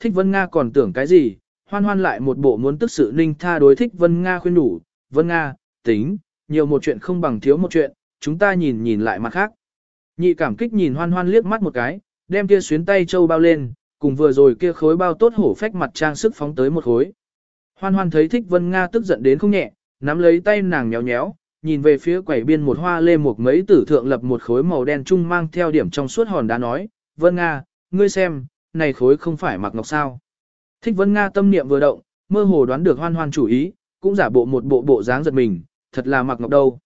thích Vân Nga còn tưởng cái gì, hoan hoan lại một bộ muốn tức sự ninh tha đối thích Vân Nga khuyên đủ, Vân Nga, tính, nhiều một chuyện không bằng thiếu một chuyện, chúng ta nhìn nhìn lại mặt khác. Nhị cảm kích nhìn hoan hoan liếc mắt một cái, đem kia xuyến tay châu bao lên, cùng vừa rồi kia khối bao tốt hổ phách mặt trang sức phóng tới một khối. Hoan hoan thấy thích Vân Nga tức giận đến không nhẹ, nắm lấy tay nàng nhéo nhéo, nhìn về phía quầy biên một hoa lê một mấy tử thượng lập một khối màu đen trung mang theo điểm trong suốt hòn đá nói, Vân Nga, ngươi xem, này khối không phải mặc ngọc sao. Thích Vân Nga tâm niệm vừa động, mơ hồ đoán được hoan hoan chủ ý, cũng giả bộ một bộ bộ dáng giật mình, thật là mặc ngọc đâu.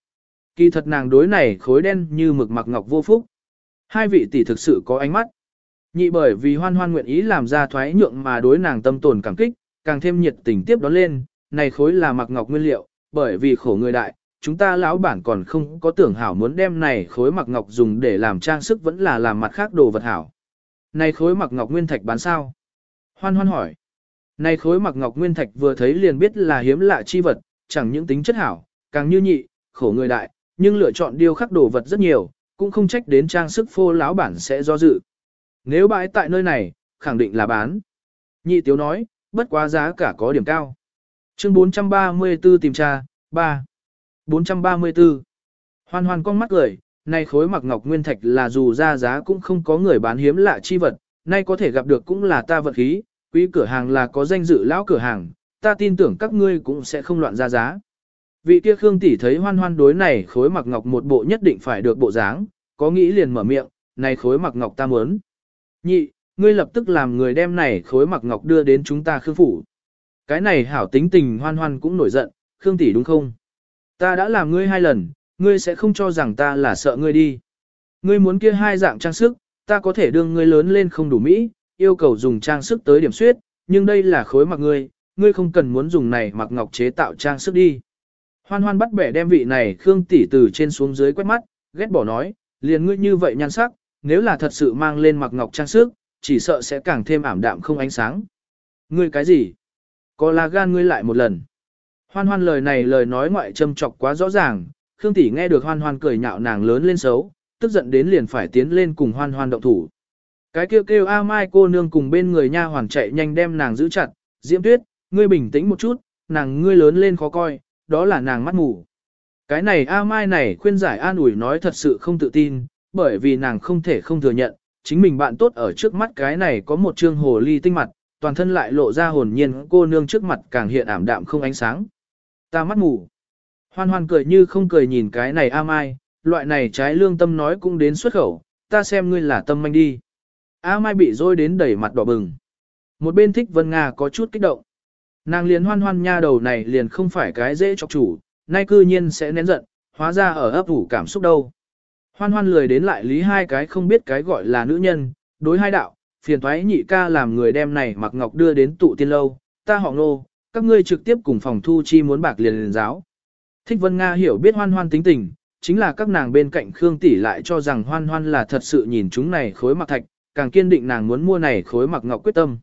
Kỳ thật nàng đối này khối đen như mực mặc ngọc vô phúc. Hai vị tỷ thực sự có ánh mắt. Nhị bởi vì hoan hoan nguyện ý làm ra thoái nhượng mà đối nàng tâm tồn cảm kích, càng thêm nhiệt tình tiếp đón lên, này khối là mặc ngọc nguyên liệu, bởi vì khổ người đại, chúng ta lão bản còn không có tưởng hảo muốn đem này khối mặc ngọc dùng để làm trang sức vẫn là làm mặt khác đồ vật hảo. Này khối mặc ngọc nguyên thạch bán sao? Hoan hoan hỏi. Này khối mặc ngọc nguyên thạch vừa thấy liền biết là hiếm lạ chi vật, chẳng những tính chất hảo, càng như nhị, khổ người đại, nhưng lựa chọn điêu khắc đồ vật rất nhiều, cũng không trách đến trang sức phô lão bản sẽ do dự. Nếu bãi tại nơi này, khẳng định là bán. Nhị tiếu nói, bất quá giá cả có điểm cao. Chương 434 tìm tra, 3. 434. Hoan hoan con mắt cười, nay khối mặc ngọc nguyên thạch là dù ra giá cũng không có người bán hiếm lạ chi vật, nay có thể gặp được cũng là ta vật khí, quý cửa hàng là có danh dự lão cửa hàng, ta tin tưởng các ngươi cũng sẽ không loạn ra giá. Vị kia Khương tỷ thấy hoan hoan đối này khối mặc ngọc một bộ nhất định phải được bộ dáng, có nghĩ liền mở miệng, này khối mặc ngọc ta muốn. Nhị, ngươi lập tức làm người đem này khối mặc ngọc đưa đến chúng ta khương phủ. Cái này hảo tính tình hoan hoan cũng nổi giận, Khương tỷ đúng không? Ta đã làm ngươi hai lần, ngươi sẽ không cho rằng ta là sợ ngươi đi. Ngươi muốn kia hai dạng trang sức, ta có thể đương ngươi lớn lên không đủ mỹ, yêu cầu dùng trang sức tới điểm suyết, nhưng đây là khối mặc ngươi, ngươi không cần muốn dùng này mặc ngọc chế tạo trang sức đi. Hoan hoan bắt bẻ đem vị này Khương tỷ từ trên xuống dưới quét mắt, ghét bỏ nói, liền ngươi như vậy nhan sắc, nếu là thật sự mang lên mặc ngọc trang sức, chỉ sợ sẽ càng thêm ảm đạm không ánh sáng. Ngươi cái gì? Có là gan ngươi lại một lần. Hoan hoan lời này lời nói ngoại châm chọc quá rõ ràng, Khương tỷ nghe được hoan hoan cười nhạo nàng lớn lên xấu, tức giận đến liền phải tiến lên cùng hoan hoan động thủ. Cái kêu kêu A Mai cô nương cùng bên người nha hoàn chạy nhanh đem nàng giữ chặt, Diễm Tuyết, ngươi bình tĩnh một chút, nàng ngươi lớn lên khó coi, đó là nàng mắt mù. Cái này A Mai này khuyên giải an ủi nói thật sự không tự tin, bởi vì nàng không thể không thừa nhận, chính mình bạn tốt ở trước mắt cái này có một trương hồ ly tinh mặt, toàn thân lại lộ ra hồn nhiên cô nương trước mặt càng hiện ảm đạm không ánh sáng. Ta mắt mù. Hoan hoan cười như không cười nhìn cái này A Mai, loại này trái lương tâm nói cũng đến xuất khẩu, ta xem ngươi là tâm manh đi. A Mai bị dôi đến đẩy mặt đỏ bừng. Một bên thích Vân Nga có chút kích động. Nàng liền hoan hoan nha đầu này liền không phải cái dễ chọc chủ, nay cư nhiên sẽ nén giận, hóa ra ở ấp ủ cảm xúc đâu. Hoan hoan lười đến lại lý hai cái không biết cái gọi là nữ nhân, đối hai đạo, phiền thoái nhị ca làm người đem này mặc ngọc đưa đến tụ tiên lâu, ta họ nô, các ngươi trực tiếp cùng phòng thu chi muốn bạc liền liền giáo. Thích Vân Nga hiểu biết hoan hoan tính tình, chính là các nàng bên cạnh Khương Tỷ lại cho rằng hoan hoan là thật sự nhìn chúng này khối mặc thạch, càng kiên định nàng muốn mua này khối mặc ngọc quyết tâm.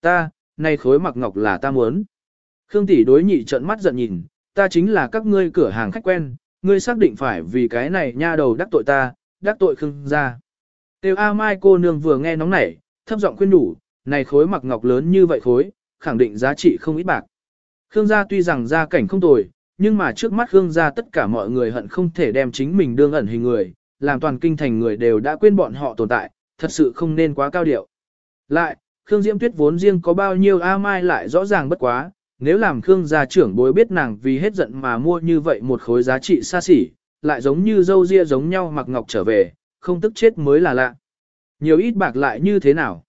Ta, này khối mặc ngọc là ta muốn. Khương Tỷ đối nhị trợn mắt giận nhìn, ta chính là các ngươi cửa hàng khách quen, ngươi xác định phải vì cái này nha đầu đắc tội ta, đắc tội Khương gia. Tiêu A Mai cô nương vừa nghe nóng nảy, thấp giọng khuyên đủ, này khối mặc ngọc lớn như vậy khối, khẳng định giá trị không ít bạc. Khương gia tuy rằng gia cảnh không tồi, nhưng mà trước mắt Khương gia tất cả mọi người hận không thể đem chính mình đương ẩn hình người, làm toàn kinh thành người đều đã quên bọn họ tồn tại, thật sự không nên quá cao điệu. Lại, Khương Diễm Tuyết vốn riêng có bao nhiêu A Mai lại rõ ràng bất quá, nếu làm Khương gia trưởng bối biết nàng vì hết giận mà mua như vậy một khối giá trị xa xỉ, lại giống như dâu ria giống nhau mặc ngọc trở về, không tức chết mới là lạ. Nhiều ít bạc lại như thế nào?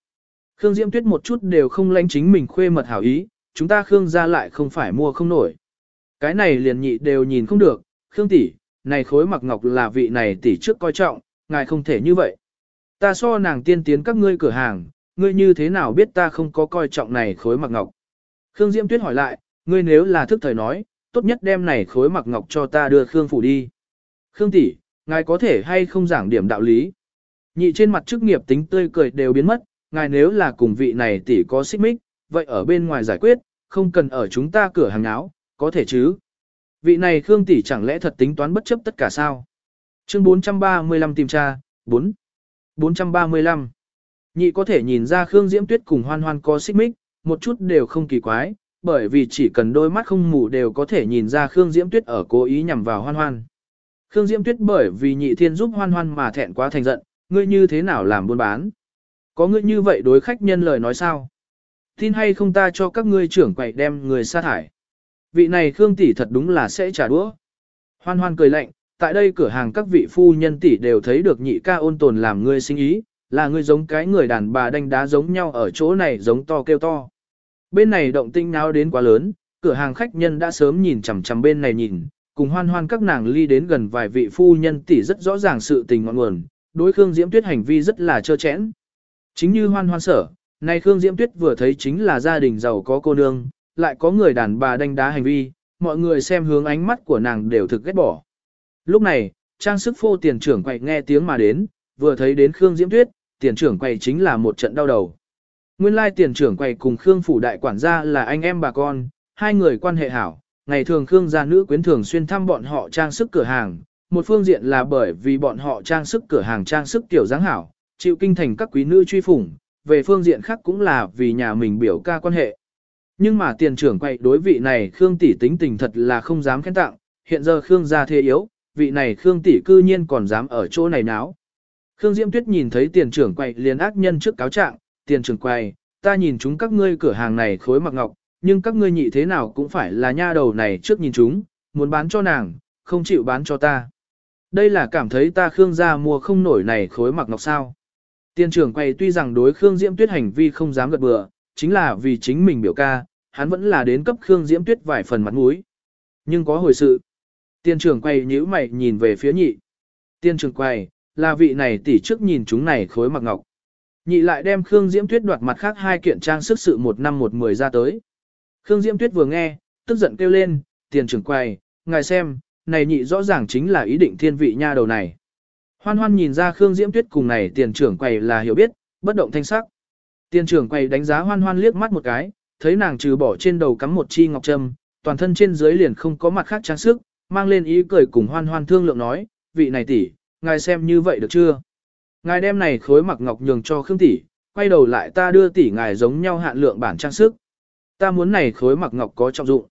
Khương Diễm Tuyết một chút đều không lãnh chính mình khuê mật hảo ý, chúng ta Khương gia lại không phải mua không nổi. Cái này liền nhị đều nhìn không được, Khương tỷ, này khối mặc ngọc là vị này tỷ trước coi trọng, ngài không thể như vậy. Ta so nàng tiên tiến các ngươi cửa hàng, ngươi như thế nào biết ta không có coi trọng này khối mặc ngọc. Khương Diễm Tuyết hỏi lại, ngươi nếu là thức thời nói, tốt nhất đem này khối mặc ngọc cho ta đưa Khương phủ đi. Khương tỷ, ngài có thể hay không giảng điểm đạo lý. Nhị trên mặt chức nghiệp tính tươi cười đều biến mất, ngài nếu là cùng vị này tỷ có xích mích, vậy ở bên ngoài giải quyết, không cần ở chúng ta cửa hàng áo, có thể chứ. Vị này Khương tỷ chẳng lẽ thật tính toán bất chấp tất cả sao? Chương 435 tìm tra, 4. 435. Nhị có thể nhìn ra Khương Diễm Tuyết cùng hoan hoan có xích mích, một chút đều không kỳ quái, bởi vì chỉ cần đôi mắt không mù đều có thể nhìn ra Khương Diễm Tuyết ở cố ý nhằm vào hoan hoan. Khương Diễm Tuyết bởi vì nhị thiên giúp hoan hoan mà thẹn quá thành giận, ngươi như thế nào làm buôn bán? Có ngươi như vậy đối khách nhân lời nói sao? Tin hay không ta cho các ngươi trưởng quậy đem người sa thải. Vị này Khương tỷ thật đúng là sẽ trả đũa. Hoan hoan cười lạnh, tại đây cửa hàng các vị phu nhân tỷ đều thấy được nhị ca ôn tồn làm ngươi sinh ý, là ngươi giống cái người đàn bà đánh đá giống nhau ở chỗ này giống to kêu to. Bên này động tinh náo đến quá lớn, cửa hàng khách nhân đã sớm nhìn chằm chằm bên này nhìn, cùng hoan hoan các nàng ly đến gần vài vị phu nhân tỷ rất rõ ràng sự tình ngọn nguồn, đối Khương Diễm Tuyết hành vi rất là trơ chẽn. Chính như hoan hoan sở, nay Khương Diễm Tuyết vừa thấy chính là gia đình giàu có cô nương, lại có người đàn bà đánh đá hành vi, mọi người xem hướng ánh mắt của nàng đều thực ghét bỏ. Lúc này, trang sức phô tiền trưởng quậy nghe tiếng mà đến, vừa thấy đến Khương Diễm Tuyết, tiền trưởng quầy chính là một trận đau đầu. Nguyên lai tiền trưởng quầy cùng Khương phủ đại quản gia là anh em bà con, hai người quan hệ hảo, ngày thường Khương gia nữ quyến thường xuyên thăm bọn họ trang sức cửa hàng, một phương diện là bởi vì bọn họ trang sức cửa hàng trang sức tiểu dáng hảo, chịu kinh thành các quý nữ truy phủng, về phương diện khác cũng là vì nhà mình biểu ca quan hệ. Nhưng mà tiền trưởng quầy đối vị này Khương tỷ tính tình thật là không dám khen tặng, hiện giờ Khương gia thế yếu, vị này Khương tỷ cư nhiên còn dám ở chỗ này náo. Khương Diễm Tuyết nhìn thấy tiền trưởng quầy liền ác nhân trước cáo trạng, tiền trưởng quầy, ta nhìn chúng các ngươi cửa hàng này khối mặc ngọc, nhưng các ngươi nhị thế nào cũng phải là nha đầu này trước nhìn chúng, muốn bán cho nàng, không chịu bán cho ta. Đây là cảm thấy ta Khương gia mua không nổi này khối mặc ngọc sao. Tiền trưởng quầy tuy rằng đối Khương Diễm Tuyết hành vi không dám gật bừa, chính là vì chính mình biểu ca, hắn vẫn là đến cấp Khương Diễm Tuyết vài phần mặt mũi. Nhưng có hồi sự. tiên trưởng quầy nhíu mày nhìn về phía nhị. tiên trưởng quầy, là vị này tỷ trước nhìn chúng này khối mặc ngọc. Nhị lại đem Khương Diễm Tuyết đoạt mặt khác hai kiện trang sức sự một năm một mười ra tới. Khương Diễm Tuyết vừa nghe, tức giận kêu lên, tiền trưởng quầy, ngài xem, này nhị rõ ràng chính là ý định thiên vị nha đầu này. Hoan hoan nhìn ra Khương Diễm Tuyết cùng này tiền trưởng quầy là hiểu biết, bất động thanh sắc. Tiền trưởng quay đánh giá hoan hoan liếc mắt một cái, thấy nàng trừ bỏ trên đầu cắm một chi ngọc trâm, toàn thân trên dưới liền không có mặt khác trang sức, mang lên ý cười cùng hoan hoan thương lượng nói, vị này tỷ, ngài xem như vậy được chưa? Ngài đem này khối mặc ngọc nhường cho Khương tỷ, quay đầu lại ta đưa tỷ ngài giống nhau hạn lượng bản trang sức. Ta muốn này khối mặc ngọc có trọng dụng.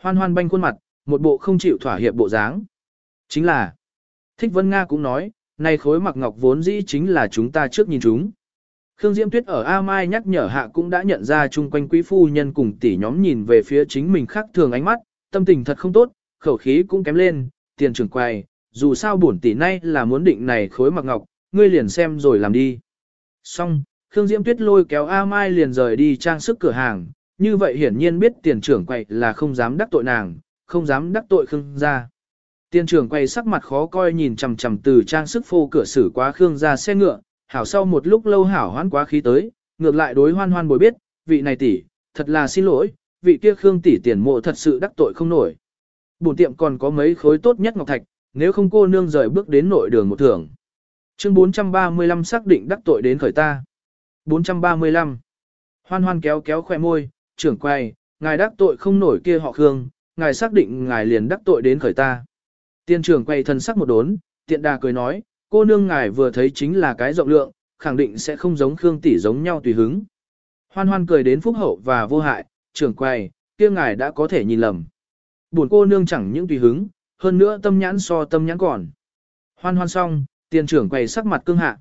Hoan hoan banh khuôn mặt, một bộ không chịu thỏa hiệp bộ dáng. Chính là, Thích Vân Nga cũng nói, này khối mặc ngọc vốn dĩ chính là chúng ta trước nhìn chúng. Khương Diễm Tuyết ở A Mai nhắc nhở hạ cũng đã nhận ra chung quanh quý phu nhân cùng tỷ nhóm nhìn về phía chính mình khác thường ánh mắt, tâm tình thật không tốt, khẩu khí cũng kém lên, tiền trưởng quầy, dù sao bổn tỷ nay là muốn định này khối mặc ngọc, ngươi liền xem rồi làm đi. Xong, Khương Diễm Tuyết lôi kéo A Mai liền rời đi trang sức cửa hàng, như vậy hiển nhiên biết tiền trưởng quầy là không dám đắc tội nàng, không dám đắc tội Khương gia. Tiền trưởng quầy sắc mặt khó coi nhìn chằm chằm từ trang sức phô cửa xử quá Khương gia xe ngựa, hảo sau một lúc lâu hảo hoan quá khí tới, ngược lại đối hoan hoan bồi biết, vị này tỷ, thật là xin lỗi, vị kia Khương tỷ tiền mộ thật sự đắc tội không nổi. Bổn tiệm còn có mấy khối tốt nhất ngọc thạch, nếu không cô nương rời bước đến nội đường một thưởng. Chương 435 xác định đắc tội đến khởi ta. 435. Hoan hoan kéo kéo khoe môi, trưởng quay, ngài đắc tội không nổi kia họ Khương, ngài xác định ngài liền đắc tội đến khởi ta. Tiên trưởng quay thân sắc một đốn, tiện đà cười nói, cô nương ngài vừa thấy chính là cái rộng lượng, khẳng định sẽ không giống Khương tỷ giống nhau tùy hứng. Hoan hoan cười đến phúc hậu và vô hại, trưởng quầy, kia ngài đã có thể nhìn lầm. Buồn cô nương chẳng những tùy hứng, hơn nữa tâm nhãn so tâm nhãn còn. Hoan hoan xong, tiền trưởng quầy sắc mặt cương hạ.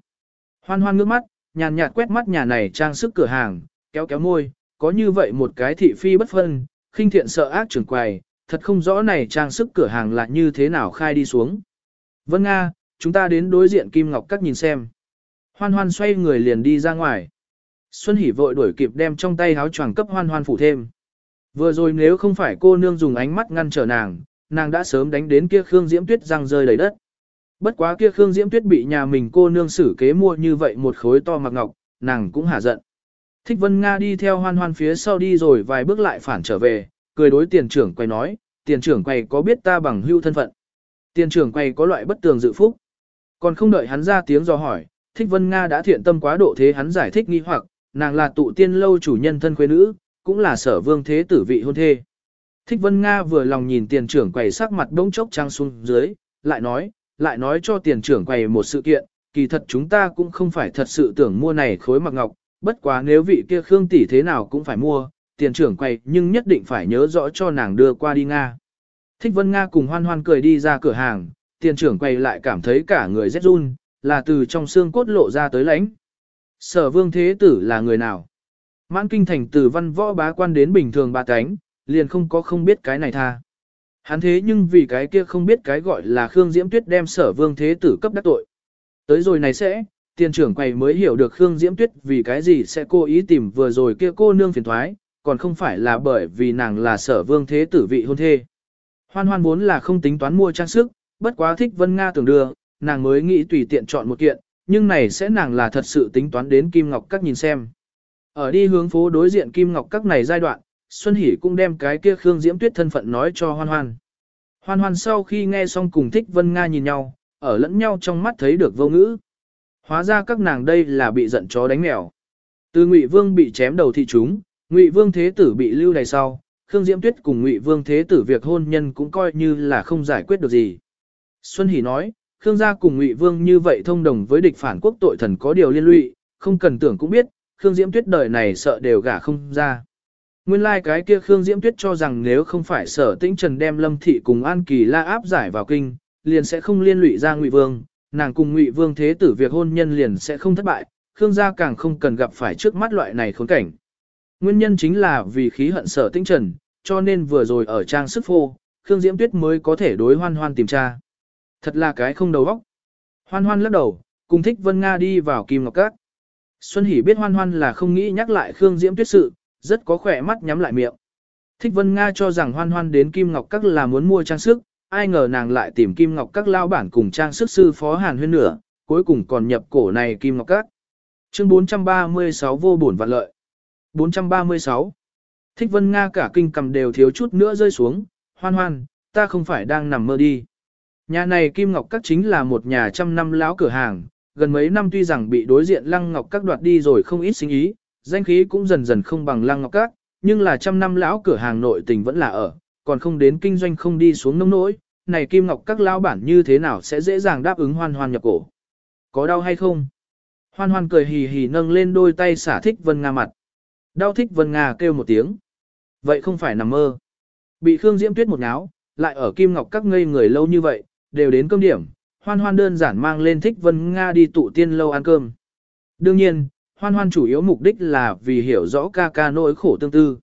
Hoan hoan ngước mắt, nhàn nhạt quét mắt nhà này trang sức cửa hàng, kéo kéo môi, có như vậy một cái thị phi bất phân, khinh thiện sợ ác trưởng quầy, thật không rõ này trang sức cửa hàng là như thế nào khai đi xuống. Vân Nga, chúng ta đến đối diện Kim Ngọc Các nhìn xem. Hoan hoan xoay người liền đi ra ngoài. Xuân Hỷ vội đuổi kịp đem trong tay áo choàng cấp hoan hoan phủ thêm. Vừa rồi nếu không phải cô nương dùng ánh mắt ngăn trở nàng, nàng đã sớm đánh đến kia Khương Diễm Tuyết răng rơi đầy đất. Bất quá kia Khương Diễm Tuyết bị nhà mình cô nương xử kế mua như vậy một khối to mặc ngọc, nàng cũng hả giận. Thích Vân Nga đi theo hoan hoan phía sau đi rồi vài bước lại phản trở về, cười đối tiền trưởng quay nói, tiền trưởng quay có biết ta bằng hưu thân phận. Tiền trưởng quay có loại bất tường dự phúc. Còn không đợi hắn ra tiếng do hỏi, Thích Vân Nga đã thiện tâm quá độ thế hắn giải thích nghi hoặc, nàng là tụ tiên lâu chủ nhân thân quê nữ, cũng là sở vương thế tử vị hôn thê. Thích Vân Nga vừa lòng nhìn tiền trưởng quầy sắc mặt đống chốc trăng xuống dưới, lại nói, lại nói cho tiền trưởng quầy một sự kiện, kỳ thật chúng ta cũng không phải thật sự tưởng mua này khối mặc ngọc, bất quá nếu vị kia Khương tỷ thế nào cũng phải mua, tiền trưởng quầy nhưng nhất định phải nhớ rõ cho nàng đưa qua đi Nga. Thích Vân Nga cùng hoan hoan cười đi ra cửa hàng, tiền trưởng quay lại cảm thấy cả người rét run, là từ trong xương cốt lộ ra tới lãnh. Sở vương thế tử là người nào? Mãn kinh thành từ văn võ bá quan đến bình thường ba cánh, liền không có không biết cái này tha. Hắn thế nhưng vì cái kia không biết cái gọi là Khương Diễm Tuyết đem sở vương thế tử cấp đắc tội. Tới rồi này sẽ, tiền trưởng quầy mới hiểu được Khương Diễm Tuyết vì cái gì sẽ cố ý tìm vừa rồi kia cô nương phiền thoái, còn không phải là bởi vì nàng là sở vương thế tử vị hôn thê. Hoan hoan vốn là không tính toán mua trang sức, bất quá thích Vân Nga tưởng đưa, nàng mới nghĩ tùy tiện chọn một kiện, nhưng này sẽ nàng là thật sự tính toán đến Kim Ngọc Các nhìn xem. Ở đi hướng phố đối diện Kim Ngọc Các này giai đoạn, Xuân Hỷ cũng đem cái kia Khương Diễm Tuyết thân phận nói cho Hoan Hoan. Hoan Hoan sau khi nghe xong cùng thích Vân Nga nhìn nhau, ở lẫn nhau trong mắt thấy được vô ngữ. Hóa ra các nàng đây là bị giận chó đánh mèo. Từ Ngụy Vương bị chém đầu thị chúng, Ngụy Vương thế tử bị lưu đày sau, Khương Diễm Tuyết cùng Ngụy Vương thế tử việc hôn nhân cũng coi như là không giải quyết được gì. Xuân Hỷ nói, Khương gia cùng Ngụy Vương như vậy thông đồng với địch phản quốc tội thần có điều liên lụy, không cần tưởng cũng biết, Khương Diễm Tuyết đời này sợ đều gả không ra. Nguyên lai like cái kia Khương Diễm Tuyết cho rằng nếu không phải sở tĩnh trần đem Lâm Thị cùng An Kỳ la áp giải vào kinh, liền sẽ không liên lụy ra Ngụy Vương, nàng cùng Ngụy Vương thế tử việc hôn nhân liền sẽ không thất bại, Khương gia càng không cần gặp phải trước mắt loại này khốn cảnh. Nguyên nhân chính là vì khí hận sở tĩnh trần, cho nên vừa rồi ở trang sức phô, Khương Diễm Tuyết mới có thể đối hoan hoan tìm tra. Thật là cái không đầu óc. Hoan hoan lắc đầu, cùng thích Vân Nga đi vào Kim Ngọc Cát. Xuân Hỷ biết hoan hoan là không nghĩ nhắc lại Khương Diễm Tuyết sự, rất có khỏe mắt nhắm lại miệng. Thích Vân Nga cho rằng hoan hoan đến Kim Ngọc Các là muốn mua trang sức, ai ngờ nàng lại tìm Kim Ngọc Các lao bản cùng trang sức sư phó Hàn Huyên nửa, cuối cùng còn nhập cổ này Kim Ngọc Các. Chương 436 vô bổn vạn lợi. 436. Thích Vân Nga cả kinh cầm đều thiếu chút nữa rơi xuống, hoan hoan, ta không phải đang nằm mơ đi. Nhà này Kim Ngọc Các chính là một nhà trăm năm lão cửa hàng, gần mấy năm tuy rằng bị đối diện Lăng Ngọc Các đoạt đi rồi không ít sinh ý, danh khí cũng dần dần không bằng Lăng Ngọc Các, nhưng là trăm năm lão cửa hàng nội tình vẫn là ở, còn không đến kinh doanh không đi xuống nông nỗi, này Kim Ngọc Các lão bản như thế nào sẽ dễ dàng đáp ứng hoan hoan nhập cổ. Có đau hay không? Hoan hoan cười hì hì nâng lên đôi tay xả thích Vân Nga mặt. Đau thích Vân Nga kêu một tiếng. Vậy không phải nằm mơ. Bị Khương Diễm Tuyết một náo, lại ở Kim Ngọc Các ngây người lâu như vậy, đều đến cơm điểm, hoan hoan đơn giản mang lên thích Vân Nga đi tụ tiên lâu ăn cơm. Đương nhiên, hoan hoan chủ yếu mục đích là vì hiểu rõ ca ca nỗi khổ tương tư.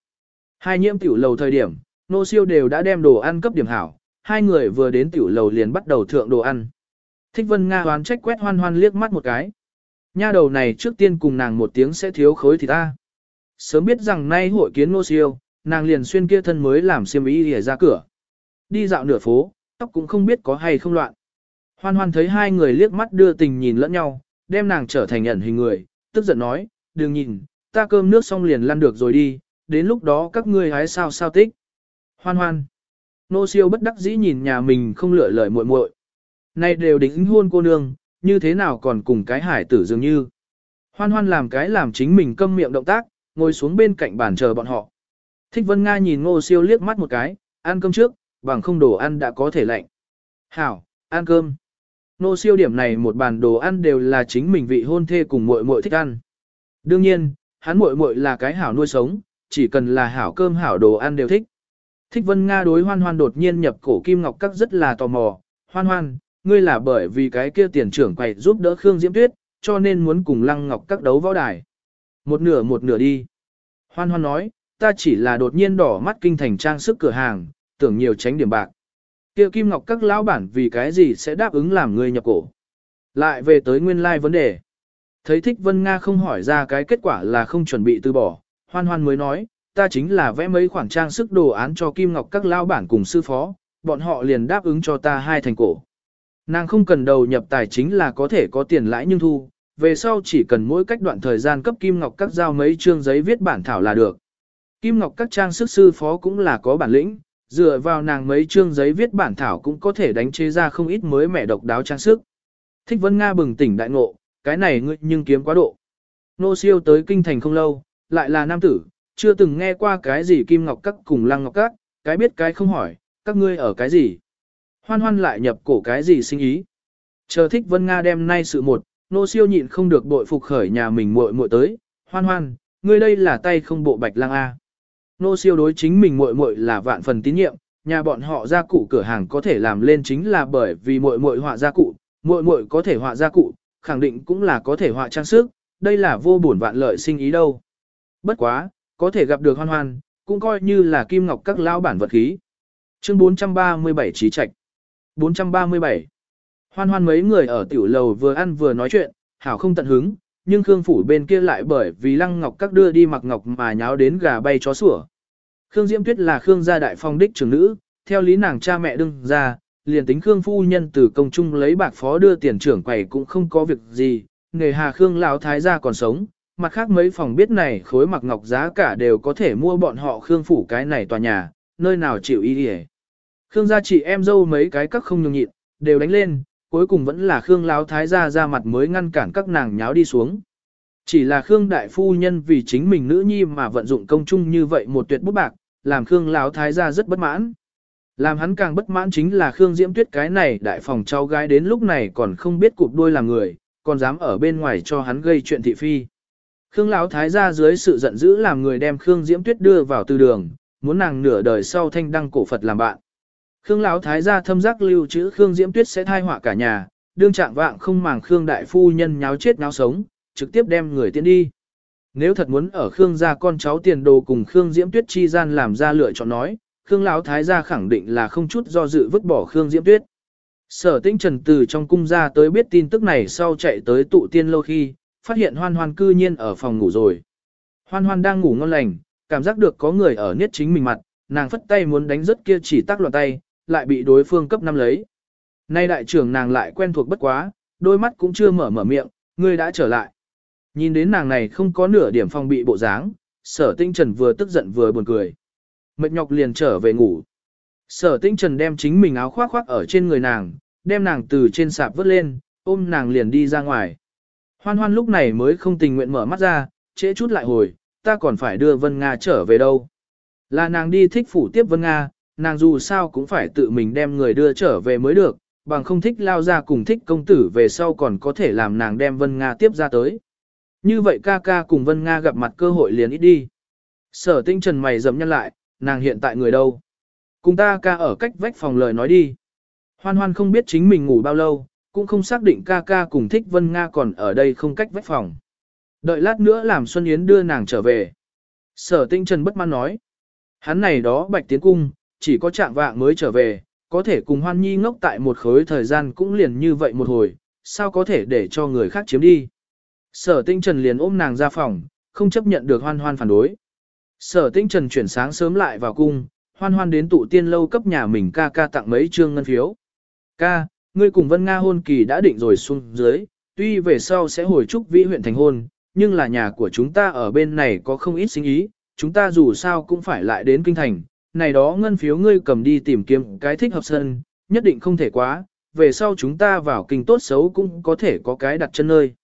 Hai nhiễm tiểu lầu thời điểm, nô siêu đều đã đem đồ ăn cấp điểm hảo, hai người vừa đến tiểu lầu liền bắt đầu thượng đồ ăn. Thích Vân Nga hoán trách quét hoan hoan liếc mắt một cái. Nha đầu này trước tiên cùng nàng một tiếng sẽ thiếu khối thì ta. Sớm biết rằng nay hội kiến nô siêu, nàng liền xuyên kia thân mới làm xiêm y để ra cửa. Đi dạo nửa phố, tóc cũng không biết có hay không loạn. Hoan hoan thấy hai người liếc mắt đưa tình nhìn lẫn nhau, đem nàng trở thành ẩn hình người, tức giận nói, đừng nhìn, ta cơm nước xong liền lăn được rồi đi, đến lúc đó các ngươi hái sao sao tích. Hoan hoan. Nô siêu bất đắc dĩ nhìn nhà mình không lựa lời muội muội. Này đều đính hôn cô nương, như thế nào còn cùng cái hải tử dường như. Hoan hoan làm cái làm chính mình câm miệng động tác, ngồi xuống bên cạnh bàn chờ bọn họ. Thích Vân Nga nhìn ngô siêu liếc mắt một cái, ăn cơm trước, bằng không đồ ăn đã có thể lạnh. Hảo, ăn cơm. Nô siêu điểm này một bàn đồ ăn đều là chính mình vị hôn thê cùng muội muội thích ăn. Đương nhiên, hắn muội muội là cái hảo nuôi sống, chỉ cần là hảo cơm hảo đồ ăn đều thích. Thích Vân Nga đối hoan hoan đột nhiên nhập cổ kim ngọc các rất là tò mò. Hoan hoan, ngươi là bởi vì cái kia tiền trưởng quầy giúp đỡ Khương Diễm Tuyết, cho nên muốn cùng lăng ngọc các đấu võ đài. Một nửa một nửa đi. Hoan hoan nói, ta chỉ là đột nhiên đỏ mắt kinh thành trang sức cửa hàng, tưởng nhiều tránh điểm bạc. Kia Kim Ngọc các lão bản vì cái gì sẽ đáp ứng làm người nhập cổ. Lại về tới nguyên lai like vấn đề. Thấy thích Vân Nga không hỏi ra cái kết quả là không chuẩn bị từ bỏ, hoan hoan mới nói, ta chính là vẽ mấy khoản trang sức đồ án cho Kim Ngọc các lão bản cùng sư phó, bọn họ liền đáp ứng cho ta hai thành cổ. Nàng không cần đầu nhập tài chính là có thể có tiền lãi nhưng thu, về sau chỉ cần mỗi cách đoạn thời gian cấp Kim Ngọc các giao mấy chương giấy viết bản thảo là được. Kim Ngọc các trang sức sư phó cũng là có bản lĩnh, dựa vào nàng mấy chương giấy viết bản thảo cũng có thể đánh chế ra không ít mới mẻ độc đáo trang sức. Thích Vân Nga bừng tỉnh đại ngộ, cái này ngươi nhưng kiếm quá độ. Nô siêu tới kinh thành không lâu, lại là nam tử, chưa từng nghe qua cái gì kim ngọc các cùng lăng ngọc các, cái biết cái không hỏi, các ngươi ở cái gì. Hoan hoan lại nhập cổ cái gì sinh ý. Chờ thích Vân Nga đem nay sự một, Nô siêu nhịn không được bội phục khởi nhà mình muội muội tới, hoan hoan, ngươi đây là tay không bộ bạch lang A. Nô siêu đối chính mình muội muội là vạn phần tín nhiệm, nhà bọn họ gia cụ cửa hàng có thể làm lên chính là bởi vì muội muội họa gia cụ, muội muội có thể họa gia cụ, khẳng định cũng là có thể họa trang sức, đây là vô buồn vạn lợi sinh ý đâu. Bất quá, có thể gặp được hoan hoan, cũng coi như là kim ngọc các lão bản vật khí. Chương 437 trí trạch. 437. Hoan hoan mấy người ở tiểu lầu vừa ăn vừa nói chuyện, hảo không tận hứng, nhưng Khương phủ bên kia lại bởi vì lăng ngọc các đưa đi mặc ngọc mà nháo đến gà bay chó sủa. Khương Diễm Tuyết là Khương gia đại phong đích trưởng nữ, theo lý nàng cha mẹ đương ra, liền tính Khương phu nhân từ công trung lấy bạc phó đưa tiền trưởng quầy cũng không có việc gì, nghề hà Khương lão thái gia còn sống, mặt khác mấy phòng biết này khối mặc ngọc giá cả đều có thể mua bọn họ Khương phủ cái này tòa nhà, nơi nào chịu ý đi Khương gia chị em dâu mấy cái các không nhường nhịn, đều đánh lên, cuối cùng vẫn là Khương lão thái gia ra mặt mới ngăn cản các nàng nháo đi xuống. Chỉ là Khương đại phu nhân vì chính mình nữ nhi mà vận dụng công chung như vậy một tuyệt bút bạc, làm Khương lão thái gia rất bất mãn. Làm hắn càng bất mãn chính là Khương Diễm Tuyết cái này đại phòng cháu gái đến lúc này còn không biết cụp đuôi làm người, còn dám ở bên ngoài cho hắn gây chuyện thị phi. Khương lão thái gia dưới sự giận dữ làm người đem Khương Diễm Tuyết đưa vào tư đường, muốn nàng nửa đời sau thanh đăng cổ Phật làm bạn. Khương lão thái gia thâm giác lưu trữ Khương Diễm Tuyết sẽ thai họa cả nhà, đương trạng vạng không màng Khương đại phu nhân nháo chết nháo sống, trực tiếp đem người tiến đi. Nếu thật muốn ở Khương gia con cháu tiền đồ cùng Khương Diễm Tuyết chi gian làm ra lựa chọn nói, Khương lão thái gia khẳng định là không chút do dự vứt bỏ Khương Diễm Tuyết. Sở Tĩnh Trần từ trong cung ra tới biết tin tức này sau chạy tới tụ tiên lâu khi, phát hiện Hoan Hoan cư nhiên ở phòng ngủ rồi. Hoan Hoan đang ngủ ngon lành, cảm giác được có người ở niết chính mình mặt, nàng phất tay muốn đánh rất kia chỉ tác loạn tay, lại bị đối phương cấp năm lấy. Nay đại trưởng nàng lại quen thuộc bất quá, đôi mắt cũng chưa mở mở miệng, ngươi đã trở lại. Nhìn đến nàng này không có nửa điểm phong bị bộ dáng, sở tinh trần vừa tức giận vừa buồn cười. Mệt nhọc liền trở về ngủ. Sở tinh trần đem chính mình áo khoác khoác ở trên người nàng, đem nàng từ trên sạp vớt lên, ôm nàng liền đi ra ngoài. Hoan hoan lúc này mới không tình nguyện mở mắt ra, trễ chút lại hồi, ta còn phải đưa Vân Nga trở về đâu. Là nàng đi thích phủ tiếp Vân Nga, nàng dù sao cũng phải tự mình đem người đưa trở về mới được, bằng không thích lao ra cùng thích công tử về sau còn có thể làm nàng đem Vân Nga tiếp ra tới. Như vậy ca ca cùng Vân Nga gặp mặt cơ hội liền ít đi. Sở tinh trần mày dầm nhân lại, nàng hiện tại người đâu? Cùng ta ca ở cách vách phòng lời nói đi. Hoan hoan không biết chính mình ngủ bao lâu, cũng không xác định ca ca cùng thích Vân Nga còn ở đây không cách vách phòng. Đợi lát nữa làm Xuân Yến đưa nàng trở về. Sở tinh trần bất mãn nói. Hắn này đó bạch tiến cung, chỉ có trạng vạng mới trở về, có thể cùng hoan nhi ngốc tại một khối thời gian cũng liền như vậy một hồi, sao có thể để cho người khác chiếm đi. Sở tinh trần liền ôm nàng ra phòng, không chấp nhận được hoan hoan phản đối. Sở tinh trần chuyển sáng sớm lại vào cung, hoan hoan đến tụ tiên lâu cấp nhà mình ca ca tặng mấy trương ngân phiếu. Ca, ngươi cùng Vân Nga hôn kỳ đã định rồi xuống dưới, tuy về sau sẽ hồi chúc vĩ huyện thành hôn, nhưng là nhà của chúng ta ở bên này có không ít sinh ý, chúng ta dù sao cũng phải lại đến kinh thành, này đó ngân phiếu ngươi cầm đi tìm kiếm cái thích hợp sân, nhất định không thể quá, về sau chúng ta vào kinh tốt xấu cũng có thể có cái đặt chân nơi.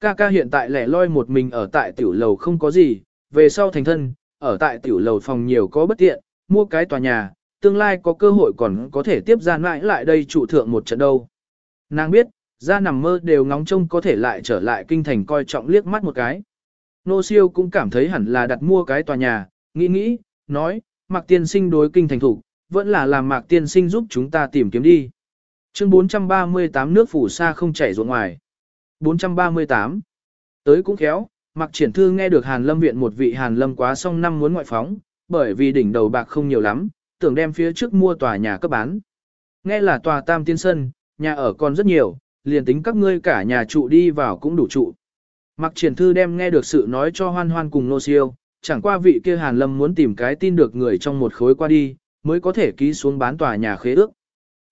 Ca ca hiện tại lẻ loi một mình ở tại tiểu lầu không có gì, về sau thành thân, ở tại tiểu lầu phòng nhiều có bất tiện, mua cái tòa nhà, tương lai có cơ hội còn có thể tiếp ra mãi lại đây trụ thượng một trận đâu. Nàng biết, ra nằm mơ đều ngóng trông có thể lại trở lại kinh thành coi trọng liếc mắt một cái. Nô siêu cũng cảm thấy hẳn là đặt mua cái tòa nhà, nghĩ nghĩ, nói, Mạc Tiên Sinh đối kinh thành thủ, vẫn là làm Mạc Tiên Sinh giúp chúng ta tìm kiếm đi. Chương 438 nước phủ xa không chảy ruộng ngoài. 438. Tới cũng khéo, Mạc Triển Thư nghe được Hàn Lâm viện một vị Hàn Lâm quá xong năm muốn ngoại phóng, bởi vì đỉnh đầu bạc không nhiều lắm, tưởng đem phía trước mua tòa nhà cấp bán. Nghe là tòa tam tiên sân, nhà ở còn rất nhiều, liền tính các ngươi cả nhà trụ đi vào cũng đủ trụ. Mạc Triển Thư đem nghe được sự nói cho hoan hoan cùng nô siêu, chẳng qua vị kia Hàn Lâm muốn tìm cái tin được người trong một khối qua đi, mới có thể ký xuống bán tòa nhà khế ước.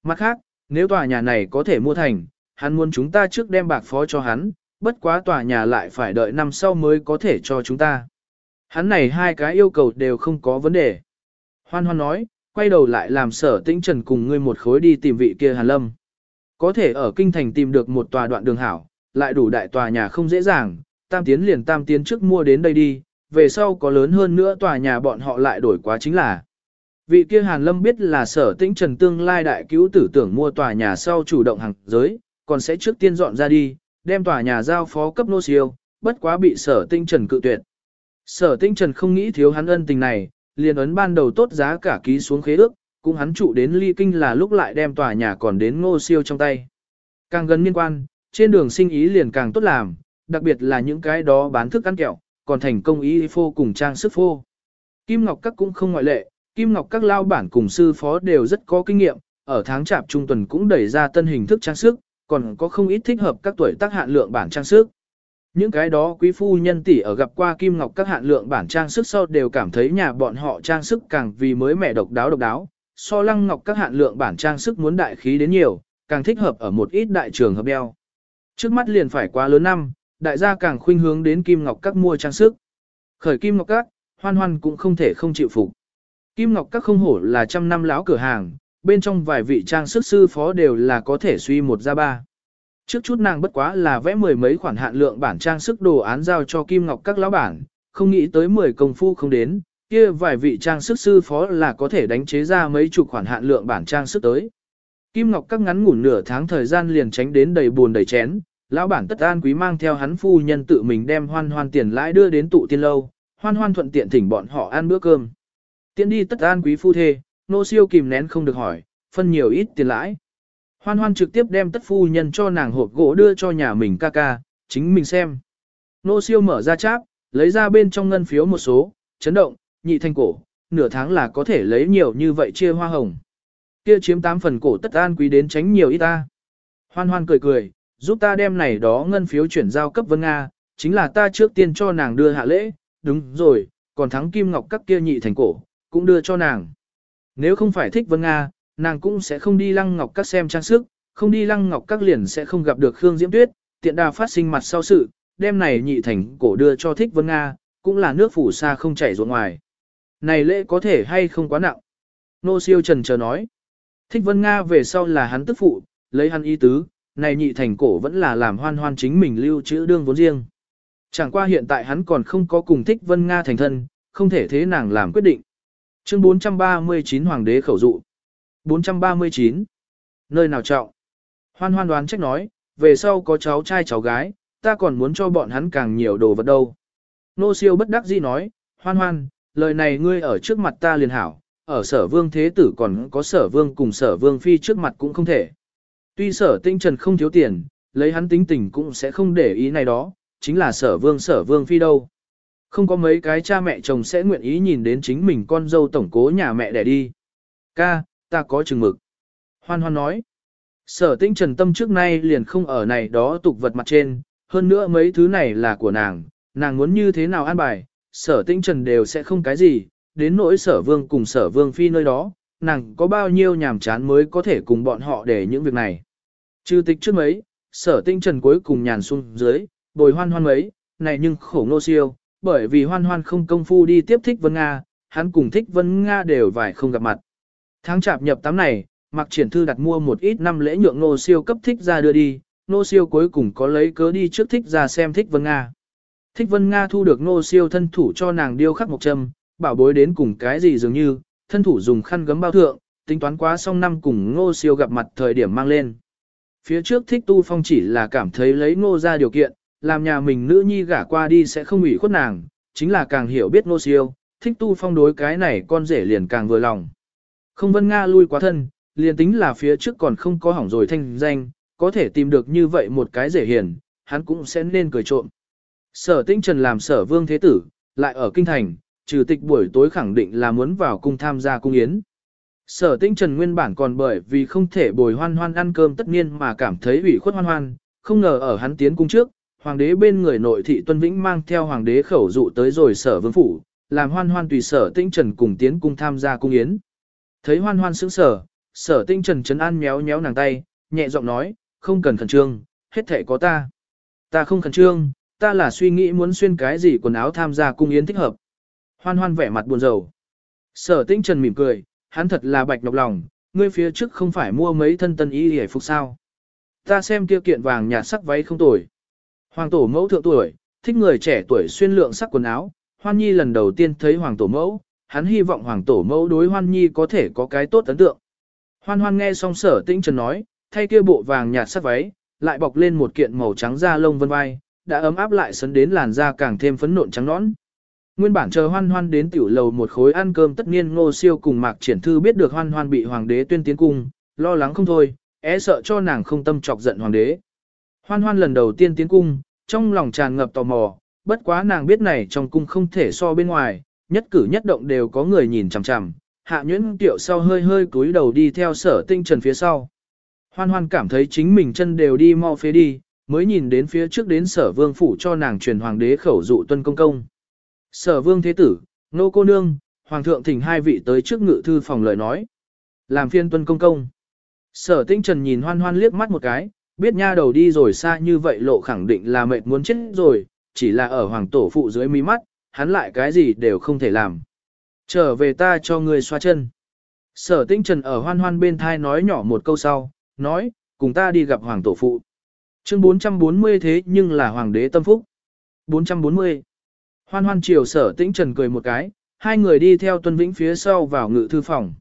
Mặt khác, nếu tòa nhà này có thể mua thành, hắn muốn chúng ta trước đem bạc phó cho hắn, bất quá tòa nhà lại phải đợi năm sau mới có thể cho chúng ta. Hắn này hai cái yêu cầu đều không có vấn đề. Hoan hoan nói, quay đầu lại làm sở tĩnh trần cùng ngươi một khối đi tìm vị kia Hàn Lâm. Có thể ở kinh thành tìm được một tòa đoạn đường hảo, lại đủ đại tòa nhà không dễ dàng, tam tiến liền tam tiến trước mua đến đây đi, về sau có lớn hơn nữa tòa nhà bọn họ lại đổi quá chính là. Vị kia Hàn Lâm biết là sở tĩnh trần tương lai đại cứu tử tưởng mua tòa nhà sau chủ động hàng giới, còn sẽ trước tiên dọn ra đi, đem tòa nhà giao phó cấp nô siêu, bất quá bị sở tinh trần cự tuyệt. Sở tinh trần không nghĩ thiếu hắn ân tình này, liền ấn ban đầu tốt giá cả ký xuống khế ước, cũng hắn trụ đến ly kinh là lúc lại đem tòa nhà còn đến ngô siêu trong tay. Càng gần liên quan, trên đường sinh ý liền càng tốt làm, đặc biệt là những cái đó bán thức ăn kẹo, còn thành công ý phô cùng trang sức phô. Kim Ngọc Các cũng không ngoại lệ, Kim Ngọc Các lao bản cùng sư phó đều rất có kinh nghiệm, ở tháng chạp trung tuần cũng đẩy ra tân hình thức trang sức, còn có không ít thích hợp các tuổi tác hạn lượng bản trang sức. Những cái đó quý phu nhân tỷ ở gặp qua Kim Ngọc các hạn lượng bản trang sức sau đều cảm thấy nhà bọn họ trang sức càng vì mới mẻ độc đáo độc đáo, so lăng ngọc các hạn lượng bản trang sức muốn đại khí đến nhiều, càng thích hợp ở một ít đại trường hợp đeo. Trước mắt liền phải quá lớn năm, đại gia càng khuynh hướng đến Kim Ngọc các mua trang sức. Khởi Kim Ngọc các, hoan hoan cũng không thể không chịu phục. Kim Ngọc các không hổ là trăm năm lão cửa hàng, bên trong vài vị trang sức sư phó đều là có thể suy một ra ba. Trước chút nàng bất quá là vẽ mười mấy khoản hạn lượng bản trang sức đồ án giao cho Kim Ngọc các lão bản, không nghĩ tới mười công phu không đến, kia vài vị trang sức sư phó là có thể đánh chế ra mấy chục khoản hạn lượng bản trang sức tới. Kim Ngọc các ngắn ngủn nửa tháng thời gian liền tránh đến đầy buồn đầy chén, lão bản tất an quý mang theo hắn phu nhân tự mình đem hoan hoan tiền lãi đưa đến tụ tiên lâu, hoan hoan thuận tiện thỉnh bọn họ ăn bữa cơm. Tiến đi tất an quý phu thê, nô siêu kìm nén không được hỏi, phân nhiều ít tiền lãi. Hoan hoan trực tiếp đem tất phu nhân cho nàng hộp gỗ đưa cho nhà mình ca ca, chính mình xem. Nô siêu mở ra cháp, lấy ra bên trong ngân phiếu một số, chấn động, nhị thanh cổ, nửa tháng là có thể lấy nhiều như vậy chia hoa hồng. Kia chiếm 8 phần cổ tất an quý đến tránh nhiều ít ta. Hoan hoan cười cười, giúp ta đem này đó ngân phiếu chuyển giao cấp Vân Nga, chính là ta trước tiên cho nàng đưa hạ lễ, đúng rồi, còn thắng kim ngọc các kia nhị thành cổ, cũng đưa cho nàng. Nếu không phải thích Vân Nga, nàng cũng sẽ không đi lăng ngọc các xem trang sức, không đi lăng ngọc các liền sẽ không gặp được Khương Diễm Tuyết, tiện đà phát sinh mặt sau sự, đem này nhị thành cổ đưa cho thích Vân Nga, cũng là nước phủ xa không chảy ruộng ngoài. Này lễ có thể hay không quá nặng? Nô siêu trần chờ nói. Thích Vân Nga về sau là hắn tức phụ, lấy hắn ý tứ, này nhị thành cổ vẫn là làm hoan hoan chính mình lưu trữ đương vốn riêng. Chẳng qua hiện tại hắn còn không có cùng thích Vân Nga thành thân, không thể thế nàng làm quyết định. Chương 439 Hoàng đế khẩu dụ 439 Nơi nào trọng? Hoan hoan đoán trách nói, về sau có cháu trai cháu gái, ta còn muốn cho bọn hắn càng nhiều đồ vật đâu. Nô siêu bất đắc dĩ nói, hoan hoan, lời này ngươi ở trước mặt ta liền hảo, ở sở vương thế tử còn có sở vương cùng sở vương phi trước mặt cũng không thể. Tuy sở tinh trần không thiếu tiền, lấy hắn tính tình cũng sẽ không để ý này đó, chính là sở vương sở vương phi đâu. Không có mấy cái cha mẹ chồng sẽ nguyện ý nhìn đến chính mình con dâu tổng cố nhà mẹ đẻ đi. Ca, ta có chừng mực. Hoan hoan nói. Sở tinh trần tâm trước nay liền không ở này đó tục vật mặt trên, hơn nữa mấy thứ này là của nàng, nàng muốn như thế nào an bài, sở tinh trần đều sẽ không cái gì, đến nỗi sở vương cùng sở vương phi nơi đó, nàng có bao nhiêu nhàm chán mới có thể cùng bọn họ để những việc này. Trừ tịch trước mấy, sở tinh trần cuối cùng nhàn xuống dưới, bồi hoan hoan mấy, này nhưng khổ nô siêu, bởi vì hoan hoan không công phu đi tiếp thích Vân Nga, hắn cùng thích Vân Nga đều vài không gặp mặt. Tháng chạp nhập tám này, mặc triển thư đặt mua một ít năm lễ nhượng nô siêu cấp thích ra đưa đi, nô siêu cuối cùng có lấy cớ đi trước thích ra xem thích Vân Nga. Thích Vân Nga thu được nô siêu thân thủ cho nàng điêu khắc một châm, bảo bối đến cùng cái gì dường như, thân thủ dùng khăn gấm bao thượng, tính toán quá xong năm cùng ngô siêu gặp mặt thời điểm mang lên. Phía trước thích tu phong chỉ là cảm thấy lấy ngô ra điều kiện, làm nhà mình nữ nhi gả qua đi sẽ không ủy khuất nàng, chính là càng hiểu biết ngô siêu, thích tu phong đối cái này con rể liền càng vừa lòng. Không vân Nga lui quá thân, liền tính là phía trước còn không có hỏng rồi thanh danh, có thể tìm được như vậy một cái rể hiền, hắn cũng sẽ nên cười trộm. Sở tinh trần làm sở vương thế tử, lại ở kinh thành, trừ tịch buổi tối khẳng định là muốn vào cung tham gia cung yến. Sở tinh trần nguyên bản còn bởi vì không thể bồi hoan hoan ăn cơm tất nhiên mà cảm thấy ủy khuất hoan hoan, không ngờ ở hắn tiến cung trước, hoàng đế bên người nội thị tuân vĩnh mang theo hoàng đế khẩu dụ tới rồi sở vương phủ, làm hoan hoan tùy sở tinh trần cùng tiến cung tham gia cung yến. Thấy hoan hoan sững sở, sở tinh trần chấn an méo méo nàng tay, nhẹ giọng nói, không cần khẩn trương, hết thể có ta. Ta không khẩn trương, ta là suy nghĩ muốn xuyên cái gì quần áo tham gia cung yến thích hợp. Hoan hoan vẻ mặt buồn rầu. Sở Tĩnh trần mỉm cười, hắn thật là bạch nhọc lòng, ngươi phía trước không phải mua mấy thân tân y hề phục sao. Ta xem kia kiện vàng nhạt sắc váy không tồi. Hoàng tổ mẫu thượng tuổi, thích người trẻ tuổi xuyên lượng sắc quần áo, hoan nhi lần đầu tiên thấy hoàng tổ mẫu, hắn hy vọng hoàng tổ mẫu đối hoan nhi có thể có cái tốt ấn tượng. Hoan hoan nghe xong sở Tĩnh trần nói, thay kia bộ vàng nhạt sắc váy, lại bọc lên một kiện màu trắng da lông vân vai, đã ấm áp lại sấn đến làn da càng thêm phấn nộn trắng nõn. Nguyên bản chờ hoan hoan đến tiểu lầu một khối ăn cơm tất nhiên ngô siêu cùng mạc triển thư biết được hoan hoan bị hoàng đế tuyên tiến cung, lo lắng không thôi, é sợ cho nàng không tâm chọc giận hoàng đế. Hoan hoan lần đầu tiên tiến cung, trong lòng tràn ngập tò mò, bất quá nàng biết này trong cung không thể so bên ngoài, nhất cử nhất động đều có người nhìn chằm chằm, hạ nhuyễn tiệu sau hơi hơi cúi đầu đi theo sở tinh trần phía sau. Hoan hoan cảm thấy chính mình chân đều đi mau phế đi, mới nhìn đến phía trước đến sở vương phủ cho nàng truyền hoàng đế khẩu dụ tuân công công. Sở vương thế tử, nô cô nương, hoàng thượng thỉnh hai vị tới trước ngự thư phòng lời nói. Làm phiên tuân công công. Sở tinh trần nhìn hoan hoan liếc mắt một cái, biết nha đầu đi rồi xa như vậy lộ khẳng định là mệt muốn chết rồi, chỉ là ở hoàng tổ phụ dưới mí mắt, hắn lại cái gì đều không thể làm. Trở về ta cho người xoa chân. Sở tinh trần ở hoan hoan bên thai nói nhỏ một câu sau, nói, cùng ta đi gặp hoàng tổ phụ. Chương 440 thế nhưng là hoàng đế tâm phúc. 440. Hoan hoan chiều sở tĩnh trần cười một cái, hai người đi theo tuân vĩnh phía sau vào ngự thư phòng.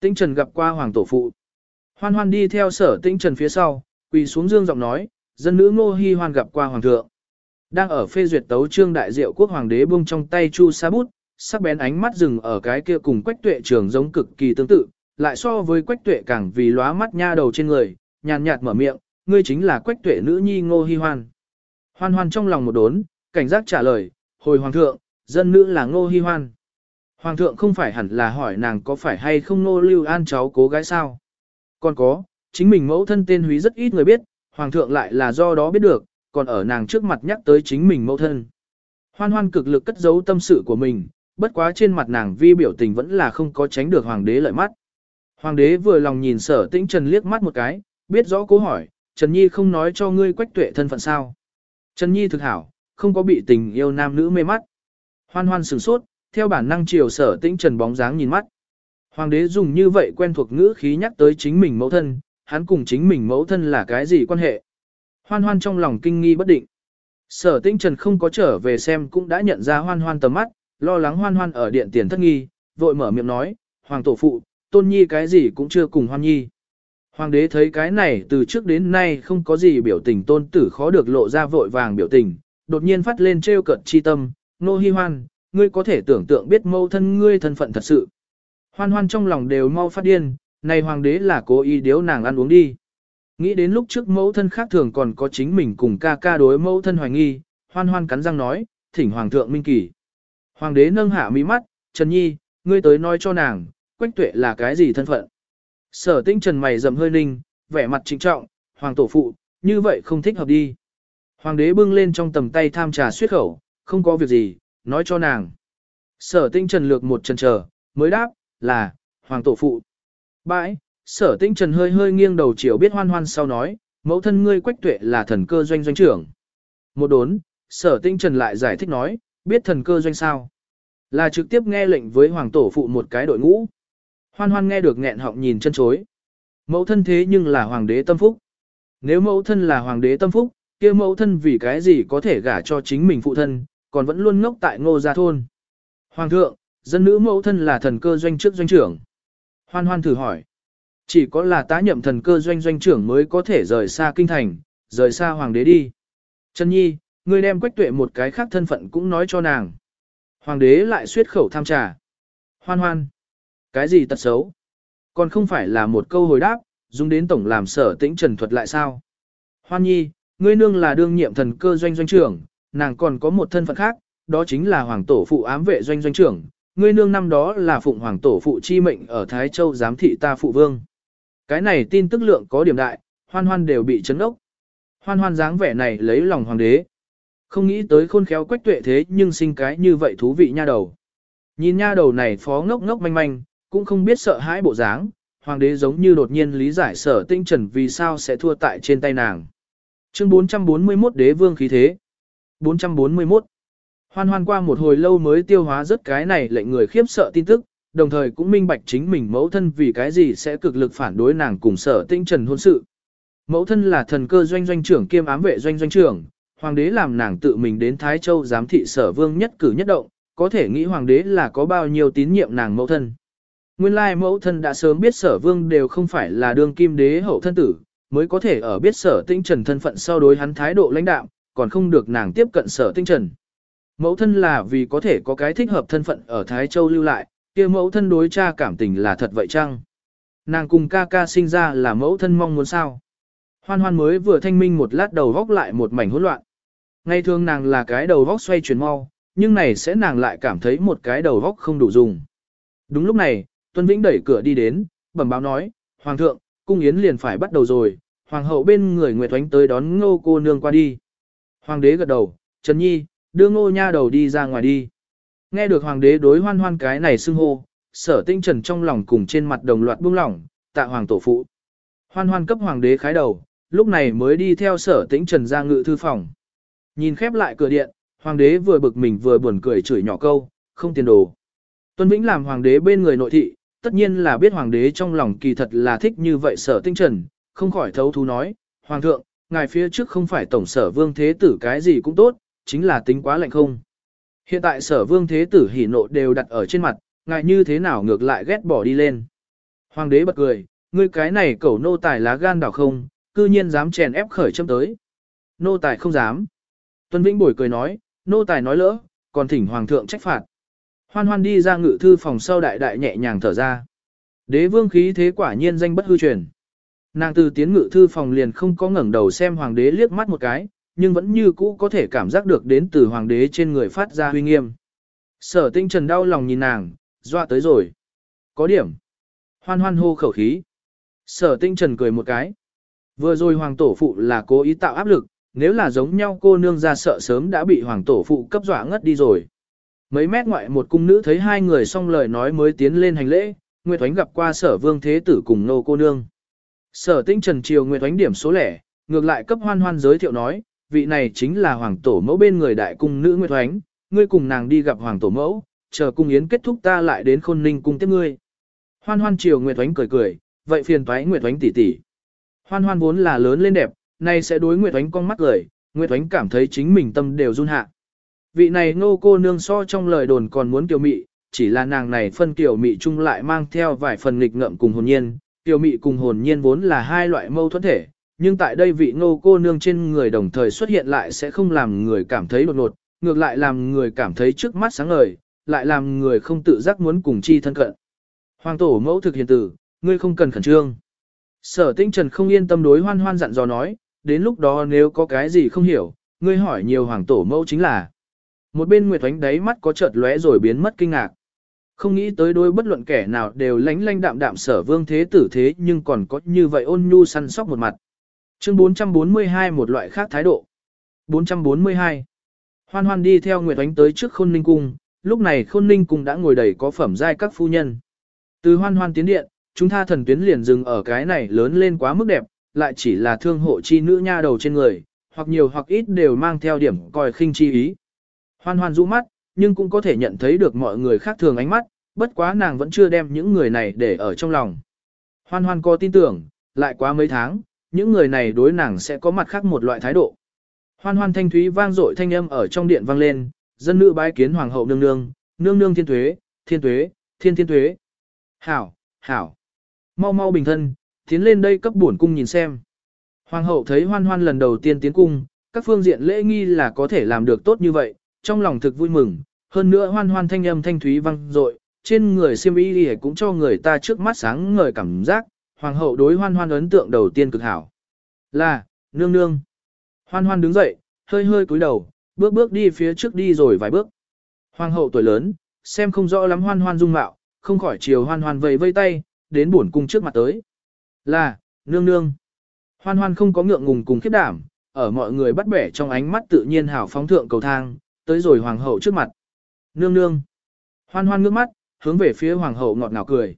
Tĩnh trần gặp qua hoàng tổ phụ. Hoan hoan đi theo sở tĩnh trần phía sau, quỳ xuống dương giọng nói, dân nữ ngô hy hoan gặp qua hoàng thượng. Đang ở phê duyệt tấu trương đại diệu quốc hoàng đế buông trong tay chu sa bút, sắc bén ánh mắt dừng ở cái kia cùng quách tuệ trường giống cực kỳ tương tự, lại so với quách tuệ càng vì lóa mắt nha đầu trên người, nhàn nhạt mở miệng, ngươi chính là quách tuệ nữ nhi ngô hy hoan. Hoan hoan trong lòng một đốn, cảnh giác trả lời, hồi hoàng thượng, dân nữ là ngô hy hoan. Hoàng thượng không phải hẳn là hỏi nàng có phải hay không ngô lưu an cháu cố gái sao. Còn có, chính mình mẫu thân tên húy rất ít người biết, hoàng thượng lại là do đó biết được, còn ở nàng trước mặt nhắc tới chính mình mẫu thân. Hoan hoan cực lực cất giấu tâm sự của mình, bất quá trên mặt nàng vi biểu tình vẫn là không có tránh được hoàng đế lợi mắt. Hoàng đế vừa lòng nhìn sở tĩnh Trần liếc mắt một cái, biết rõ cố hỏi, Trần Nhi không nói cho ngươi quách tuệ thân phận sao. Trần Nhi thực hảo, không có bị tình yêu nam nữ mê mắt. Hoan hoan sửng sốt, theo bản năng chiều sở tĩnh Trần bóng dáng nhìn mắt. Hoàng đế dùng như vậy quen thuộc ngữ khí nhắc tới chính mình mẫu thân, hắn cùng chính mình mẫu thân là cái gì quan hệ. Hoan hoan trong lòng kinh nghi bất định. Sở tĩnh Trần không có trở về xem cũng đã nhận ra hoan hoan tầm mắt, lo lắng hoan hoan ở điện tiền thất nghi, vội mở miệng nói, Hoàng tổ phụ, tôn nhi cái gì cũng chưa cùng hoan nhi. Hoàng đế thấy cái này từ trước đến nay không có gì biểu tình tôn tử khó được lộ ra vội vàng biểu tình, đột nhiên phát lên trêu cợt chi tâm, nô hi hoan, ngươi có thể tưởng tượng biết mâu thân ngươi thân phận thật sự. Hoan hoan trong lòng đều mau phát điên, này hoàng đế là cố ý điếu nàng ăn uống đi. Nghĩ đến lúc trước mẫu thân khác thường còn có chính mình cùng ca ca đối mẫu thân hoài nghi, hoan hoan cắn răng nói, thỉnh hoàng thượng minh kỳ. Hoàng đế nâng hạ mí mắt, Trần Nhi, ngươi tới nói cho nàng, quách tuệ là cái gì thân phận. Sở tinh trần mày dầm hơi ninh, vẻ mặt trịnh trọng, hoàng tổ phụ, như vậy không thích hợp đi. Hoàng đế bưng lên trong tầm tay tham trà suyết khẩu, không có việc gì, nói cho nàng. Sở tinh trần lược một chân chờ, mới đáp, là, hoàng tổ phụ. Bãi, sở tinh trần hơi hơi nghiêng đầu chiều biết hoan hoan sau nói, mẫu thân ngươi quách tuệ là thần cơ doanh doanh trưởng. Một đốn, sở tinh trần lại giải thích nói, biết thần cơ doanh sao. Là trực tiếp nghe lệnh với hoàng tổ phụ một cái đội ngũ. Hoan hoan nghe được nghẹn họng nhìn chân chối. Mẫu thân thế nhưng là hoàng đế tâm phúc. Nếu mẫu thân là hoàng đế tâm phúc, kia mẫu thân vì cái gì có thể gả cho chính mình phụ thân, còn vẫn luôn ngốc tại ngô gia thôn. Hoàng thượng, dân nữ mẫu thân là thần cơ doanh trước doanh trưởng. Hoan hoan thử hỏi. Chỉ có là tá nhậm thần cơ doanh doanh trưởng mới có thể rời xa kinh thành, rời xa hoàng đế đi. Trần Nhi, ngươi đem quách tuệ một cái khác thân phận cũng nói cho nàng. Hoàng đế lại suyết khẩu tham trà. Hoan hoan. Cái gì tật xấu? Còn không phải là một câu hồi đáp, dùng đến tổng làm sở tĩnh trần thuật lại sao? Hoan nhi, ngươi nương là đương nhiệm thần cơ doanh doanh trưởng, nàng còn có một thân phận khác, đó chính là hoàng tổ phụ ám vệ doanh doanh trưởng. Ngươi nương năm đó là phụng hoàng tổ phụ chi mệnh ở Thái Châu giám thị ta phụ vương. Cái này tin tức lượng có điểm đại, hoan hoan đều bị chấn ốc. Hoan hoan dáng vẻ này lấy lòng hoàng đế. Không nghĩ tới khôn khéo quách tuệ thế nhưng sinh cái như vậy thú vị nha đầu. Nhìn nha đầu này phó ngốc ngốc manh manh, cũng không biết sợ hãi bộ dáng, hoàng đế giống như đột nhiên lý giải sở tinh trần vì sao sẽ thua tại trên tay nàng. Chương 441 đế vương khí thế. 441. Hoan hoan qua một hồi lâu mới tiêu hóa rất cái này lệnh người khiếp sợ tin tức, đồng thời cũng minh bạch chính mình mẫu thân vì cái gì sẽ cực lực phản đối nàng cùng sở tinh trần hôn sự. Mẫu thân là thần cơ doanh doanh trưởng kiêm ám vệ doanh doanh trưởng, hoàng đế làm nàng tự mình đến Thái Châu giám thị sở vương nhất cử nhất động, có thể nghĩ hoàng đế là có bao nhiêu tín nhiệm nàng mẫu thân. Nguyên lai mẫu thân đã sớm biết sở vương đều không phải là đương kim đế hậu thân tử, mới có thể ở biết sở tinh trần thân phận sau đối hắn thái độ lãnh đạo, còn không được nàng tiếp cận sở tinh trần. Mẫu thân là vì có thể có cái thích hợp thân phận ở Thái Châu lưu lại, kia mẫu thân đối cha cảm tình là thật vậy chăng? Nàng cùng ca ca sinh ra là mẫu thân mong muốn sao? Hoan hoan mới vừa thanh minh một lát đầu góc lại một mảnh hỗn loạn. Ngày thường nàng là cái đầu góc xoay chuyển mau, nhưng này sẽ nàng lại cảm thấy một cái đầu góc không đủ dùng. Đúng lúc này, Tuân Vĩnh đẩy cửa đi đến, bẩm báo nói, Hoàng thượng, cung yến liền phải bắt đầu rồi, Hoàng hậu bên người Nguyệt Oánh tới đón ngô cô nương qua đi. Hoàng đế gật đầu, Trần Nhi, đưa ngô nha đầu đi ra ngoài đi. Nghe được Hoàng đế đối hoan hoan cái này xưng hô, sở tinh trần trong lòng cùng trên mặt đồng loạt buông lỏng, tạ Hoàng tổ phụ. Hoan hoan cấp Hoàng đế khái đầu, lúc này mới đi theo sở tĩnh trần ra ngự thư phòng. Nhìn khép lại cửa điện, Hoàng đế vừa bực mình vừa buồn cười chửi nhỏ câu, không tiền đồ. Tuân Vĩnh làm hoàng đế bên người nội thị, tất nhiên là biết hoàng đế trong lòng kỳ thật là thích như vậy sở tinh trần, không khỏi thấu thú nói, hoàng thượng, ngài phía trước không phải tổng sở vương thế tử cái gì cũng tốt, chính là tính quá lạnh không. Hiện tại sở vương thế tử hỉ nộ đều đặt ở trên mặt, ngài như thế nào ngược lại ghét bỏ đi lên. Hoàng đế bật cười, ngươi cái này cẩu nô tài lá gan đảo không, cư nhiên dám chèn ép khởi châm tới. Nô tài không dám. Tuân Vĩnh bồi cười nói, nô tài nói lỡ, còn thỉnh hoàng thượng trách phạt. Hoan hoan đi ra ngự thư phòng sau đại đại nhẹ nhàng thở ra. Đế vương khí thế quả nhiên danh bất hư truyền. Nàng từ tiến ngự thư phòng liền không có ngẩng đầu xem hoàng đế liếc mắt một cái, nhưng vẫn như cũ có thể cảm giác được đến từ hoàng đế trên người phát ra huy nghiêm. Sở tinh trần đau lòng nhìn nàng, dọa tới rồi. Có điểm. Hoan hoan hô khẩu khí. Sở tinh trần cười một cái. Vừa rồi hoàng tổ phụ là cố ý tạo áp lực, nếu là giống nhau cô nương ra sợ sớm đã bị hoàng tổ phụ cấp dọa ngất đi rồi. Mấy mét ngoại một cung nữ thấy hai người xong lời nói mới tiến lên hành lễ, Nguyệt Oánh gặp qua sở vương thế tử cùng nô cô nương. Sở tinh trần triều Nguyệt Oánh điểm số lẻ, ngược lại cấp hoan hoan giới thiệu nói, vị này chính là hoàng tổ mẫu bên người đại cung nữ Nguyệt Oánh, ngươi cùng nàng đi gặp hoàng tổ mẫu, chờ cung yến kết thúc ta lại đến khôn ninh cung tiếp ngươi. Hoan hoan triều Nguyệt Oánh cười cười, vậy phiền toái Nguyệt Oánh tỷ tỷ. Hoan hoan vốn là lớn lên đẹp, nay sẽ đối Nguyệt Oánh con mắt cười, Nguyệt Oánh cảm thấy chính mình tâm đều run hạ. Vị này ngô cô nương so trong lời đồn còn muốn kiều mị, chỉ là nàng này phân kiều mị chung lại mang theo vài phần nghịch ngợm cùng hồn nhiên, kiều mị cùng hồn nhiên vốn là hai loại mâu thuẫn thể, nhưng tại đây vị ngô cô nương trên người đồng thời xuất hiện lại sẽ không làm người cảm thấy đột ngột, ngược lại làm người cảm thấy trước mắt sáng ngời, lại làm người không tự giác muốn cùng chi thân cận. Hoàng tổ mẫu thực hiện tử, ngươi không cần khẩn trương. Sở tinh trần không yên tâm đối hoan hoan dặn dò nói, đến lúc đó nếu có cái gì không hiểu, ngươi hỏi nhiều hoàng tổ mẫu chính là. Một bên Nguyệt Oánh đáy mắt có chợt lóe rồi biến mất kinh ngạc. Không nghĩ tới đôi bất luận kẻ nào đều lánh lánh đạm đạm sở vương thế tử thế nhưng còn có như vậy ôn nhu săn sóc một mặt. Chương 442 một loại khác thái độ. 442 Hoan hoan đi theo Nguyệt Oánh tới trước khôn ninh cung, lúc này khôn ninh cung đã ngồi đầy có phẩm giai các phu nhân. Từ hoan hoan tiến điện, chúng ta thần tuyến liền dừng ở cái này lớn lên quá mức đẹp, lại chỉ là thương hộ chi nữ nha đầu trên người, hoặc nhiều hoặc ít đều mang theo điểm coi khinh chi ý. Hoan hoan rũ mắt, nhưng cũng có thể nhận thấy được mọi người khác thường ánh mắt, bất quá nàng vẫn chưa đem những người này để ở trong lòng. Hoan hoan có tin tưởng, lại quá mấy tháng, những người này đối nàng sẽ có mặt khác một loại thái độ. Hoan hoan thanh thúy vang dội thanh âm ở trong điện vang lên, dân nữ bái kiến hoàng hậu nương nương, nương nương thiên tuế, thiên tuế, thiên thiên tuế. Hảo, hảo. Mau mau bình thân, tiến lên đây cấp bổn cung nhìn xem. Hoàng hậu thấy hoan hoan lần đầu tiên tiến cung, các phương diện lễ nghi là có thể làm được tốt như vậy, trong lòng thực vui mừng, hơn nữa hoan hoan thanh âm thanh thúy vang dội, trên người siêm y cũng cho người ta trước mắt sáng ngời cảm giác, hoàng hậu đối hoan hoan ấn tượng đầu tiên cực hảo. Là, nương nương. Hoan hoan đứng dậy, hơi hơi cúi đầu, bước bước đi phía trước đi rồi vài bước. Hoàng hậu tuổi lớn, xem không rõ lắm hoan hoan dung mạo, không khỏi chiều hoan hoan vẫy vây tay, đến buồn cung trước mặt tới. Là, nương nương. Hoan hoan không có ngượng ngùng cùng khiếp đảm, ở mọi người bắt bẻ trong ánh mắt tự nhiên hảo phóng thượng cầu thang, tới rồi hoàng hậu trước mặt. Nương nương. Hoan hoan ngước mắt, hướng về phía hoàng hậu ngọt ngào cười.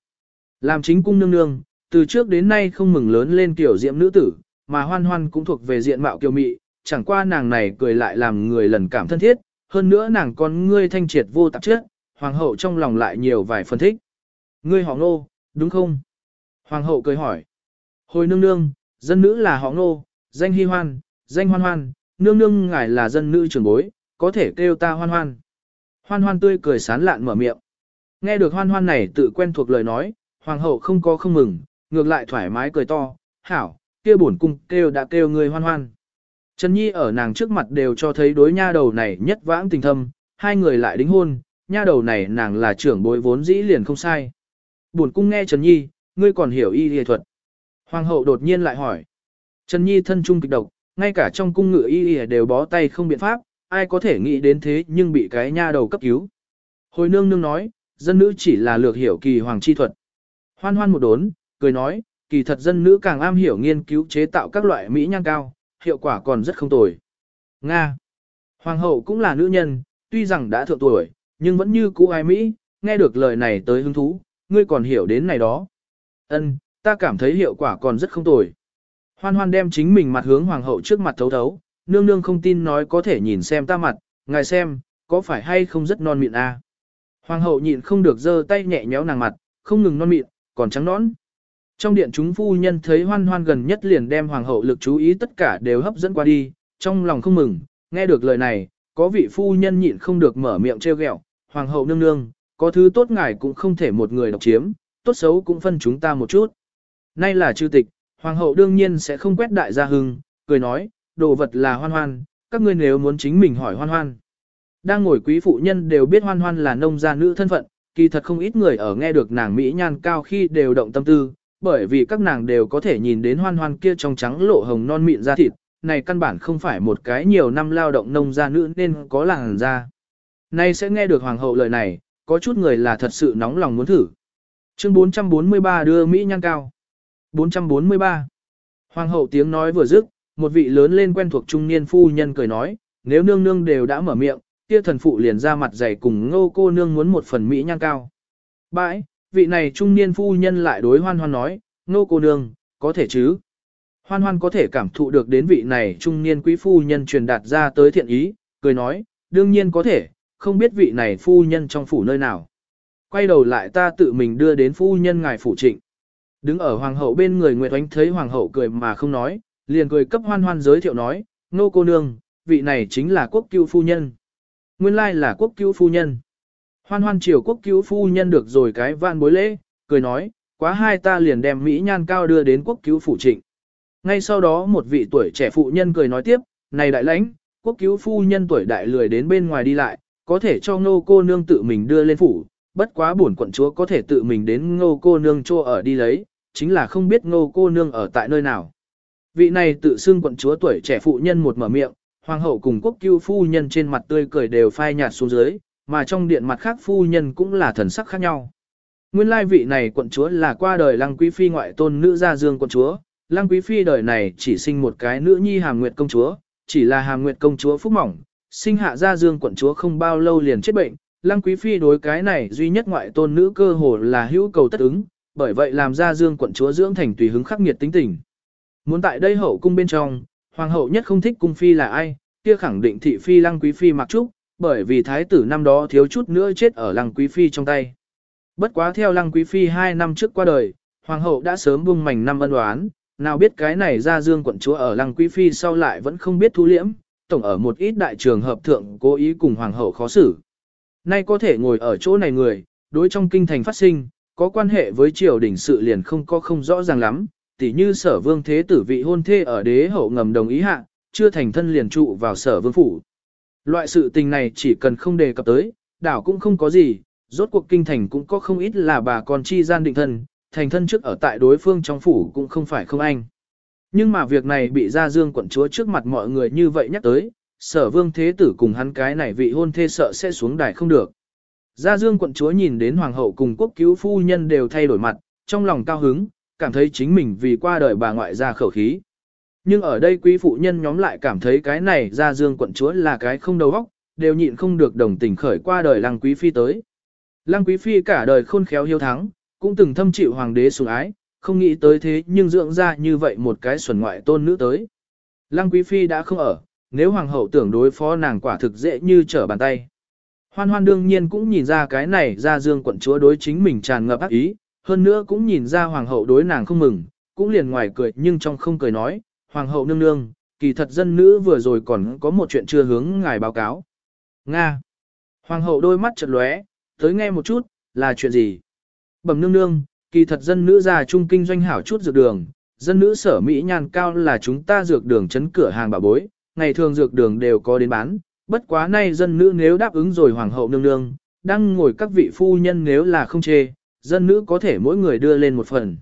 Làm chính cung nương nương, từ trước đến nay không mừng lớn lên kiểu diệm nữ tử, mà hoan hoan cũng thuộc về diện mạo kiều mị, chẳng qua nàng này cười lại làm người lần cảm thân thiết, hơn nữa nàng con ngươi thanh triệt vô tạp chất, hoàng hậu trong lòng lại nhiều vài phân thích. Ngươi họ ngô, đúng không? Hoàng hậu cười hỏi. Hồi nương nương, dân nữ là họ ngô, danh hy hoan, danh hoan hoan, nương nương ngài là dân nữ trưởng bối, có thể kêu ta hoan hoan. Hoan hoan tươi cười sán lạn mở miệng. Nghe được hoan hoan này tự quen thuộc lời nói, hoàng hậu không có không mừng, ngược lại thoải mái cười to, hảo, kia bổn cung kêu đã kêu người hoan hoan. Trần Nhi ở nàng trước mặt đều cho thấy đối nha đầu này nhất vãng tình thâm, hai người lại đính hôn, nha đầu này nàng là trưởng bối vốn dĩ liền không sai. Bổn cung nghe Trần Nhi, ngươi còn hiểu y y thuật. Hoàng hậu đột nhiên lại hỏi. Trần Nhi thân trung kịch độc, ngay cả trong cung ngựa y y đều bó tay không biện pháp, ai có thể nghĩ đến thế nhưng bị cái nha đầu cấp cứu. Hồi nương nương nói, dân nữ chỉ là lược hiểu kỳ hoàng chi thuật. Hoan hoan một đốn, cười nói, kỳ thật dân nữ càng am hiểu nghiên cứu chế tạo các loại mỹ nhan cao, hiệu quả còn rất không tồi. Nga. Hoàng hậu cũng là nữ nhân, tuy rằng đã thượng tuổi, nhưng vẫn như cũ ai Mỹ, nghe được lời này tới hứng thú, ngươi còn hiểu đến này đó. Ân, ta cảm thấy hiệu quả còn rất không tồi. Hoan hoan đem chính mình mặt hướng hoàng hậu trước mặt thấu thấu, nương nương không tin nói có thể nhìn xem ta mặt, ngài xem, có phải hay không rất non mịn a? À? Hoàng hậu nhịn không được giơ tay nhẹ nhéo nàng mặt, không ngừng non mịn, còn trắng nõn. Trong điện chúng phu nhân thấy hoan hoan gần nhất liền đem hoàng hậu lực chú ý tất cả đều hấp dẫn qua đi, trong lòng không mừng, nghe được lời này, có vị phu nhân nhịn không được mở miệng trêu ghẹo, hoàng hậu nương nương, có thứ tốt ngài cũng không thể một người độc chiếm, tốt xấu cũng phân chúng ta một chút. Nay là chư tịch, hoàng hậu đương nhiên sẽ không quét đại gia hưng, cười nói, đồ vật là hoan hoan, các ngươi nếu muốn chính mình hỏi hoan hoan. Đang ngồi quý phụ nhân đều biết hoan hoan là nông gia nữ thân phận, kỳ thật không ít người ở nghe được nàng Mỹ nhan cao khi đều động tâm tư, bởi vì các nàng đều có thể nhìn đến hoan hoan kia trong trắng lộ hồng non mịn da thịt, này căn bản không phải một cái nhiều năm lao động nông gia nữ nên có làng da. Nay sẽ nghe được hoàng hậu lời này, có chút người là thật sự nóng lòng muốn thử. Chương 443 đưa Mỹ nhan cao. 443. Hoàng hậu tiếng nói vừa dứt, một vị lớn lên quen thuộc trung niên phu nhân cười nói, nếu nương nương đều đã mở miệng, kia thần phụ liền ra mặt dày cùng ngô cô nương muốn một phần Mỹ nhan cao. Bãi, vị này trung niên phu nhân lại đối hoan hoan nói, ngô cô nương, có thể chứ. Hoan hoan có thể cảm thụ được đến vị này trung niên quý phu nhân truyền đạt ra tới thiện ý, cười nói, đương nhiên có thể, không biết vị này phu nhân trong phủ nơi nào. Quay đầu lại ta tự mình đưa đến phu nhân ngài phủ trịnh. Đứng ở hoàng hậu bên người Nguyệt Oánh thấy hoàng hậu cười mà không nói, liền cười cấp hoan hoan giới thiệu nói, nô cô nương, vị này chính là quốc cứu phu nhân. Nguyên lai là quốc cứu phu nhân. Hoan hoan triều quốc cứu phu nhân được rồi cái van bối lễ, cười nói, quá hai ta liền đem Mỹ nhan cao đưa đến quốc cứu phủ trịnh. Ngay sau đó một vị tuổi trẻ phụ nhân cười nói tiếp, này đại lãnh, quốc cứu phu nhân tuổi đại lười đến bên ngoài đi lại, có thể cho ngô cô nương tự mình đưa lên phủ, bất quá bổn quận chúa có thể tự mình đến ngô cô nương cho ở đi lấy, chính là không biết ngô cô nương ở tại nơi nào. Vị này tự xưng quận chúa tuổi trẻ phụ nhân một mở miệng, hoàng hậu cùng quốc cưu phu nhân trên mặt tươi cười đều phai nhạt xuống dưới, mà trong điện mặt khác phu nhân cũng là thần sắc khác nhau. Nguyên lai vị này quận chúa là qua đời lăng quý phi ngoại tôn nữ gia dương quận chúa, lăng quý phi đời này chỉ sinh một cái nữ nhi hàm nguyệt công chúa, chỉ là hàm nguyệt công chúa phúc mỏng, sinh hạ gia dương quận chúa không bao lâu liền chết bệnh, lăng quý phi đối cái này duy nhất ngoại tôn nữ cơ hồ là hữu cầu tất ứng, bởi vậy làm gia dương quận chúa dưỡng thành tùy hứng khắc nghiệt tính tình. Muốn tại đây hậu cung bên trong, hoàng hậu nhất không thích cung phi là ai, kia khẳng định thị phi lăng quý phi mặc trúc, bởi vì thái tử năm đó thiếu chút nữa chết ở lăng quý phi trong tay. Bất quá theo lăng quý phi hai năm trước qua đời, hoàng hậu đã sớm buông mảnh năm ân đoán, nào biết cái này ra dương quận chúa ở lăng quý phi sau lại vẫn không biết thu liễm, tổng ở một ít đại trường hợp thượng cố ý cùng hoàng hậu khó xử. Nay có thể ngồi ở chỗ này người, đối trong kinh thành phát sinh, có quan hệ với triều đình sự liền không có không rõ ràng lắm, tỉ như sở vương thế tử vị hôn thê ở đế hậu ngầm đồng ý hạ, chưa thành thân liền trụ vào sở vương phủ. Loại sự tình này chỉ cần không đề cập tới, đảo cũng không có gì, rốt cuộc kinh thành cũng có không ít là bà con chi gian định thân, thành thân trước ở tại đối phương trong phủ cũng không phải không anh. Nhưng mà việc này bị ra dương quận chúa trước mặt mọi người như vậy nhắc tới, sở vương thế tử cùng hắn cái này vị hôn thê sợ sẽ xuống đài không được. Gia dương quận chúa nhìn đến hoàng hậu cùng quốc cứu phu nhân đều thay đổi mặt, trong lòng cao hứng, cảm thấy chính mình vì qua đời bà ngoại ra khẩu khí. Nhưng ở đây quý phụ nhân nhóm lại cảm thấy cái này gia dương quận chúa là cái không đầu óc, đều nhịn không được đồng tình khởi qua đời lăng quý phi tới. Lăng quý phi cả đời khôn khéo hiếu thắng, cũng từng thâm chịu hoàng đế sủng ái, không nghĩ tới thế nhưng dưỡng ra như vậy một cái xuẩn ngoại tôn nữ tới. Lăng quý phi đã không ở, nếu hoàng hậu tưởng đối phó nàng quả thực dễ như trở bàn tay. Hoan hoan đương nhiên cũng nhìn ra cái này ra dương quận chúa đối chính mình tràn ngập ác ý, hơn nữa cũng nhìn ra hoàng hậu đối nàng không mừng, cũng liền ngoài cười nhưng trong không cười nói, hoàng hậu nương nương, kỳ thật dân nữ vừa rồi còn có một chuyện chưa hướng ngài báo cáo. Nga. Hoàng hậu đôi mắt chợt lóe, tới nghe một chút, là chuyện gì? Bẩm nương nương, kỳ thật dân nữ già trung kinh doanh hảo chút dược đường, dân nữ sở Mỹ nhàn cao là chúng ta dược đường chấn cửa hàng bà bối, ngày thường dược đường đều có đến bán, bất quá nay dân nữ nếu đáp ứng rồi hoàng hậu nương nương, đang ngồi các vị phu nhân nếu là không chê, dân nữ có thể mỗi người đưa lên một phần.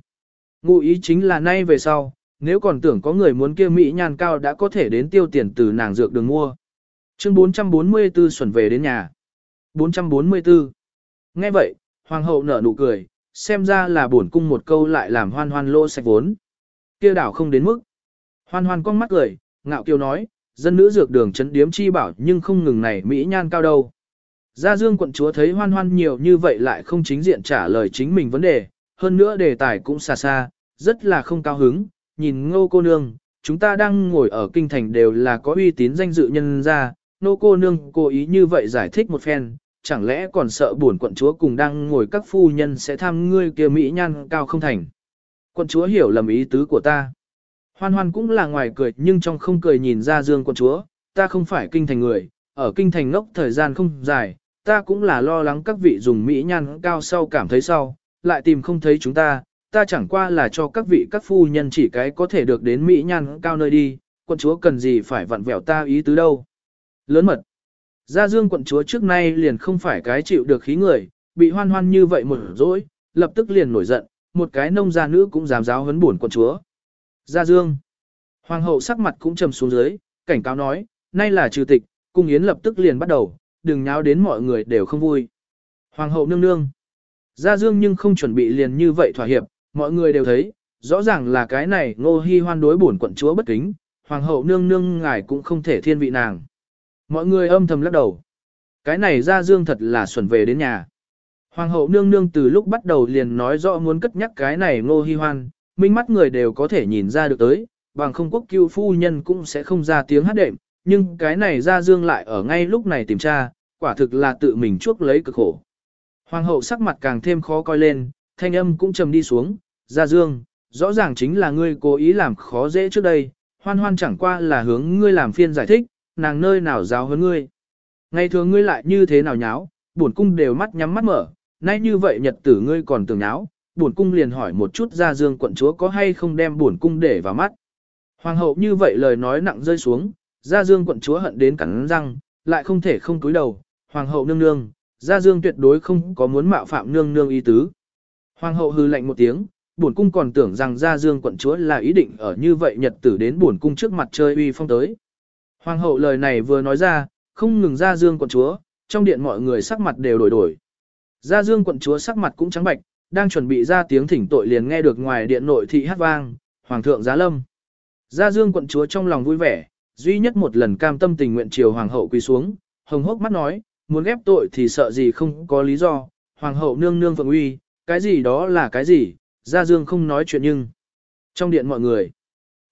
Ngụ ý chính là nay về sau, nếu còn tưởng có người muốn kia Mỹ nhan cao đã có thể đến tiêu tiền từ nàng dược đường mua. Chương 444 xuẩn về đến nhà. 444. Nghe vậy, hoàng hậu nở nụ cười, xem ra là bổn cung một câu lại làm hoan hoan lô sạch vốn. Kia đảo không đến mức. Hoan hoan con mắt cười, ngạo kiều nói, dân nữ dược đường chấn điếm chi bảo nhưng không ngừng này Mỹ nhan cao đâu. Gia Dương quận chúa thấy hoan hoan nhiều như vậy lại không chính diện trả lời chính mình vấn đề, hơn nữa đề tài cũng xa xa, rất là không cao hứng, nhìn ngô cô nương, chúng ta đang ngồi ở kinh thành đều là có uy tín danh dự nhân ra, nô cô nương cố ý như vậy giải thích một phen, chẳng lẽ còn sợ buồn quận chúa cùng đang ngồi các phu nhân sẽ tham ngươi kia mỹ nhan cao không thành. Quận chúa hiểu lầm ý tứ của ta. Hoan hoan cũng là ngoài cười nhưng trong không cười nhìn ra dương quận chúa, ta không phải kinh thành người, ở kinh thành ngốc thời gian không dài, ta cũng là lo lắng các vị dùng mỹ nhan cao sau cảm thấy sau, lại tìm không thấy chúng ta, ta chẳng qua là cho các vị các phu nhân chỉ cái có thể được đến mỹ nhan cao nơi đi, quận chúa cần gì phải vặn vẹo ta ý tứ đâu. Lớn mật. Gia Dương quận chúa trước nay liền không phải cái chịu được khí người, bị hoan hoan như vậy một dỗi, lập tức liền nổi giận, một cái nông gia nữ cũng dám giáo huấn buồn quận chúa. Gia Dương. Hoàng hậu sắc mặt cũng trầm xuống dưới, cảnh cáo nói, nay là trừ tịch, cung yến lập tức liền bắt đầu, đừng nháo đến mọi người đều không vui. Hoàng hậu nương nương. Gia Dương nhưng không chuẩn bị liền như vậy thỏa hiệp, mọi người đều thấy, rõ ràng là cái này ngô hy hoan đối bổn quận chúa bất kính, hoàng hậu nương nương ngài cũng không thể thiên vị nàng. Mọi người âm thầm lắc đầu. Cái này Gia Dương thật là xuẩn về đến nhà. Hoàng hậu nương nương từ lúc bắt đầu liền nói rõ muốn cất nhắc cái này ngô hy hoan, minh mắt người đều có thể nhìn ra được tới, bằng không quốc cưu phu nhân cũng sẽ không ra tiếng hát đệm, nhưng cái này Gia Dương lại ở ngay lúc này tìm tra, quả thực là tự mình chuốc lấy cực khổ. Hoàng hậu sắc mặt càng thêm khó coi lên, thanh âm cũng trầm đi xuống, Gia Dương, rõ ràng chính là ngươi cố ý làm khó dễ trước đây, hoan hoan chẳng qua là hướng ngươi làm phiên giải thích, nàng nơi nào giáo hơn ngươi. Ngày thường ngươi lại như thế nào nháo, buồn cung đều mắt nhắm mắt mở, nay như vậy nhật tử ngươi còn tưởng nháo, buồn cung liền hỏi một chút Gia Dương quận chúa có hay không đem buồn cung để vào mắt. Hoàng hậu như vậy lời nói nặng rơi xuống, Gia Dương quận chúa hận đến cắn răng, lại không thể không cúi đầu, Hoàng hậu nương nương, Gia Dương tuyệt đối không có muốn mạo phạm nương nương ý tứ. Hoàng hậu hư lạnh một tiếng, bổn cung còn tưởng rằng Gia Dương quận chúa là ý định ở như vậy nhật tử đến bổn cung trước mặt chơi uy phong tới. Hoàng hậu lời này vừa nói ra, không ngừng Gia Dương quận chúa, trong điện mọi người sắc mặt đều đổi đổi. Gia Dương quận chúa sắc mặt cũng trắng bạch, đang chuẩn bị ra tiếng thỉnh tội liền nghe được ngoài điện nội thị hát vang, Hoàng thượng giá lâm. Gia Dương quận chúa trong lòng vui vẻ, duy nhất một lần cam tâm tình nguyện chiều Hoàng hậu quỳ xuống, hồng hốc mắt nói, muốn ghép tội thì sợ gì không có lý do, Hoàng hậu nương nương phượng uy, cái gì đó là cái gì, Gia Dương không nói chuyện nhưng. Trong điện mọi người,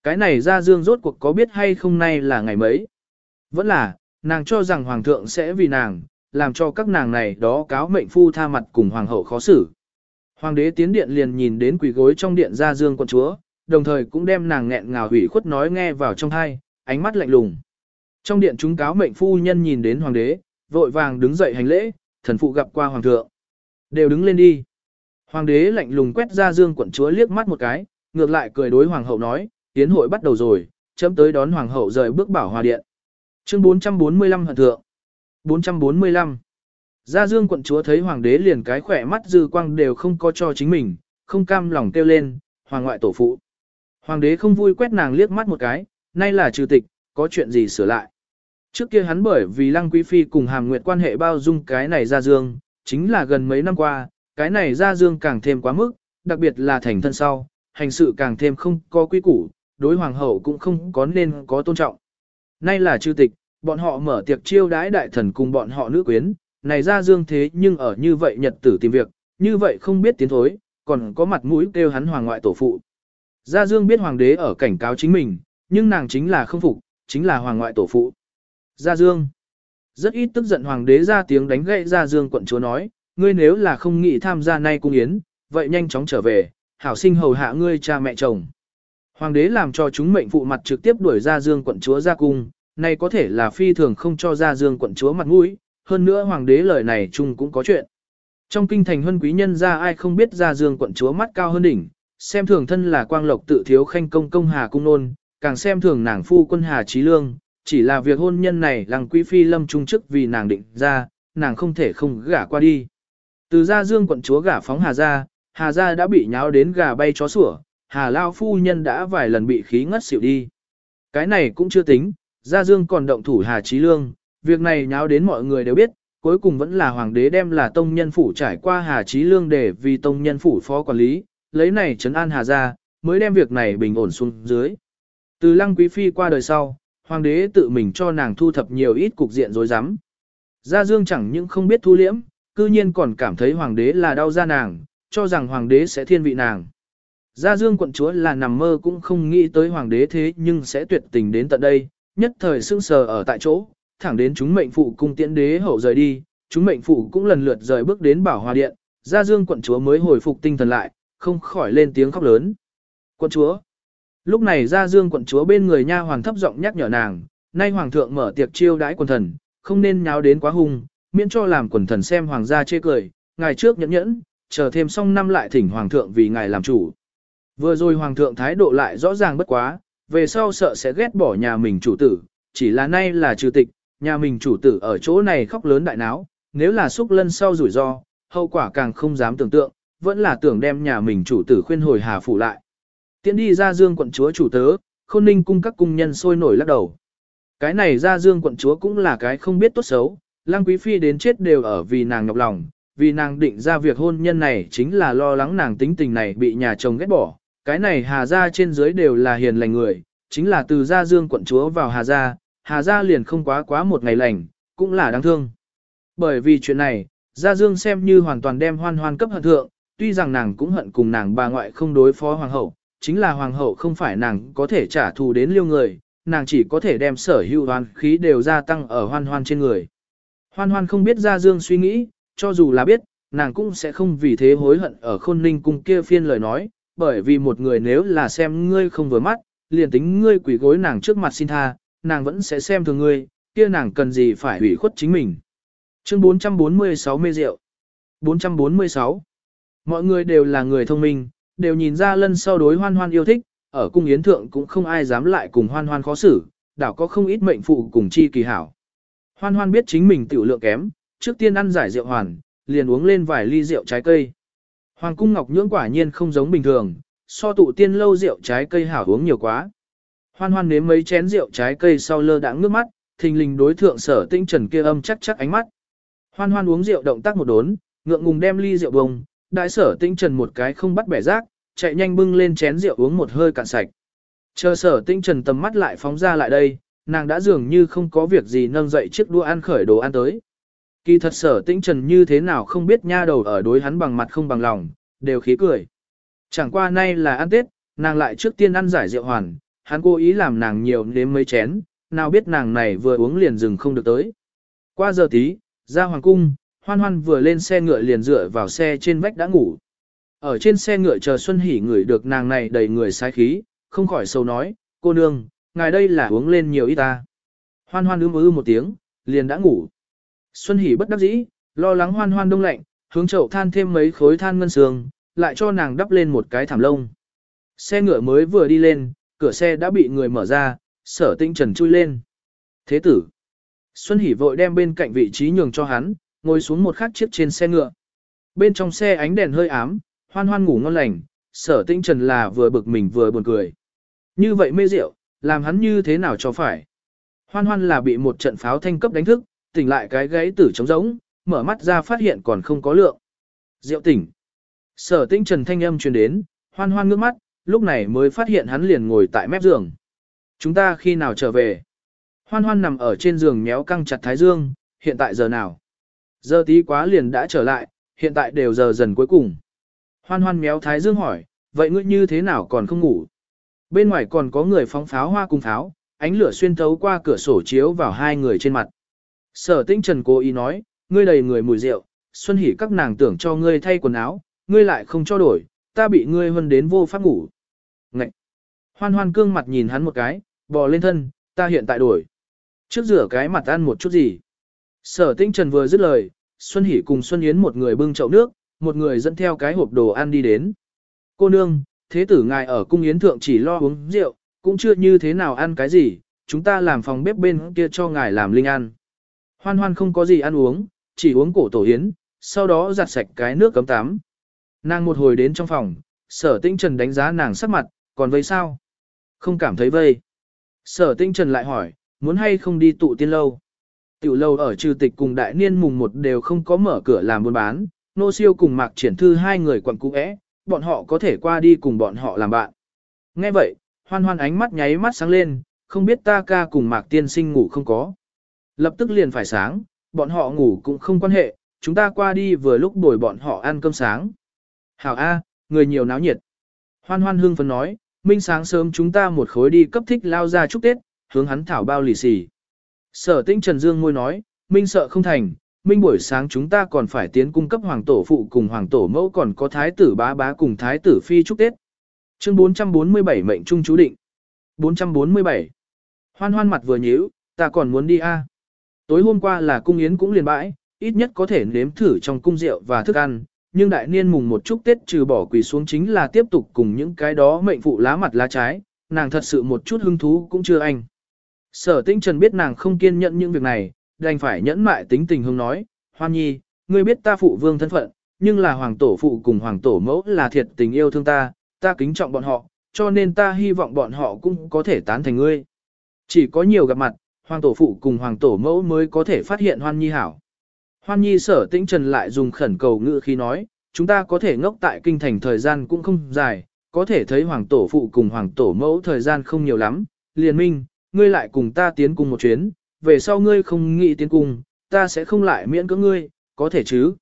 cái này Gia Dương rốt cuộc có biết hay không nay là ngày mấy. Vẫn là, nàng cho rằng Hoàng thượng sẽ vì nàng, làm cho các nàng này đó cáo mệnh phu tha mặt cùng Hoàng hậu khó xử. Hoàng đế tiến điện liền nhìn đến quỷ gối trong điện Gia Dương quận chúa, đồng thời cũng đem nàng nghẹn ngào hủy khuất nói nghe vào trong thai, ánh mắt lạnh lùng. Trong điện chúng cáo mệnh phu nhân nhìn đến hoàng đế, vội vàng đứng dậy hành lễ, thần phụ gặp qua hoàng thượng. Đều đứng lên đi. Hoàng đế lạnh lùng quét ra dương quận chúa liếc mắt một cái, ngược lại cười đối hoàng hậu nói, tiến hội bắt đầu rồi, chấm tới đón hoàng hậu rời bước bảo hòa điện. Chương 445 hận thượng. 445. Gia dương quận chúa thấy hoàng đế liền cái khỏe mắt dư quang đều không có cho chính mình, không cam lòng kêu lên, hoàng ngoại tổ phụ. Hoàng đế không vui quét nàng liếc mắt một cái, nay là trừ tịch, có chuyện gì sửa lại. Trước kia hắn bởi vì Lăng Quý Phi cùng Hàm Nguyệt quan hệ bao dung cái này ra dương, chính là gần mấy năm qua, cái này ra dương càng thêm quá mức, đặc biệt là thành thân sau, hành sự càng thêm không có quy củ, đối hoàng hậu cũng không có nên có tôn trọng. Nay là chư tịch, bọn họ mở tiệc chiêu đãi đại thần cùng bọn họ nữ quyến, này ra dương thế nhưng ở như vậy nhật tử tìm việc, như vậy không biết tiến thối, còn có mặt mũi kêu hắn hoàng ngoại tổ phụ. Gia Dương biết hoàng đế ở cảnh cáo chính mình, nhưng nàng chính là không phục, chính là hoàng ngoại tổ phụ. Gia Dương. Rất ít tức giận hoàng đế ra tiếng đánh gậy Gia Dương quận chúa nói, ngươi nếu là không nghĩ tham gia nay cung yến, vậy nhanh chóng trở về, hảo sinh hầu hạ ngươi cha mẹ chồng. Hoàng đế làm cho chúng mệnh phụ mặt trực tiếp đuổi Gia Dương quận chúa ra cung, này có thể là phi thường không cho Gia Dương quận chúa mặt mũi, hơn nữa hoàng đế lời này chung cũng có chuyện. Trong kinh thành huân quý nhân ra ai không biết Gia Dương quận chúa mắt cao hơn đỉnh, xem thường thân là quang lộc tự thiếu khanh công công Hà Cung Nôn, càng xem thường nàng phu quân Hà Trí Lương, chỉ là việc hôn nhân này lăng quý phi lâm trung chức vì nàng định ra, nàng không thể không gả qua đi. Từ gia dương quận chúa gả phóng Hà gia, Hà gia đã bị nháo đến gà bay chó sủa, Hà Lao phu nhân đã vài lần bị khí ngất xỉu đi. Cái này cũng chưa tính, gia dương còn động thủ Hà Trí Lương, việc này nháo đến mọi người đều biết, cuối cùng vẫn là hoàng đế đem là tông nhân phủ trải qua Hà Trí Lương để vì tông nhân phủ phó quản lý, lấy này trấn an Hà gia, mới đem việc này bình ổn xuống dưới. Từ lăng quý phi qua đời sau, hoàng đế tự mình cho nàng thu thập nhiều ít cục diện rối rắm. Gia Dương chẳng những không biết thu liễm, cư nhiên còn cảm thấy hoàng đế là đau ra nàng, cho rằng hoàng đế sẽ thiên vị nàng. Gia Dương quận chúa là nằm mơ cũng không nghĩ tới hoàng đế thế nhưng sẽ tuyệt tình đến tận đây, nhất thời sưng sờ ở tại chỗ, thẳng đến chúng mệnh phụ cung tiễn đế hậu rời đi, chúng mệnh phụ cũng lần lượt rời bước đến bảo hòa điện, Gia Dương quận chúa mới hồi phục tinh thần lại, không khỏi lên tiếng khóc lớn. Quận chúa. Lúc này Gia Dương quận chúa bên người nha hoàng thấp giọng nhắc nhở nàng, nay hoàng thượng mở tiệc chiêu đãi quần thần, không nên nháo đến quá hung, miễn cho làm quần thần xem hoàng gia chê cười, ngày trước nhẫn nhẫn, chờ thêm xong năm lại thỉnh hoàng thượng vì ngài làm chủ. Vừa rồi hoàng thượng thái độ lại rõ ràng bất quá, về sau sợ sẽ ghét bỏ nhà mình chủ tử, chỉ là nay là trừ tịch, nhà mình chủ tử ở chỗ này khóc lớn đại náo, nếu là xúc lân sau rủi ro, hậu quả càng không dám tưởng tượng, vẫn là tưởng đem nhà mình chủ tử khuyên hồi hà phủ lại. Tiến đi ra dương quận chúa chủ tớ, khôn ninh cung các cung nhân sôi nổi lắc đầu. Cái này ra dương quận chúa cũng là cái không biết tốt xấu, lang quý phi đến chết đều ở vì nàng nhọc lòng, vì nàng định ra việc hôn nhân này chính là lo lắng nàng tính tình này bị nhà chồng ghét bỏ. Cái này hà gia trên dưới đều là hiền lành người, chính là từ gia dương quận chúa vào hà gia, hà gia liền không quá quá một ngày lành, cũng là đáng thương. Bởi vì chuyện này, gia dương xem như hoàn toàn đem hoan hoan cấp hận thượng, tuy rằng nàng cũng hận cùng nàng bà ngoại không đối phó hoàng hậu, chính là hoàng hậu không phải nàng có thể trả thù đến liêu người, nàng chỉ có thể đem sở hữu hoan khí đều gia tăng ở hoan hoan trên người. Hoan hoan không biết gia dương suy nghĩ, cho dù là biết, nàng cũng sẽ không vì thế hối hận ở khôn ninh cung kia phiên lời nói, bởi vì một người nếu là xem ngươi không vừa mắt, liền tính ngươi quỷ gối nàng trước mặt xin tha, nàng vẫn sẽ xem thường ngươi, kia nàng cần gì phải hủy khuất chính mình. Chương 446 mê rượu 446 Mọi người đều là người thông minh, đều nhìn ra lân sau đối hoan hoan yêu thích, ở cung yến thượng cũng không ai dám lại cùng hoan hoan khó xử, đảo có không ít mệnh phụ cùng chi kỳ hảo. Hoan hoan biết chính mình tiểu lượng kém, trước tiên ăn giải rượu hoàn, liền uống lên vài ly rượu trái cây. Hoàng cung ngọc nhưỡng quả nhiên không giống bình thường, so tụ tiên lâu rượu trái cây hảo uống nhiều quá. Hoan hoan nếm mấy chén rượu trái cây sau lơ đãng nước mắt, thình lình đối thượng sở tinh trần kia âm chắc chắc ánh mắt. Hoan hoan uống rượu động tác một đốn, ngượng ngùng đem ly rượu bông, đại sở tinh trần một cái không bắt bẻ rác, chạy nhanh bưng lên chén rượu uống một hơi cạn sạch. Chờ sở tinh trần tầm mắt lại phóng ra lại đây, nàng đã dường như không có việc gì nâng dậy chiếc đũa ăn khởi đồ ăn tới. Kỳ thật sở tinh trần như thế nào không biết nha đầu ở đối hắn bằng mặt không bằng lòng, đều khí cười. Chẳng qua nay là ăn tết, nàng lại trước tiên ăn giải rượu hoàn, hắn cố ý làm nàng nhiều nếm mấy chén, nào biết nàng này vừa uống liền dừng không được tới. Qua giờ tí, ra hoàng cung, hoan hoan vừa lên xe ngựa liền dựa vào xe trên vách đã ngủ. Ở trên xe ngựa chờ Xuân Hỷ ngửi được nàng này đầy người sai khí, không khỏi sâu nói, cô nương, ngài đây là uống lên nhiều ít ta. Hoan hoan ưm ư một tiếng, liền đã ngủ. Xuân Hỷ bất đắc dĩ, lo lắng hoan hoan đông lạnh, hướng chậu than thêm mấy khối than ngân sương, lại cho nàng đắp lên một cái thảm lông. Xe ngựa mới vừa đi lên, cửa xe đã bị người mở ra, sở tinh trần chui lên. Thế tử. Xuân Hỷ vội đem bên cạnh vị trí nhường cho hắn, ngồi xuống một khắc chiếc trên xe ngựa. Bên trong xe ánh đèn hơi ám, hoan hoan ngủ ngon lành, sở tinh trần là vừa bực mình vừa buồn cười. Như vậy mê rượu, làm hắn như thế nào cho phải. Hoan hoan là bị một trận pháo thanh cấp đánh thức, tỉnh lại cái gáy tử trống rỗng, mở mắt ra phát hiện còn không có lượng. Rượu tỉnh. Sở tinh trần thanh âm truyền đến, hoan hoan ngước mắt, lúc này mới phát hiện hắn liền ngồi tại mép giường. Chúng ta khi nào trở về? Hoan hoan nằm ở trên giường méo căng chặt thái dương, hiện tại giờ nào? Giờ tí quá liền đã trở lại, hiện tại đều giờ dần cuối cùng. Hoan hoan méo thái dương hỏi, vậy ngươi như thế nào còn không ngủ? Bên ngoài còn có người phóng pháo hoa cùng pháo, ánh lửa xuyên thấu qua cửa sổ chiếu vào hai người trên mặt. Sở tinh trần cố ý nói, ngươi đầy người mùi rượu, xuân hỉ các nàng tưởng cho ngươi thay quần áo, ngươi lại không cho đổi, ta bị ngươi hân đến vô pháp ngủ. Ngậy! Hoan hoan cương mặt nhìn hắn một cái, bò lên thân, ta hiện tại đổi. Trước rửa cái mặt ăn một chút gì. Sở tinh trần vừa dứt lời, Xuân Hỷ cùng Xuân Yến một người bưng chậu nước, một người dẫn theo cái hộp đồ ăn đi đến. Cô nương, thế tử ngài ở cung yến thượng chỉ lo uống rượu, cũng chưa như thế nào ăn cái gì, chúng ta làm phòng bếp bên kia cho ngài làm linh ăn. Hoan hoan không có gì ăn uống, chỉ uống cổ tổ yến, sau đó giặt sạch cái nước cấm tắm. Nàng một hồi đến trong phòng, sở tinh trần đánh giá nàng sắc mặt, còn vây sao? Không cảm thấy vây. Sở tinh trần lại hỏi, muốn hay không đi tụ tiên lâu? Tiểu lâu ở trừ tịch cùng đại niên mùng một đều không có mở cửa làm buôn bán, nô siêu cùng mạc triển thư hai người quặng cũ é, bọn họ có thể qua đi cùng bọn họ làm bạn. Nghe vậy, hoan hoan ánh mắt nháy mắt sáng lên, không biết ta ca cùng mạc tiên sinh ngủ không có. Lập tức liền phải sáng, bọn họ ngủ cũng không quan hệ, chúng ta qua đi vừa lúc đổi bọn họ ăn cơm sáng. Hảo A, người nhiều náo nhiệt. Hoan hoan hương phấn nói, minh sáng sớm chúng ta một khối đi cấp thích lao ra chúc Tết, hướng hắn thảo bao lì xì. Sở tinh Trần Dương ngôi nói, minh sợ không thành, minh buổi sáng chúng ta còn phải tiến cung cấp hoàng tổ phụ cùng hoàng tổ mẫu còn có thái tử bá bá cùng thái tử phi chúc Tết. Chương 447 mệnh trung chú định. 447. Hoan hoan mặt vừa nhíu, ta còn muốn đi a. Tối hôm qua là cung yến cũng liền bãi, ít nhất có thể nếm thử trong cung rượu và thức ăn, nhưng đại niên mùng một chúc Tết trừ bỏ quỳ xuống chính là tiếp tục cùng những cái đó mệnh phụ lá mặt lá trái, nàng thật sự một chút hứng thú cũng chưa anh. Sở tinh trần biết nàng không kiên nhẫn những việc này, đành phải nhẫn mại tính tình hương nói, hoan nhi, ngươi biết ta phụ vương thân phận, nhưng là hoàng tổ phụ cùng hoàng tổ mẫu là thiệt tình yêu thương ta, ta kính trọng bọn họ, cho nên ta hy vọng bọn họ cũng có thể tán thành ngươi. Chỉ có nhiều gặp mặt, hoàng tổ phụ cùng hoàng tổ mẫu mới có thể phát hiện hoan nhi hảo. Hoan nhi sở tĩnh trần lại dùng khẩn cầu ngữ khi nói, chúng ta có thể ngốc tại kinh thành thời gian cũng không dài, có thể thấy hoàng tổ phụ cùng hoàng tổ mẫu thời gian không nhiều lắm, liền minh, ngươi lại cùng ta tiến cùng một chuyến, về sau ngươi không nghĩ tiến cùng, ta sẽ không lại miễn cưỡng ngươi, có thể chứ.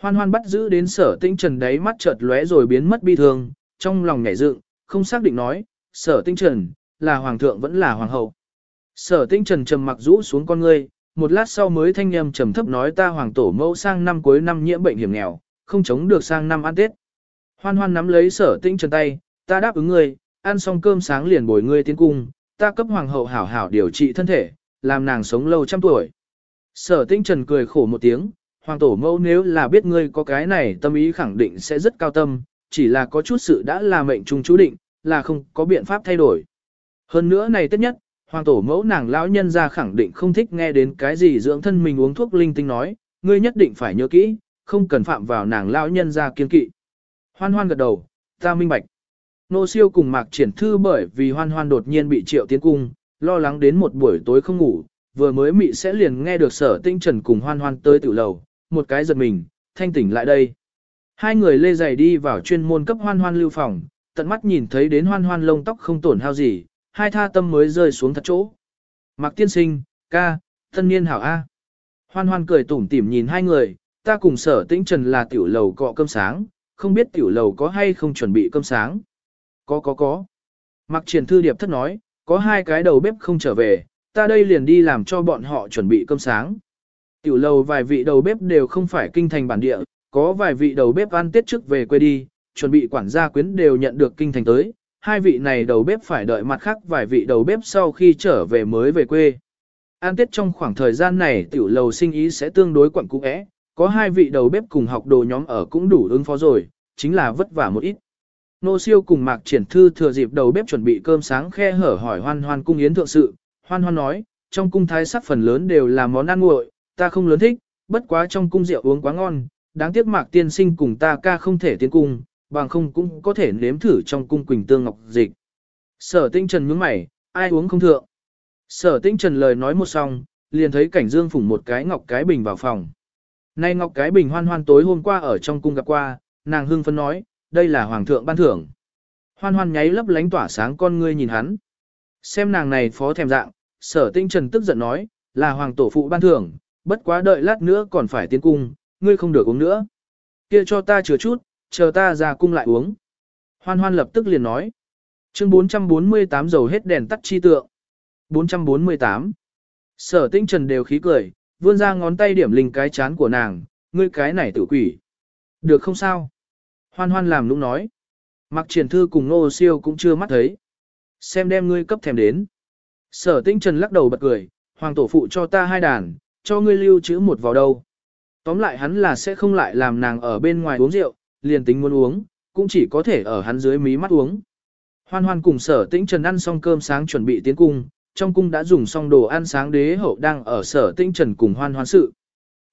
Hoan hoan bắt giữ đến sở tinh trần đấy mắt chợt lóe rồi biến mất bi thương, trong lòng nhảy dựng, không xác định nói, sở tinh trần, là hoàng thượng vẫn là hoàng hậu. Sở tinh trần trầm mặc rũ xuống con ngươi, một lát sau mới thanh nhầm trầm thấp nói ta hoàng tổ mẫu sang năm cuối năm nhiễm bệnh hiểm nghèo, không chống được sang năm ăn Tết. Hoan hoan nắm lấy sở tinh trần tay, ta đáp ứng ngươi, ăn xong cơm sáng liền bồi ngươi tiến cung, ta cấp hoàng hậu hảo hảo điều trị thân thể, làm nàng sống lâu trăm tuổi. Sở Tinh trần cười khổ một tiếng, hoàng tổ mẫu nếu là biết ngươi có cái này tâm ý khẳng định sẽ rất cao tâm, chỉ là có chút sự đã là mệnh trung chú định, là không có biện pháp thay đổi. Hơn nữa này tất nhất, hoàng tổ mẫu nàng lão nhân ra khẳng định không thích nghe đến cái gì dưỡng thân mình uống thuốc linh tinh nói, ngươi nhất định phải nhớ kỹ, không cần phạm vào nàng lão nhân ra kiên kỵ. Hoan hoan gật đầu, ta minh bạch. Nô siêu cùng mạc triển thư bởi vì hoan hoan đột nhiên bị triệu tiến cung, lo lắng đến một buổi tối không ngủ, vừa mới mị sẽ liền nghe được sở tinh trần cùng hoan hoan tới tiểu lầu, một cái giật mình, thanh tỉnh lại đây. Hai người lê giày đi vào chuyên môn cấp hoan hoan lưu phòng, tận mắt nhìn thấy đến hoan hoan lông tóc không tổn hao gì, hai tha tâm mới rơi xuống thật chỗ. Mạc tiên sinh, ca, thân niên hảo A. Hoan hoan cười tủm tỉm nhìn hai người, ta cùng sở tĩnh trần là tiểu lầu cọ cơm sáng, không biết tiểu lầu có hay không chuẩn bị cơm sáng. Có có có. Mặc triển thư điệp thất nói, có hai cái đầu bếp không trở về, ta đây liền đi làm cho bọn họ chuẩn bị cơm sáng. Tiểu lầu vài vị đầu bếp đều không phải kinh thành bản địa, có vài vị đầu bếp ăn tết trước về quê đi, chuẩn bị quản gia quyến đều nhận được kinh thành tới, hai vị này đầu bếp phải đợi mặt khác vài vị đầu bếp sau khi trở về mới về quê. An tết trong khoảng thời gian này tiểu lầu sinh ý sẽ tương đối quẩn cũ é, có hai vị đầu bếp cùng học đồ nhóm ở cũng đủ ứng phó rồi, chính là vất vả một ít. Nô siêu cùng mạc triển thư thừa dịp đầu bếp chuẩn bị cơm sáng khe hở hỏi hoan hoan cung yến thượng sự, hoan hoan nói, trong cung thái sắc phần lớn đều là món ăn nguội, ta không lớn thích, bất quá trong cung rượu uống quá ngon, đáng tiếc mạc tiên sinh cùng ta ca không thể tiến cung, bằng không cũng có thể nếm thử trong cung quỳnh tương ngọc dịch. Sở tinh trần nhướng mày, ai uống không thượng. Sở tinh trần lời nói một xong, liền thấy cảnh dương phủng một cái ngọc cái bình vào phòng. Nay ngọc cái bình hoan hoan tối hôm qua ở trong cung gặp qua, nàng hương phân nói, đây là hoàng thượng ban thưởng. Hoan hoan nháy lấp lánh tỏa sáng con ngươi nhìn hắn. Xem nàng này phó thèm dạng, sở tinh trần tức giận nói, là hoàng tổ phụ ban thưởng, bất quá đợi lát nữa còn phải tiến cung, ngươi không được uống nữa. Kia cho ta chừa chút, chờ ta ra cung lại uống. Hoan hoan lập tức liền nói. Chương 448 dầu hết đèn tắt chi tượng. 448. Sở tinh trần đều khí cười, vươn ra ngón tay điểm linh cái chán của nàng, ngươi cái này tự quỷ. Được không sao? Hoan hoan làm lúc nói. Mặc triển thư cùng nô siêu cũng chưa mắt thấy. Xem đem ngươi cấp thèm đến. Sở tinh trần lắc đầu bật cười, hoàng tổ phụ cho ta hai đàn, cho ngươi lưu trữ một vào đâu. Tóm lại hắn là sẽ không lại làm nàng ở bên ngoài uống rượu, liền tính muốn uống, cũng chỉ có thể ở hắn dưới mí mắt uống. Hoan hoan cùng sở tĩnh trần ăn xong cơm sáng chuẩn bị tiến cung, trong cung đã dùng xong đồ ăn sáng đế hậu đang ở sở tĩnh trần cùng hoan hoan sự.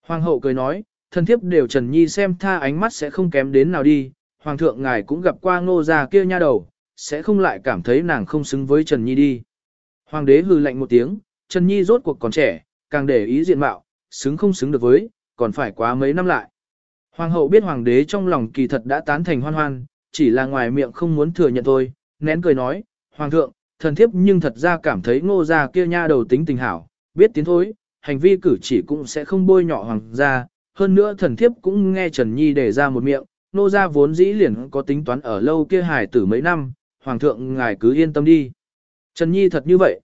Hoàng hậu cười nói, thân thiếp đều Trần Nhi xem tha ánh mắt sẽ không kém đến nào đi, Hoàng thượng ngài cũng gặp qua ngô gia kia nha đầu, sẽ không lại cảm thấy nàng không xứng với Trần Nhi đi. Hoàng đế hừ lạnh một tiếng, Trần Nhi rốt cuộc còn trẻ, càng để ý diện mạo, xứng không xứng được với, còn phải quá mấy năm lại. Hoàng hậu biết hoàng đế trong lòng kỳ thật đã tán thành hoan hoan, chỉ là ngoài miệng không muốn thừa nhận thôi, nén cười nói, Hoàng thượng, thần thiếp nhưng thật ra cảm thấy ngô gia kia nha đầu tính tình hảo, biết tiến thối, hành vi cử chỉ cũng sẽ không bôi nhọ hoàng gia, hơn nữa thần thiếp cũng nghe Trần Nhi để ra một miệng, Nô gia vốn dĩ liền có tính toán ở lâu kia hài tử mấy năm, Hoàng thượng ngài cứ yên tâm đi. Trần Nhi thật như vậy.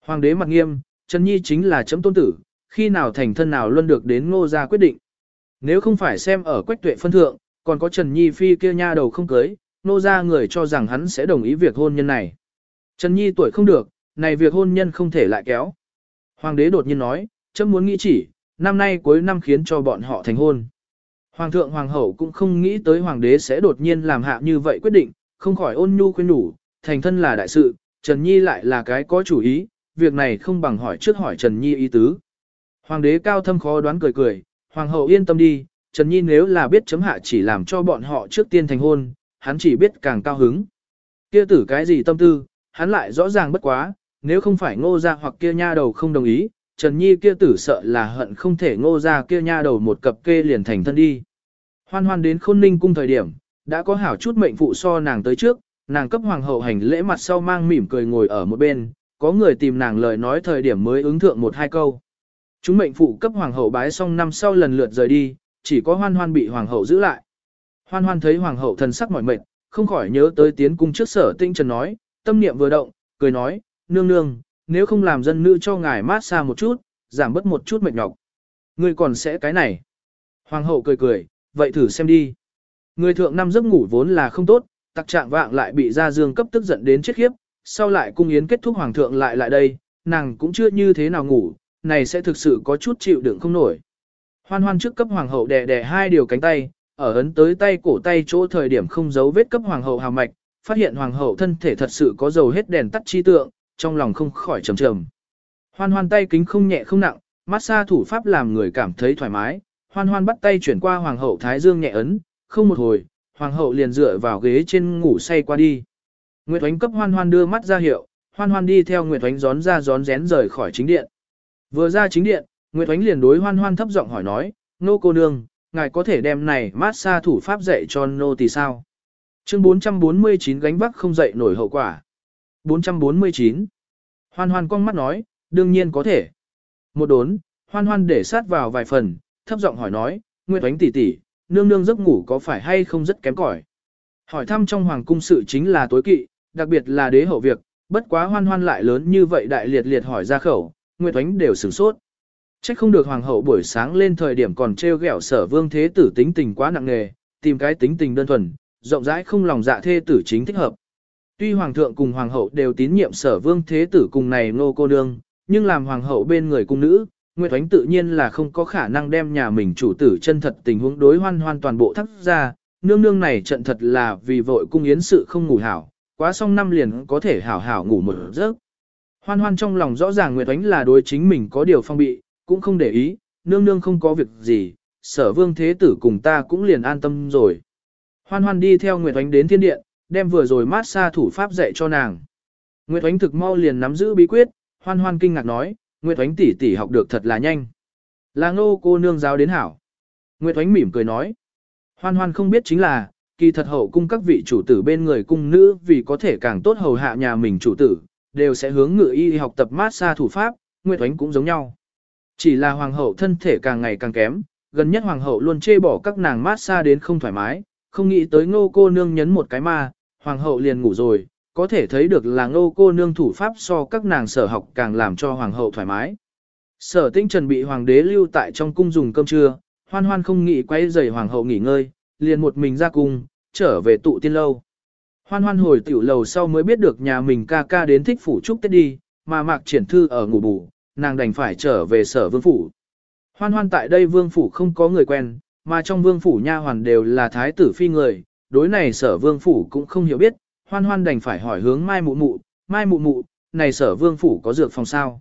Hoàng đế mặt nghiêm, Trần Nhi chính là chấm tôn tử, khi nào thành thân nào luôn được đến ngô gia quyết định. Nếu không phải xem ở quách tuệ phân thượng, còn có Trần Nhi phi kia nha đầu không cưới, nô gia người cho rằng hắn sẽ đồng ý việc hôn nhân này. Trần Nhi tuổi không được, này việc hôn nhân không thể lại kéo. Hoàng đế đột nhiên nói, chấm muốn nghĩ chỉ, năm nay cuối năm khiến cho bọn họ thành hôn. Hoàng thượng hoàng hậu cũng không nghĩ tới hoàng đế sẽ đột nhiên làm hạ như vậy quyết định, không khỏi ôn nhu khuyên nhủ, thành thân là đại sự, Trần Nhi lại là cái có chủ ý, việc này không bằng hỏi trước hỏi Trần Nhi ý tứ. Hoàng đế cao thâm khó đoán cười cười, hoàng hậu yên tâm đi, Trần Nhi nếu là biết chấm hạ chỉ làm cho bọn họ trước tiên thành hôn, hắn chỉ biết càng cao hứng. Kia tử cái gì tâm tư, hắn lại rõ ràng bất quá, nếu không phải ngô ra hoặc kia nha đầu không đồng ý, Trần Nhi kia tử sợ là hận không thể ngô ra kia nha đầu một cặp kê liền thành thân đi. Hoan hoan đến khôn ninh cung thời điểm, đã có hảo chút mệnh phụ so nàng tới trước, nàng cấp hoàng hậu hành lễ mặt sau mang mỉm cười ngồi ở một bên, có người tìm nàng lời nói thời điểm mới ứng thượng một hai câu. Chúng mệnh phụ cấp hoàng hậu bái xong năm sau lần lượt rời đi, chỉ có hoan hoan bị hoàng hậu giữ lại. Hoan hoan thấy hoàng hậu thần sắc mỏi mệt, không khỏi nhớ tới tiến cung trước sở tinh trần nói, tâm niệm vừa động, cười nói, nương nương, nếu không làm dân nữ cho ngài mát xa một chút, giảm bớt một chút mệt nhọc. Ngươi còn sẽ cái này. Hoàng hậu cười cười, vậy thử xem đi. Người thượng năm giấc ngủ vốn là không tốt, tặc trạng vạng lại bị gia dương cấp tức giận đến chết khiếp, sau lại cung yến kết thúc hoàng thượng lại lại đây, nàng cũng chưa như thế nào ngủ, này sẽ thực sự có chút chịu đựng không nổi. Hoan hoan trước cấp hoàng hậu đè đè hai điều cánh tay, ở ấn tới tay cổ tay chỗ thời điểm không giấu vết cấp hoàng hậu hào mạch, phát hiện hoàng hậu thân thể thật sự có dầu hết đèn tắt chi tượng, trong lòng không khỏi trầm trầm. Hoan hoan tay kính không nhẹ không nặng, massage thủ pháp làm người cảm thấy thoải mái, hoan hoan bắt tay chuyển qua hoàng hậu thái dương nhẹ ấn, không một hồi, hoàng hậu liền dựa vào ghế trên ngủ say qua đi. Nguyệt Oánh cấp hoan hoan đưa mắt ra hiệu, hoan hoan đi theo Nguyệt Oánh gión ra gión rén rời khỏi chính điện. Vừa ra chính điện, Nguyệt Oánh liền đối hoan hoan thấp giọng hỏi nói, nô cô nương, ngài có thể đem này mát xa thủ pháp dạy cho nô thì sao? Chương 449 gánh vác không dậy nổi hậu quả. 449. Hoan hoan cong mắt nói, đương nhiên có thể. Một đốn, hoan hoan để sát vào vài phần, thấp giọng hỏi nói, Nguyệt Oánh tỷ tỷ, nương nương giấc ngủ có phải hay không rất kém cỏi? Hỏi thăm trong hoàng cung sự chính là tối kỵ, đặc biệt là đế hậu việc, bất quá hoan hoan lại lớn như vậy đại liệt liệt hỏi ra khẩu, Nguyệt Oánh đều sửng sốt. Trách không được hoàng hậu buổi sáng lên thời điểm còn treo gẹo sở vương thế tử tính tình quá nặng nề, tìm cái tính tình đơn thuần, rộng rãi không lòng dạ thê tử chính thích hợp. Tuy hoàng thượng cùng hoàng hậu đều tín nhiệm sở vương thế tử cùng này nô cô nương, nhưng làm hoàng hậu bên người cung nữ, Nguyệt Oánh tự nhiên là không có khả năng đem nhà mình chủ tử chân thật tình huống đối hoan hoan toàn bộ thắt ra, nương nương này trận thật là vì vội cung yến sự không ngủ hảo, quá xong năm liền có thể hảo hảo ngủ một giấc. Hoan hoan trong lòng rõ ràng Nguyệt Oánh là đối chính mình có điều phong bị, cũng không để ý, nương nương không có việc gì, sở vương thế tử cùng ta cũng liền an tâm rồi. Hoan hoan đi theo Nguyệt Oánh đến thiên điện, đem vừa rồi mát xa thủ pháp dạy cho nàng. Nguyệt Oánh thực mau liền nắm giữ bí quyết, hoan hoan kinh ngạc nói, Nguyệt Oánh tỷ tỷ học được thật là nhanh. Là ngô cô nương giáo đến hảo. Nguyệt Oánh mỉm cười nói. Hoan hoan không biết chính là, kỳ thật hậu cung các vị chủ tử bên người cung nữ vì có thể càng tốt hầu hạ nhà mình chủ tử, đều sẽ hướng ngự y học tập mát xa thủ pháp, Nguyệt Oánh cũng giống nhau. Chỉ là hoàng hậu thân thể càng ngày càng kém, gần nhất hoàng hậu luôn chê bỏ các nàng mát xa đến không thoải mái, không nghĩ tới ngô cô nương nhấn một cái mà hoàng hậu liền ngủ rồi, có thể thấy được là ngô cô nương thủ pháp so các nàng sở học càng làm cho hoàng hậu thoải mái. Sở tinh trần bị hoàng đế lưu tại trong cung dùng cơm trưa, hoan hoan không nghĩ quay rầy hoàng hậu nghỉ ngơi, liền một mình ra cung, trở về tụ tiên lâu. Hoan hoan hồi tiểu lầu sau mới biết được nhà mình ca ca đến thích phủ chúc Tết đi, mà mạc triển thư ở ngủ bù, nàng đành phải trở về sở vương phủ. Hoan hoan tại đây vương phủ không có người quen, mà trong vương phủ nha hoàn đều là thái tử phi người, đối này sở vương phủ cũng không hiểu biết, hoan hoan đành phải hỏi hướng mai mụ mụ, mai mụ mụ, này sở vương phủ có dược phòng sao?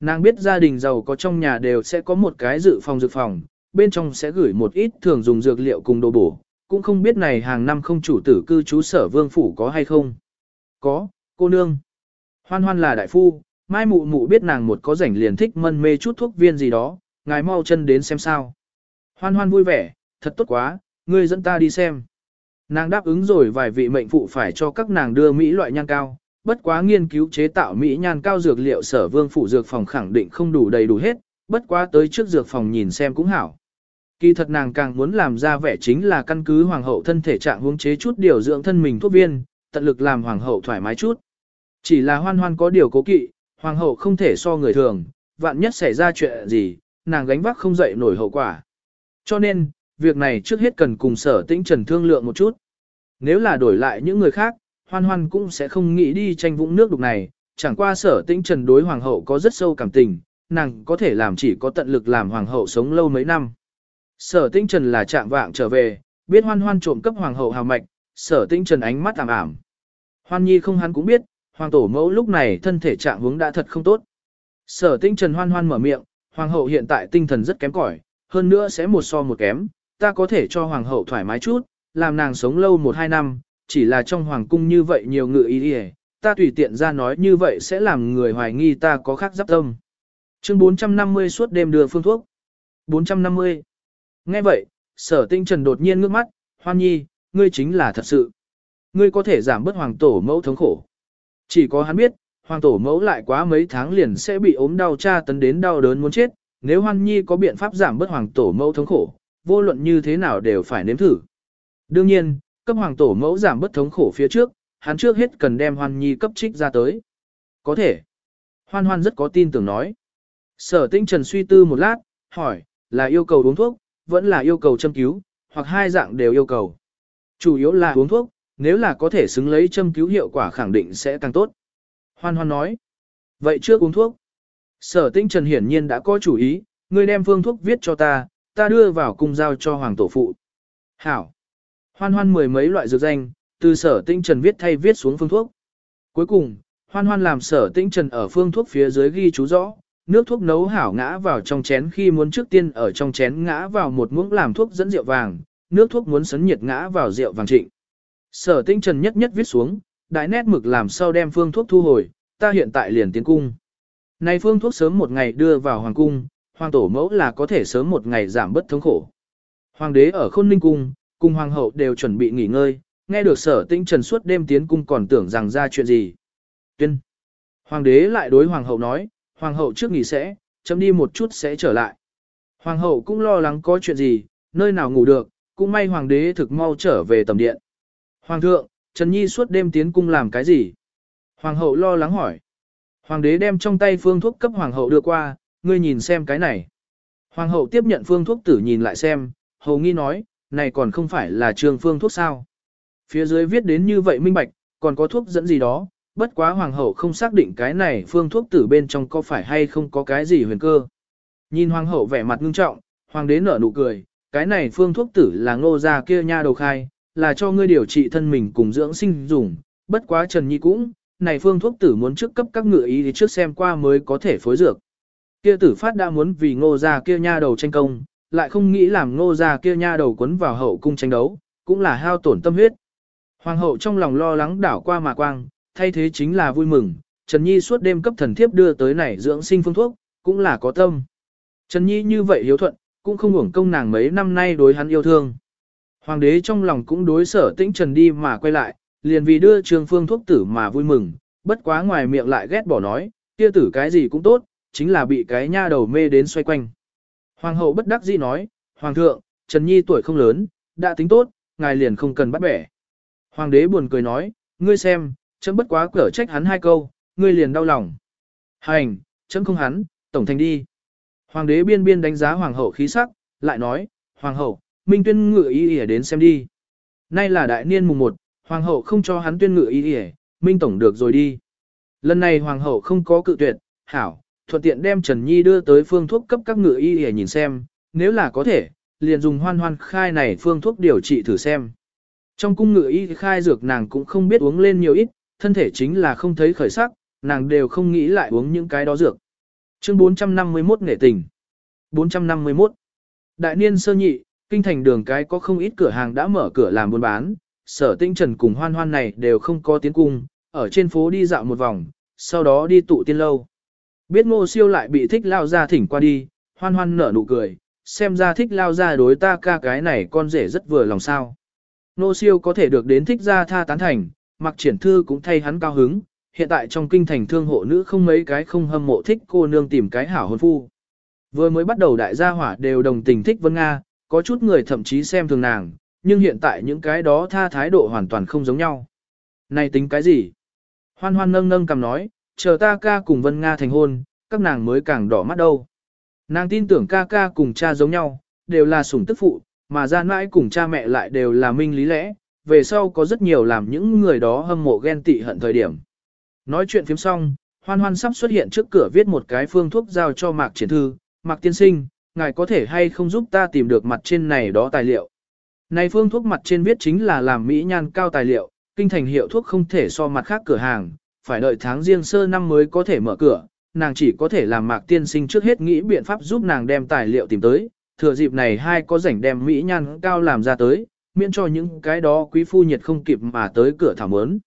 Nàng biết gia đình giàu có trong nhà đều sẽ có một cái dự phòng dược phòng, bên trong sẽ gửi một ít thường dùng dược liệu cùng đồ bổ, cũng không biết này hàng năm không chủ tử cư trú sở vương phủ có hay không. Có, cô nương. Hoan hoan là đại phu, mai mụ mụ biết nàng một có rảnh liền thích mân mê chút thuốc viên gì đó, ngài mau chân đến xem sao. Hoan hoan vui vẻ, thật tốt quá, ngươi dẫn ta đi xem. Nàng đáp ứng rồi vài vị mệnh phụ phải cho các nàng đưa Mỹ loại nhan cao, bất quá nghiên cứu chế tạo Mỹ nhan cao dược liệu sở vương phủ dược phòng khẳng định không đủ đầy đủ hết, bất quá tới trước dược phòng nhìn xem cũng hảo. Kỳ thật nàng càng muốn làm ra vẻ chính là căn cứ hoàng hậu thân thể trạng hướng chế chút điều dưỡng thân mình thuốc viên, tận lực làm hoàng hậu thoải mái chút. Chỉ là hoan hoan có điều cố kỵ, hoàng hậu không thể so người thường, vạn nhất xảy ra chuyện gì, nàng gánh vác không dậy nổi hậu quả. Cho nên, việc này trước hết cần cùng sở tĩnh trần thương lượng một chút. Nếu là đổi lại những người khác, hoan hoan cũng sẽ không nghĩ đi tranh vũng nước đục này, chẳng qua sở tĩnh trần đối hoàng hậu có rất sâu cảm tình, nàng có thể làm chỉ có tận lực làm hoàng hậu sống lâu mấy năm. Sở tĩnh trần là trạng vạng trở về, biết hoan hoan trộm cấp hoàng hậu hào mạch, sở tĩnh trần ánh mắt ảm ảm. Hoan nhi không hắn cũng biết, hoàng tổ mẫu lúc này thân thể trạng hướng đã thật không tốt. Sở tĩnh trần hoan hoan mở miệng, hoàng hậu hiện tại tinh thần rất kém cỏi, hơn nữa sẽ một so một kém, ta có thể cho hoàng hậu thoải mái chút, làm nàng sống lâu một hai năm, chỉ là trong hoàng cung như vậy nhiều ngự ý đi ta tùy tiện ra nói như vậy sẽ làm người hoài nghi ta có khác giáp tâm. Chương 450 suốt đêm đưa phương thuốc. 450. Nghe vậy, sở tinh trần đột nhiên ngước mắt, hoan nhi, ngươi chính là thật sự. Ngươi có thể giảm bớt hoàng tổ mẫu thống khổ. Chỉ có hắn biết, hoàng tổ mẫu lại quá mấy tháng liền sẽ bị ốm đau tra tấn đến đau đớn muốn chết, nếu hoan nhi có biện pháp giảm bớt hoàng tổ mẫu thống khổ, vô luận như thế nào đều phải nếm thử. Đương nhiên, cấp hoàng tổ mẫu giảm bớt thống khổ phía trước, hắn trước hết cần đem hoan nhi cấp trích ra tới. Có thể. Hoan hoan rất có tin tưởng nói. Sở tinh trần suy tư một lát, hỏi, là yêu cầu uống thuốc, vẫn là yêu cầu châm cứu, hoặc hai dạng đều yêu cầu. Chủ yếu là uống thuốc, nếu là có thể xứng lấy châm cứu hiệu quả khẳng định sẽ càng tốt. Hoan hoan nói. Vậy trước uống thuốc. Sở tinh trần hiển nhiên đã có chủ ý, người đem phương thuốc viết cho ta, ta đưa vào cung giao cho hoàng tổ phụ. Hảo. Hoan hoan mười mấy loại dược danh, từ sở tinh trần viết thay viết xuống phương thuốc. Cuối cùng, hoan hoan làm sở tinh trần ở phương thuốc phía dưới ghi chú rõ, nước thuốc nấu hảo ngã vào trong chén khi muốn trước tiên ở trong chén ngã vào một muỗng làm thuốc dẫn rượu vàng, nước thuốc muốn sấn nhiệt ngã vào rượu vàng trịnh. Sở tinh trần nhất nhất viết xuống, đại nét mực làm sau đem phương thuốc thu hồi, ta hiện tại liền tiến cung. Này phương thuốc sớm một ngày đưa vào hoàng cung, hoàng tổ mẫu là có thể sớm một ngày giảm bất thống khổ. Hoàng đế ở khôn ninh cung, cùng hoàng hậu đều chuẩn bị nghỉ ngơi, nghe được sở Tĩnh trần suốt đêm tiến cung còn tưởng rằng ra chuyện gì. Tuyên. Hoàng đế lại đối hoàng hậu nói, hoàng hậu trước nghỉ sẽ, chấm đi một chút sẽ trở lại. Hoàng hậu cũng lo lắng có chuyện gì, nơi nào ngủ được, cũng may hoàng đế thực mau trở về tầm điện. Hoàng thượng, Trần Nhi suốt đêm tiến cung làm cái gì? Hoàng hậu lo lắng hỏi. Hoàng đế đem trong tay phương thuốc cấp hoàng hậu đưa qua, ngươi nhìn xem cái này. Hoàng hậu tiếp nhận phương thuốc tử nhìn lại xem, hầu nghi nói, này còn không phải là trường phương thuốc sao. Phía dưới viết đến như vậy minh bạch, còn có thuốc dẫn gì đó, bất quá hoàng hậu không xác định cái này phương thuốc tử bên trong có phải hay không có cái gì huyền cơ. Nhìn hoàng hậu vẻ mặt ngưng trọng, hoàng đế nở nụ cười, cái này phương thuốc tử là ngô gia kia nha đầu khai, là cho ngươi điều trị thân mình cùng dưỡng sinh dùng, bất quá Trần Nhi cũng, này phương thuốc tử muốn trước cấp các ngựa ý thì trước xem qua mới có thể phối dược. Kia tử phát đã muốn vì ngô gia kia nha đầu tranh công, lại không nghĩ làm ngô gia kia nha đầu quấn vào hậu cung tranh đấu, cũng là hao tổn tâm huyết. Hoàng hậu trong lòng lo lắng đảo qua mà quang, thay thế chính là vui mừng, Trần Nhi suốt đêm cấp thần thiếp đưa tới này dưỡng sinh phương thuốc, cũng là có tâm. Trần Nhi như vậy hiếu thuận, cũng không hưởng công nàng mấy năm nay đối hắn yêu thương. Hoàng đế trong lòng cũng đối sở tĩnh Trần đi mà quay lại, liền vì đưa trường phương thuốc tử mà vui mừng, bất quá ngoài miệng lại ghét bỏ nói, kia tử cái gì cũng tốt, chính là bị cái nha đầu mê đến xoay quanh. Hoàng hậu bất đắc dĩ nói, Hoàng thượng, Trần Nhi tuổi không lớn, đã tính tốt, ngài liền không cần bắt bẻ. Hoàng đế buồn cười nói, ngươi xem, chấm bất quá cở trách hắn hai câu, ngươi liền đau lòng. Hành, chấm không hắn, tổng thành đi. Hoàng đế biên biên đánh giá hoàng hậu khí sắc, lại nói, hoàng hậu, minh tuyên ngự ý ỉa đến xem đi. Nay là đại niên mùng 1, hoàng hậu không cho hắn tuyên ngự ý ỉa, minh tổng được rồi đi. Lần này hoàng hậu không có cự tuyệt, hảo, thuận tiện đem Trần Nhi đưa tới phương thuốc cấp các ngự y để nhìn xem, nếu là có thể, liền dùng hoan hoan khai này phương thuốc điều trị thử xem. Trong cung ngự y khai dược nàng cũng không biết uống lên nhiều ít, thân thể chính là không thấy khởi sắc, nàng đều không nghĩ lại uống những cái đó dược. Chương 451 nghệ tình 451 Đại niên sơ nhị, kinh thành đường cái có không ít cửa hàng đã mở cửa làm buôn bán, sở tinh trần cùng hoan hoan này đều không có tiến cung, ở trên phố đi dạo một vòng, sau đó đi tụ tiên lâu. Biết ngô siêu lại bị thích lao ra thỉnh qua đi, hoan hoan nở nụ cười, xem ra thích lao ra đối ta ca cái này con rể rất vừa lòng sao. Ngô siêu có thể được đến thích ra tha tán thành, mặc triển thư cũng thay hắn cao hứng, hiện tại trong kinh thành thương hộ nữ không mấy cái không hâm mộ thích cô nương tìm cái hảo hôn phu. Vừa mới bắt đầu đại gia hỏa đều đồng tình thích Vân Nga, có chút người thậm chí xem thường nàng, nhưng hiện tại những cái đó tha thái độ hoàn toàn không giống nhau. Này tính cái gì? Hoan hoan nâng nâng cầm nói, chờ ta ca cùng Vân Nga thành hôn, các nàng mới càng đỏ mắt đâu. Nàng tin tưởng ca ca cùng cha giống nhau, đều là sủng tức phụ, mà gian mãi cùng cha mẹ lại đều là minh lý lẽ, về sau có rất nhiều làm những người đó hâm mộ ghen tị hận thời điểm. Nói chuyện phím xong, hoan hoan sắp xuất hiện trước cửa viết một cái phương thuốc giao cho Mạc Triển Thư, Mạc Tiên Sinh, ngài có thể hay không giúp ta tìm được mặt trên này đó tài liệu. Này phương thuốc mặt trên viết chính là làm mỹ nhan cao tài liệu, kinh thành hiệu thuốc không thể so mặt khác cửa hàng, phải đợi tháng riêng sơ năm mới có thể mở cửa, nàng chỉ có thể làm Mạc Tiên Sinh trước hết nghĩ biện pháp giúp nàng đem tài liệu tìm tới, thừa dịp này hai có rảnh đem mỹ nhan cao làm ra tới, miễn cho những cái đó quý phu nhiệt không kịp mà tới cửa thảo mớn.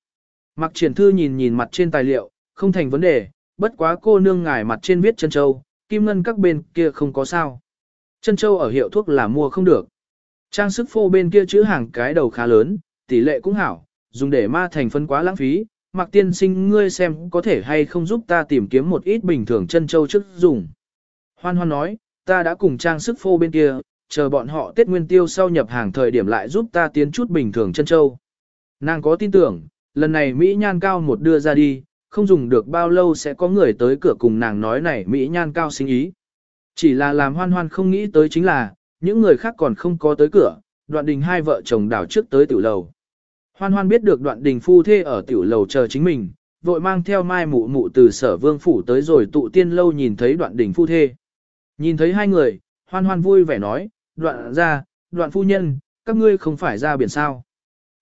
Mặc triển thư nhìn nhìn mặt trên tài liệu, không thành vấn đề, bất quá cô nương ngài mặt trên viết chân châu, kim ngân các bên kia không có sao. Chân châu ở hiệu thuốc là mua không được. Trang sức phô bên kia chữ hàng cái đầu khá lớn, tỷ lệ cũng hảo, dùng để ma thành phân quá lãng phí. Mạc tiên sinh ngươi xem có thể hay không giúp ta tìm kiếm một ít bình thường chân châu trước dùng. Hoan hoan nói, ta đã cùng trang sức phô bên kia, chờ bọn họ Tết Nguyên Tiêu sau nhập hàng thời điểm lại giúp ta tiến chút bình thường chân châu. Nàng có tin tưởng, lần này Mỹ nhan cao một đưa ra đi, không dùng được bao lâu sẽ có người tới cửa cùng nàng nói này Mỹ nhan cao sinh ý. Chỉ là làm hoan hoan không nghĩ tới chính là, những người khác còn không có tới cửa, đoạn đình hai vợ chồng đảo trước tới tiểu lầu. Hoan hoan biết được đoạn đình phu thê ở tiểu lầu chờ chính mình, vội mang theo mai mụ mụ từ sở vương phủ tới rồi tụ tiên lâu nhìn thấy đoạn đình phu thê. Nhìn thấy hai người, hoan hoan vui vẻ nói, đoạn ra, đoạn phu nhân, các ngươi không phải ra biển sao.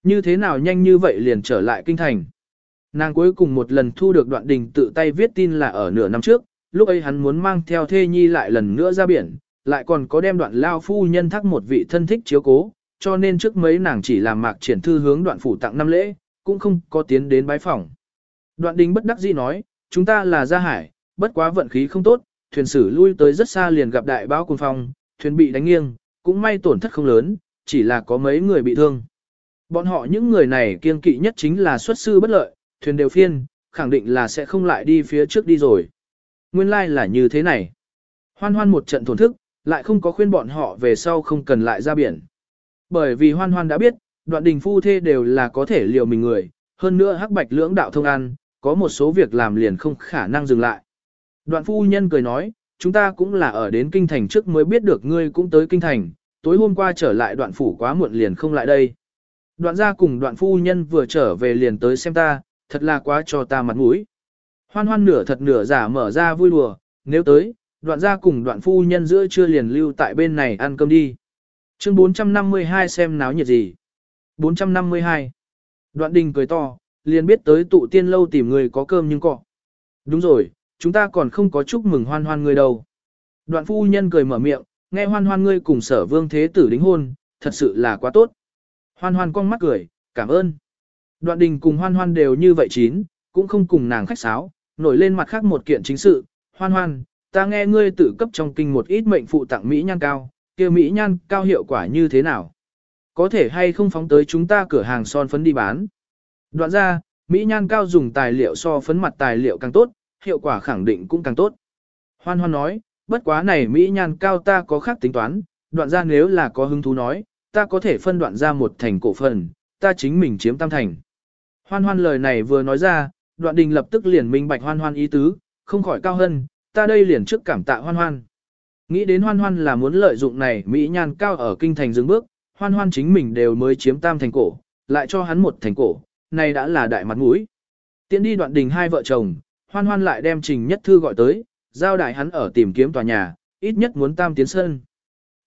Như thế nào nhanh như vậy liền trở lại kinh thành. Nàng cuối cùng một lần thu được đoạn đình tự tay viết tin là ở nửa năm trước, lúc ấy hắn muốn mang theo thê nhi lại lần nữa ra biển, lại còn có đem đoạn lao phu nhân thắc một vị thân thích chiếu cố, cho nên trước mấy nàng chỉ làm mạc triển thư hướng đoạn phủ tặng năm lễ, cũng không có tiến đến bái phỏng. Đoạn đình bất đắc dĩ nói, chúng ta là gia hải, bất quá vận khí không tốt, thuyền sử lui tới rất xa liền gặp đại báo cùng phong, thuyền bị đánh nghiêng, cũng may tổn thất không lớn, chỉ là có mấy người bị thương. Bọn họ những người này kiên kỵ nhất chính là xuất sư bất lợi, thuyền đều phiên, khẳng định là sẽ không lại đi phía trước đi rồi. Nguyên lai like là như thế này. Hoan hoan một trận thổn thức, lại không có khuyên bọn họ về sau không cần lại ra biển. Bởi vì hoan hoan đã biết, đoạn đình phu thê đều là có thể liều mình người, hơn nữa hắc bạch lưỡng đạo thông ăn, có một số việc làm liền không khả năng dừng lại. Đoạn phu nhân cười nói, chúng ta cũng là ở đến kinh thành trước mới biết được ngươi cũng tới kinh thành, tối hôm qua trở lại đoạn phủ quá muộn liền không lại đây. Đoạn gia cùng đoạn phu nhân vừa trở về liền tới xem ta, thật là quá cho ta mặt mũi. Hoan hoan nửa thật nửa giả mở ra vui đùa, nếu tới, đoạn gia cùng đoạn phu nhân giữa trưa liền lưu tại bên này ăn cơm đi. Chương 452 xem náo nhiệt gì. 452. Đoạn đình cười to, liền biết tới tụ tiên lâu tìm người có cơm nhưng cọ. Đúng rồi, chúng ta còn không có chúc mừng hoan hoan người đâu. Đoạn phu nhân cười mở miệng, nghe hoan hoan ngươi cùng sở vương thế tử đính hôn, thật sự là quá tốt. Hoan hoan cong mắt cười, cảm ơn. Đoạn đình cùng hoan hoan đều như vậy chín, cũng không cùng nàng khách sáo, nổi lên mặt khác một kiện chính sự. Hoan hoan, ta nghe ngươi tự cấp trong kinh một ít mệnh phụ tặng Mỹ nhan cao, kia Mỹ nhan cao hiệu quả như thế nào? Có thể hay không phóng tới chúng ta cửa hàng son phấn đi bán? Đoạn ra, Mỹ nhan cao dùng tài liệu so phấn mặt tài liệu càng tốt, hiệu quả khẳng định cũng càng tốt. Hoan hoan nói, bất quá này Mỹ nhan cao ta có khác tính toán, đoạn ra nếu là có hứng thú nói, ta có thể phân đoạn ra một thành cổ phần, ta chính mình chiếm tam thành. Hoan hoan lời này vừa nói ra, đoạn đình lập tức liền minh bạch hoan hoan ý tứ, không khỏi cao hơn, ta đây liền trước cảm tạ hoan hoan. Nghĩ đến hoan hoan là muốn lợi dụng này Mỹ nhan cao ở kinh thành dừng bước, hoan hoan chính mình đều mới chiếm tam thành cổ, lại cho hắn một thành cổ, này đã là đại mặt mũi. Tiến đi đoạn đình hai vợ chồng, hoan hoan lại đem trình nhất thư gọi tới, giao đại hắn ở tìm kiếm tòa nhà, ít nhất muốn tam tiến sân.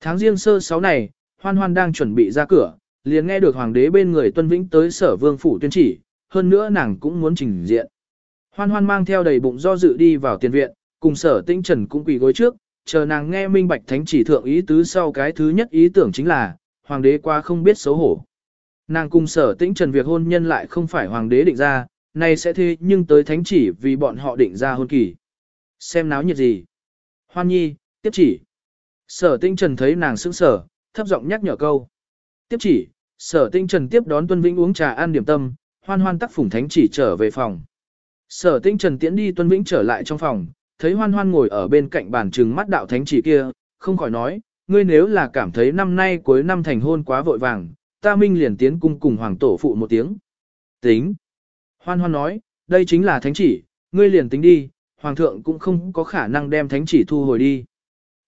Tháng riêng sơ sáu này, hoan hoan đang chuẩn bị ra cửa, liền nghe được hoàng đế bên người tuân vĩnh tới sở vương phủ tuyên chỉ, hơn nữa nàng cũng muốn trình diện. Hoan hoan mang theo đầy bụng do dự đi vào tiền viện, cùng sở tinh trần cũng quỳ gối trước, chờ nàng nghe minh bạch thánh chỉ thượng ý tứ sau cái thứ nhất ý tưởng chính là, hoàng đế qua không biết xấu hổ. Nàng cùng sở tĩnh trần việc hôn nhân lại không phải hoàng đế định ra, này sẽ thế nhưng tới thánh chỉ vì bọn họ định ra hôn kỳ. Xem náo nhiệt gì. Hoan nhi, tiếp chỉ. Sở tĩnh trần thấy nàng sững sở, thấp giọng nhắc nhở câu. Tiếp chỉ, sở tĩnh trần tiếp đón tuân vĩnh uống trà ăn điểm tâm, hoan hoan tắc phủng thánh chỉ trở về phòng. Sở tĩnh trần tiễn đi tuân vĩnh trở lại trong phòng, thấy hoan hoan ngồi ở bên cạnh bàn trừng mắt đạo thánh chỉ kia, không khỏi nói, ngươi nếu là cảm thấy năm nay cuối năm thành hôn quá vội vàng, ta minh liền tiến cung cùng hoàng tổ phụ một tiếng. Tính. Hoan hoan nói, đây chính là thánh chỉ, ngươi liền tính đi, hoàng thượng cũng không có khả năng đem thánh chỉ thu hồi đi.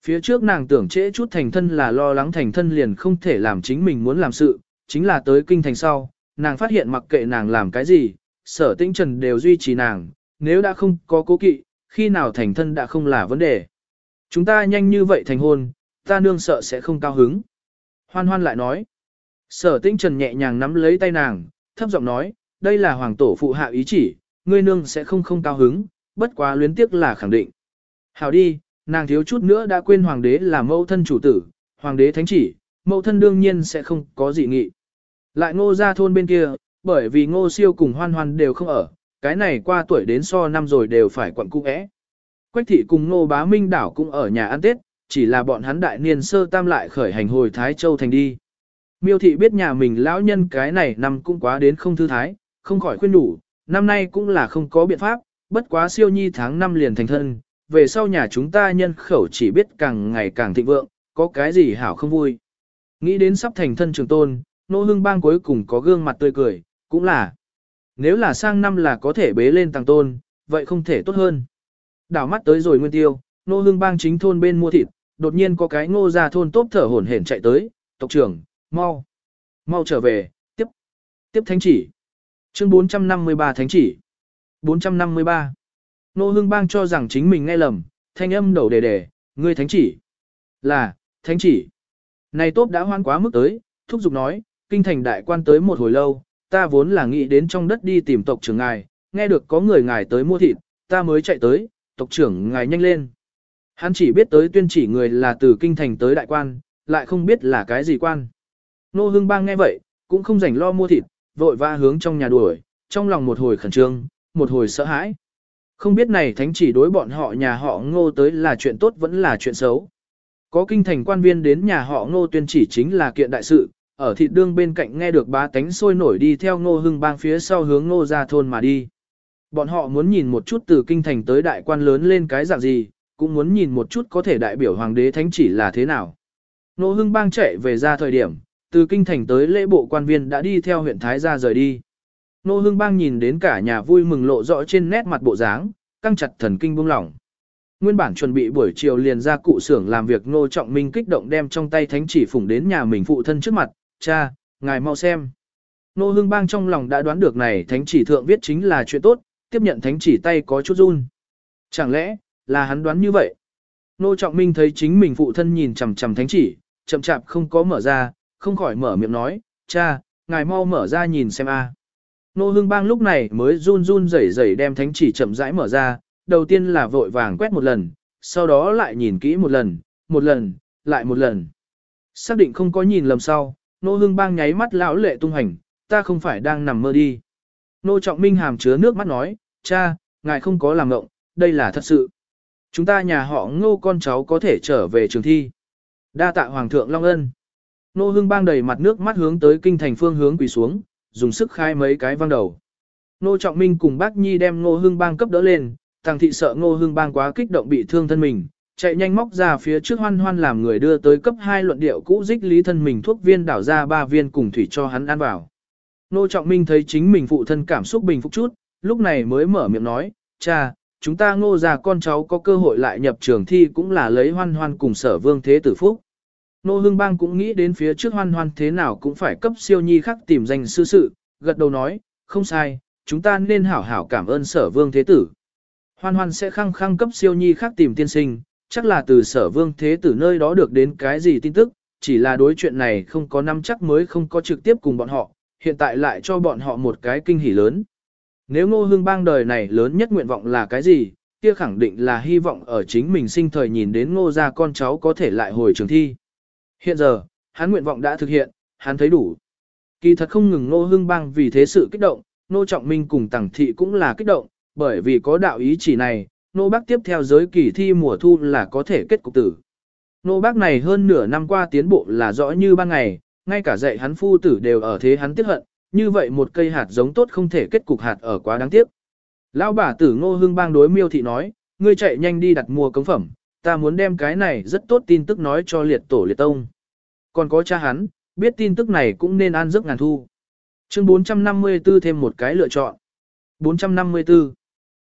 Phía trước nàng tưởng trễ chút thành thân là lo lắng thành thân liền không thể làm chính mình muốn làm sự, chính là tới kinh thành sau, nàng phát hiện mặc kệ nàng làm cái gì, sở tinh trần đều duy trì nàng, nếu đã không có cố kỵ, khi nào thành thân đã không là vấn đề. Chúng ta nhanh như vậy thành hôn, ta nương sợ sẽ không cao hứng. Hoan hoan lại nói, sở tinh trần nhẹ nhàng nắm lấy tay nàng, thấp giọng nói, đây là hoàng tổ phụ hạ ý chỉ, ngươi nương sẽ không không cao hứng, bất quá luyến tiếc là khẳng định. Hảo đi, nàng thiếu chút nữa đã quên hoàng đế là mẫu thân chủ tử, hoàng đế thánh chỉ, mẫu thân đương nhiên sẽ không có gì nghị. Lại ngô ra thôn bên kia, bởi vì ngô siêu cùng hoan hoan đều không ở, cái này qua tuổi đến so năm rồi đều phải quặn cung ẽ. Quách thị cùng ngô bá minh đảo cũng ở nhà ăn tết, chỉ là bọn hắn đại niên sơ tam lại khởi hành hồi Thái Châu thành đi. Miêu thị biết nhà mình lão nhân cái này năm cũng quá đến không thư thái, không khỏi khuyên đủ, năm nay cũng là không có biện pháp, bất quá siêu nhi tháng năm liền thành thân, về sau nhà chúng ta nhân khẩu chỉ biết càng ngày càng thịnh vượng, có cái gì hảo không vui. Nghĩ đến sắp thành thân trường tôn, nô hưng bang cuối cùng có gương mặt tươi cười, cũng là. Nếu là sang năm là có thể bế lên tăng tôn, vậy không thể tốt hơn. Đảo mắt tới rồi nguyên tiêu, nô hương bang chính thôn bên mua thịt, đột nhiên có cái ngô ra thôn tốt thở hổn hển chạy tới, tộc trưởng, mau, mau trở về, tiếp, tiếp thánh chỉ. Chương 453 thánh chỉ. 453. Nô hương bang cho rằng chính mình nghe lầm, thanh âm đầu đề đề, ngươi thánh chỉ. Là, thánh chỉ. Này tốt đã hoan quá mức tới, thúc giục nói, kinh thành đại quan tới một hồi lâu, ta vốn là nghĩ đến trong đất đi tìm tộc trưởng ngài, nghe được có người ngài tới mua thịt, ta mới chạy tới, tộc trưởng ngài nhanh lên. Hắn chỉ biết tới tuyên chỉ người là từ kinh thành tới đại quan, lại không biết là cái gì quan. Nô hưng bang nghe vậy, cũng không rảnh lo mua thịt, vội vã hướng trong nhà đuổi, trong lòng một hồi khẩn trương, một hồi sợ hãi. Không biết này thánh chỉ đối bọn họ nhà họ ngô tới là chuyện tốt vẫn là chuyện xấu. Có kinh thành quan viên đến nhà họ ngô tuyên chỉ chính là kiện đại sự, ở thịt đương bên cạnh nghe được bá tánh sôi nổi đi theo ngô hưng bang phía sau hướng ngô ra thôn mà đi. Bọn họ muốn nhìn một chút từ kinh thành tới đại quan lớn lên cái dạng gì, cũng muốn nhìn một chút có thể đại biểu hoàng đế thánh chỉ là thế nào. Ngô hưng bang chạy về ra thời điểm, từ kinh thành tới lễ bộ quan viên đã đi theo huyện Thái gia rời đi. Ngô Hưng Bang nhìn đến cả nhà vui mừng lộ rõ trên nét mặt bộ dáng, căng chặt thần kinh buông lỏng. Nguyên bản chuẩn bị buổi chiều liền ra cụ xưởng làm việc Ngô Trọng Minh kích động đem trong tay thánh chỉ phủng đến nhà mình phụ thân trước mặt, cha, ngài mau xem. Nô hương Bang trong lòng đã đoán được này thánh chỉ thượng viết chính là chuyện tốt, tiếp nhận thánh chỉ tay có chút run. Chẳng lẽ, là hắn đoán như vậy? Nô Trọng Minh thấy chính mình phụ thân nhìn chằm chằm thánh chỉ, chậm chạp không có mở ra, không khỏi mở miệng nói, cha, ngài mau mở ra nhìn xem a. Nô hương bang lúc này mới run run rẩy rẩy đem thánh chỉ chậm rãi mở ra, đầu tiên là vội vàng quét một lần, sau đó lại nhìn kỹ một lần, một lần, lại một lần. Xác định không có nhìn lầm sau, nô hương bang nháy mắt lão lệ tung hành, ta không phải đang nằm mơ đi. Nô trọng minh hàm chứa nước mắt nói, cha, ngài không có làm ngộng, đây là thật sự. Chúng ta nhà họ ngô con cháu có thể trở về trường thi. Đa tạ Hoàng thượng Long Ân. Nô hưng bang đầy mặt nước mắt hướng tới kinh thành phương hướng quỳ xuống, dùng sức khai mấy cái văng đầu. Nô Trọng Minh cùng bác Nhi đem Nô Hưng Bang cấp đỡ lên, Tàng thị sợ Nô Hưng Bang quá kích động bị thương thân mình, chạy nhanh móc ra phía trước hoan hoan làm người đưa tới cấp 2 luận điệu cũ dích lý thân mình thuốc viên đảo ra ba viên cùng thủy cho hắn ăn vào. Nô Trọng Minh thấy chính mình phụ thân cảm xúc bình phục chút, lúc này mới mở miệng nói, cha, chúng ta ngô già con cháu có cơ hội lại nhập trường thi cũng là lấy hoan hoan cùng sở vương thế tử phúc. Nô Hưng Bang cũng nghĩ đến phía trước hoan hoan thế nào cũng phải cấp siêu nhi khắc tìm danh sư sự, gật đầu nói, không sai, chúng ta nên hảo hảo cảm ơn sở vương thế tử. Hoan hoan sẽ khăng khăng cấp siêu nhi khắc tìm tiên sinh, chắc là từ sở vương thế tử nơi đó được đến cái gì tin tức, chỉ là đối chuyện này không có nắm chắc mới không có trực tiếp cùng bọn họ, hiện tại lại cho bọn họ một cái kinh hỉ lớn. Nếu ngô hương bang đời này lớn nhất nguyện vọng là cái gì, kia khẳng định là hy vọng ở chính mình sinh thời nhìn đến ngô gia con cháu có thể lại hồi trường thi. Hiện giờ, hắn nguyện vọng đã thực hiện, hắn thấy đủ. Kỳ thật không ngừng ngô hương bang vì thế sự kích động, ngô trọng minh cùng tẳng thị cũng là kích động, bởi vì có đạo ý chỉ này, nô bác tiếp theo giới kỳ thi mùa thu là có thể kết cục tử. Nô bác này hơn nửa năm qua tiến bộ là rõ như ban ngày, ngay cả dạy hắn phu tử đều ở thế hắn tiếc hận, như vậy một cây hạt giống tốt không thể kết cục hạt ở quá đáng tiếc. Lão bà tử ngô hương bang đối miêu thị nói, ngươi chạy nhanh đi đặt mua cống phẩm, ta muốn đem cái này rất tốt tin tức nói cho liệt tổ liệt tông. Còn có cha hắn, biết tin tức này cũng nên an giấc ngàn thu. Chương 454 thêm một cái lựa chọn. 454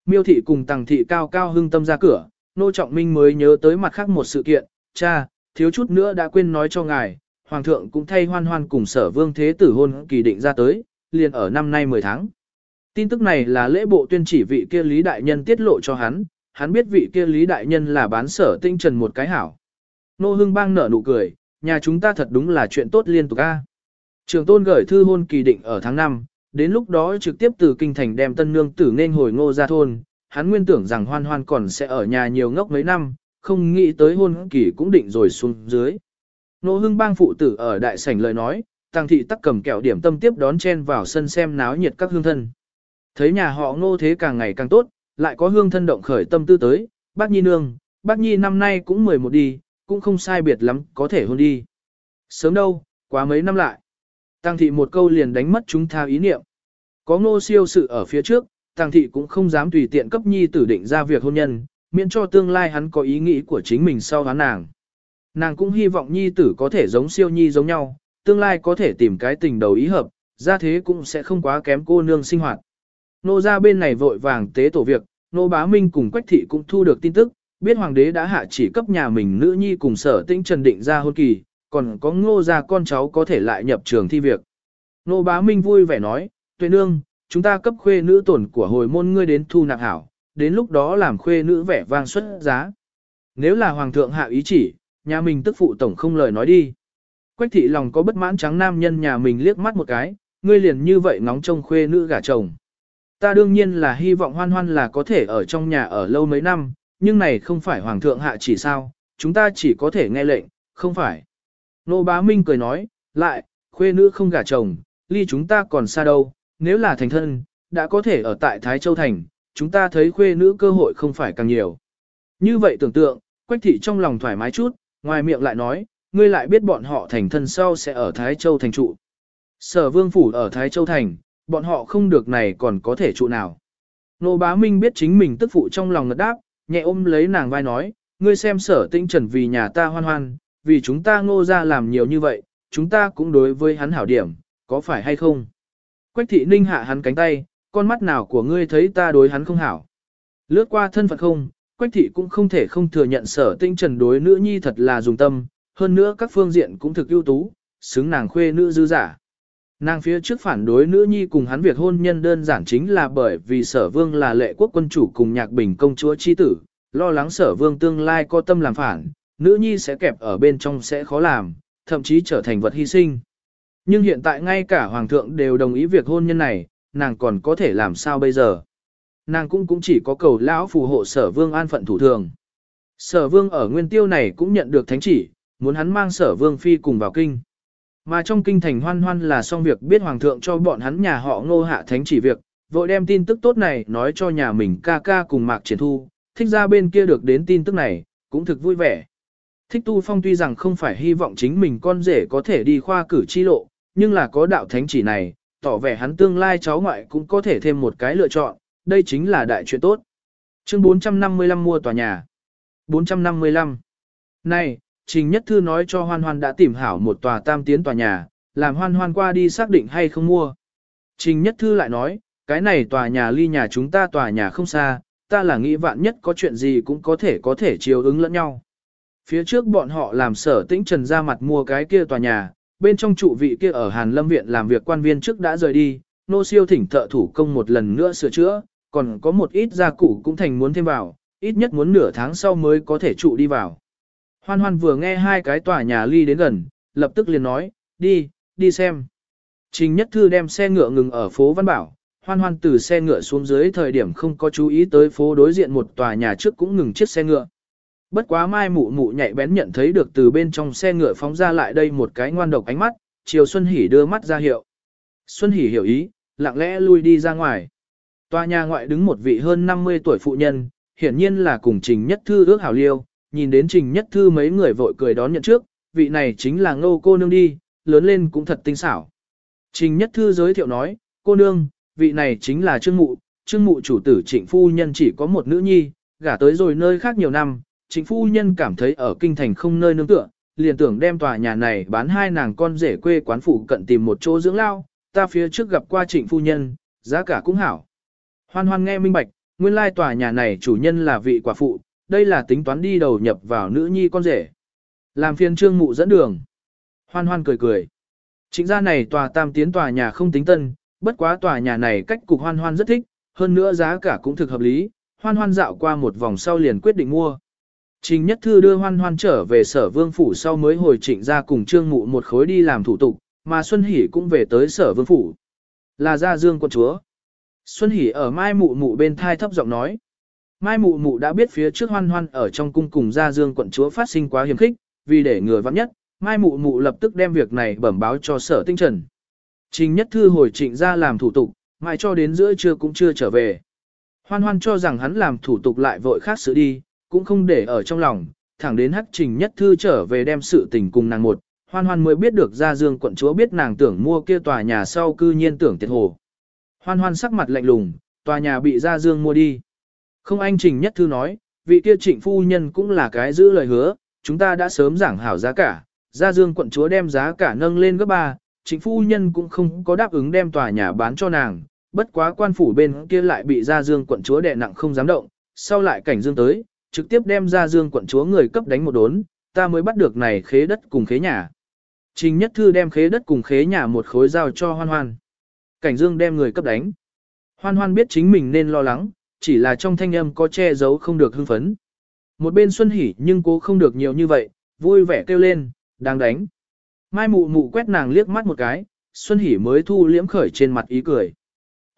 Miêu thị cùng tàng thị cao cao hưng tâm ra cửa, nô trọng minh mới nhớ tới mặt khác một sự kiện, cha, thiếu chút nữa đã quên nói cho ngài, hoàng thượng cũng thay hoan hoan cùng sở vương thế tử hôn kỳ định ra tới, liền ở năm nay 10 tháng. Tin tức này là lễ bộ tuyên chỉ vị kia Lý Đại Nhân tiết lộ cho hắn, hắn biết vị kia Lý Đại Nhân là bán sở tinh trần một cái hảo. Nô hưng bang nở nụ cười, nhà chúng ta thật đúng là chuyện tốt liên tục a. Trường tôn gửi thư hôn kỳ định ở tháng 5, đến lúc đó trực tiếp từ kinh thành đem tân nương tử nên hồi ngô ra thôn, hắn nguyên tưởng rằng hoan hoan còn sẽ ở nhà nhiều ngốc mấy năm, không nghĩ tới hôn kỳ cũng định rồi xuống dưới. Nô hưng bang phụ tử ở đại sảnh lời nói, tăng thị tắc cầm kẹo điểm tâm tiếp đón chen vào sân xem náo nhiệt các hương thân. Thấy nhà họ ngô thế càng ngày càng tốt, lại có hương thân động khởi tâm tư tới, bác nhi nương, bác nhi năm nay cũng 11 đi, cũng không sai biệt lắm, có thể hôn đi. Sớm đâu, quá mấy năm lại. Tăng thị một câu liền đánh mất chúng ta ý niệm. Có ngô siêu sự ở phía trước, tàng thị cũng không dám tùy tiện cấp nhi tử định ra việc hôn nhân, miễn cho tương lai hắn có ý nghĩ của chính mình sau hắn nàng. Nàng cũng hy vọng nhi tử có thể giống siêu nhi giống nhau, tương lai có thể tìm cái tình đầu ý hợp, ra thế cũng sẽ không quá kém cô nương sinh hoạt. Nô ra bên này vội vàng tế tổ việc, nô bá minh cùng quách thị cũng thu được tin tức, biết hoàng đế đã hạ chỉ cấp nhà mình nữ nhi cùng sở tinh trần định ra hôn kỳ, còn có ngô ra con cháu có thể lại nhập trường thi việc. Nô bá minh vui vẻ nói, tuệ nương, chúng ta cấp khuê nữ tổn của hồi môn ngươi đến thu nạp hảo, đến lúc đó làm khuê nữ vẻ vang xuất giá. Nếu là hoàng thượng hạ ý chỉ, nhà mình tức phụ tổng không lời nói đi. Quách thị lòng có bất mãn trắng nam nhân nhà mình liếc mắt một cái, ngươi liền như vậy ngóng trông khuê nữ gả chồng. Ta đương nhiên là hy vọng hoan hoan là có thể ở trong nhà ở lâu mấy năm, nhưng này không phải hoàng thượng hạ chỉ sao, chúng ta chỉ có thể nghe lệnh, không phải. Nô bá Minh cười nói, lại, khuê nữ không gả chồng, ly chúng ta còn xa đâu, nếu là thành thân, đã có thể ở tại Thái Châu Thành, chúng ta thấy khuê nữ cơ hội không phải càng nhiều. Như vậy tưởng tượng, Quách thị trong lòng thoải mái chút, ngoài miệng lại nói, ngươi lại biết bọn họ thành thân sau sẽ ở Thái Châu Thành trụ. Sở vương phủ ở Thái Châu Thành, bọn họ không được này còn có thể trụ nào. Nô bá Minh biết chính mình tức phụ trong lòng ngật đáp, nhẹ ôm lấy nàng vai nói, ngươi xem sở tinh trần vì nhà ta hoan hoan, vì chúng ta ngô ra làm nhiều như vậy, chúng ta cũng đối với hắn hảo điểm, có phải hay không? Quách thị ninh hạ hắn cánh tay, con mắt nào của ngươi thấy ta đối hắn không hảo. Lướt qua thân phận không, Quách thị cũng không thể không thừa nhận sở tinh trần đối nữ nhi thật là dùng tâm, hơn nữa các phương diện cũng thực ưu tú, xứng nàng khuê nữ dư giả. Nàng phía trước phản đối nữ nhi cùng hắn việc hôn nhân đơn giản chính là bởi vì sở vương là lệ quốc quân chủ cùng nhạc bình công chúa chi tử, lo lắng sở vương tương lai có tâm làm phản, nữ nhi sẽ kẹp ở bên trong sẽ khó làm, thậm chí trở thành vật hy sinh. Nhưng hiện tại ngay cả hoàng thượng đều đồng ý việc hôn nhân này, nàng còn có thể làm sao bây giờ? Nàng cũng cũng chỉ có cầu lão phù hộ sở vương an phận thủ thường. Sở vương ở nguyên tiêu này cũng nhận được thánh chỉ, muốn hắn mang sở vương phi cùng vào kinh. Mà trong kinh thành hoan hoan là xong việc biết hoàng thượng cho bọn hắn nhà họ ngô hạ thánh chỉ việc, vội đem tin tức tốt này nói cho nhà mình ca ca cùng mạc triển thu, thích ra bên kia được đến tin tức này, cũng thực vui vẻ. Thích tu phong tuy rằng không phải hy vọng chính mình con rể có thể đi khoa cử chi lộ, nhưng là có đạo thánh chỉ này, tỏ vẻ hắn tương lai cháu ngoại cũng có thể thêm một cái lựa chọn, đây chính là đại chuyện tốt. Chương 455 mua tòa nhà. 455. Này, Trình Nhất Thư nói cho Hoan Hoan đã tìm hảo một tòa tam tiến tòa nhà, làm Hoan Hoan qua đi xác định hay không mua. Trình Nhất Thư lại nói, cái này tòa nhà ly nhà chúng ta tòa nhà không xa, ta là nghĩ vạn nhất có chuyện gì cũng có thể có thể chiều ứng lẫn nhau. Phía trước bọn họ làm sở tĩnh trần ra mặt mua cái kia tòa nhà, bên trong trụ vị kia ở Hàn Lâm Viện làm việc quan viên trước đã rời đi, nô siêu thỉnh thợ thủ công một lần nữa sửa chữa, còn có một ít gia cụ cũng thành muốn thêm vào, ít nhất muốn nửa tháng sau mới có thể trụ đi vào. Hoan hoan vừa nghe hai cái tòa nhà ly đến gần, lập tức liền nói, đi, đi xem. Trình Nhất Thư đem xe ngựa ngừng ở phố Văn Bảo, hoan hoan từ xe ngựa xuống dưới thời điểm không có chú ý tới phố đối diện một tòa nhà trước cũng ngừng chiếc xe ngựa. Bất quá mai mụ mụ nhạy bén nhận thấy được từ bên trong xe ngựa phóng ra lại đây một cái ngoan độc ánh mắt, chiều Xuân Hỷ đưa mắt ra hiệu. Xuân Hỷ hiểu ý, lặng lẽ lui đi ra ngoài. Tòa nhà ngoại đứng một vị hơn 50 tuổi phụ nhân, hiển nhiên là cùng Trình Nhất Thư ước hảo liêu, nhìn đến Trình Nhất Thư mấy người vội cười đón nhận trước, vị này chính là ngô cô nương đi, lớn lên cũng thật tinh xảo. Trình Nhất Thư giới thiệu nói, cô nương, vị này chính là Trương Mụ, Trương Mụ chủ tử trịnh phu nhân chỉ có một nữ nhi, gả tới rồi nơi khác nhiều năm, trịnh phu nhân cảm thấy ở kinh thành không nơi nương tựa, liền tưởng đem tòa nhà này bán hai nàng con rể quê quán phụ cận tìm một chỗ dưỡng lao, ta phía trước gặp qua trịnh phu nhân, giá cả cũng hảo. Hoan hoan nghe minh bạch, nguyên lai tòa nhà này chủ nhân là vị quả phụ, đây là tính toán đi đầu nhập vào nữ nhi con rể. Làm phiên trương mụ dẫn đường. Hoan hoan cười cười. Chính ra này tòa tam tiến tòa nhà không tính tân, bất quá tòa nhà này cách cục hoan hoan rất thích, hơn nữa giá cả cũng thực hợp lý, hoan hoan dạo qua một vòng sau liền quyết định mua. Trình Nhất Thư đưa hoan hoan trở về sở vương phủ sau mới hồi trịnh ra cùng trương mụ một khối đi làm thủ tục, mà Xuân Hỷ cũng về tới sở vương phủ. Là gia dương quân chúa. Xuân Hỷ ở mai mụ mụ bên thai thấp giọng nói. Mai mụ mụ đã biết phía trước hoan hoan ở trong cung cùng gia dương quận chúa phát sinh quá hiểm khích, vì để người vắng nhất, mai mụ mụ lập tức đem việc này bẩm báo cho sở tinh trần. Trình nhất thư hồi trịnh ra làm thủ tục, mãi cho đến giữa trưa cũng chưa trở về. Hoan hoan cho rằng hắn làm thủ tục lại vội khác sự đi, cũng không để ở trong lòng, thẳng đến hắc trình nhất thư trở về đem sự tình cùng nàng một, hoan hoan mới biết được ra dương quận chúa biết nàng tưởng mua kia tòa nhà sau cư nhiên tưởng tiệt hồ. Hoan hoan sắc mặt lạnh lùng, tòa nhà bị ra dương mua đi. Không anh trình nhất thư nói, vị kia trịnh phu nhân cũng là cái giữ lời hứa, chúng ta đã sớm giảng hảo giá cả, ra dương quận chúa đem giá cả nâng lên gấp ba, trịnh phu nhân cũng không có đáp ứng đem tòa nhà bán cho nàng, bất quá quan phủ bên kia lại bị ra dương quận chúa đè nặng không dám động, sau lại cảnh dương tới, trực tiếp đem ra dương quận chúa người cấp đánh một đốn, ta mới bắt được này khế đất cùng khế nhà. Trình Nhất Thư đem khế đất cùng khế nhà một khối giao cho Hoan Hoan. Cảnh Dương đem người cấp đánh. Hoan Hoan biết chính mình nên lo lắng, chỉ là trong thanh âm có che giấu không được hưng phấn. Một bên Xuân Hỷ nhưng cố không được nhiều như vậy, vui vẻ kêu lên, đang đánh. Mai mụ mụ quét nàng liếc mắt một cái, Xuân Hỷ mới thu liễm khởi trên mặt ý cười.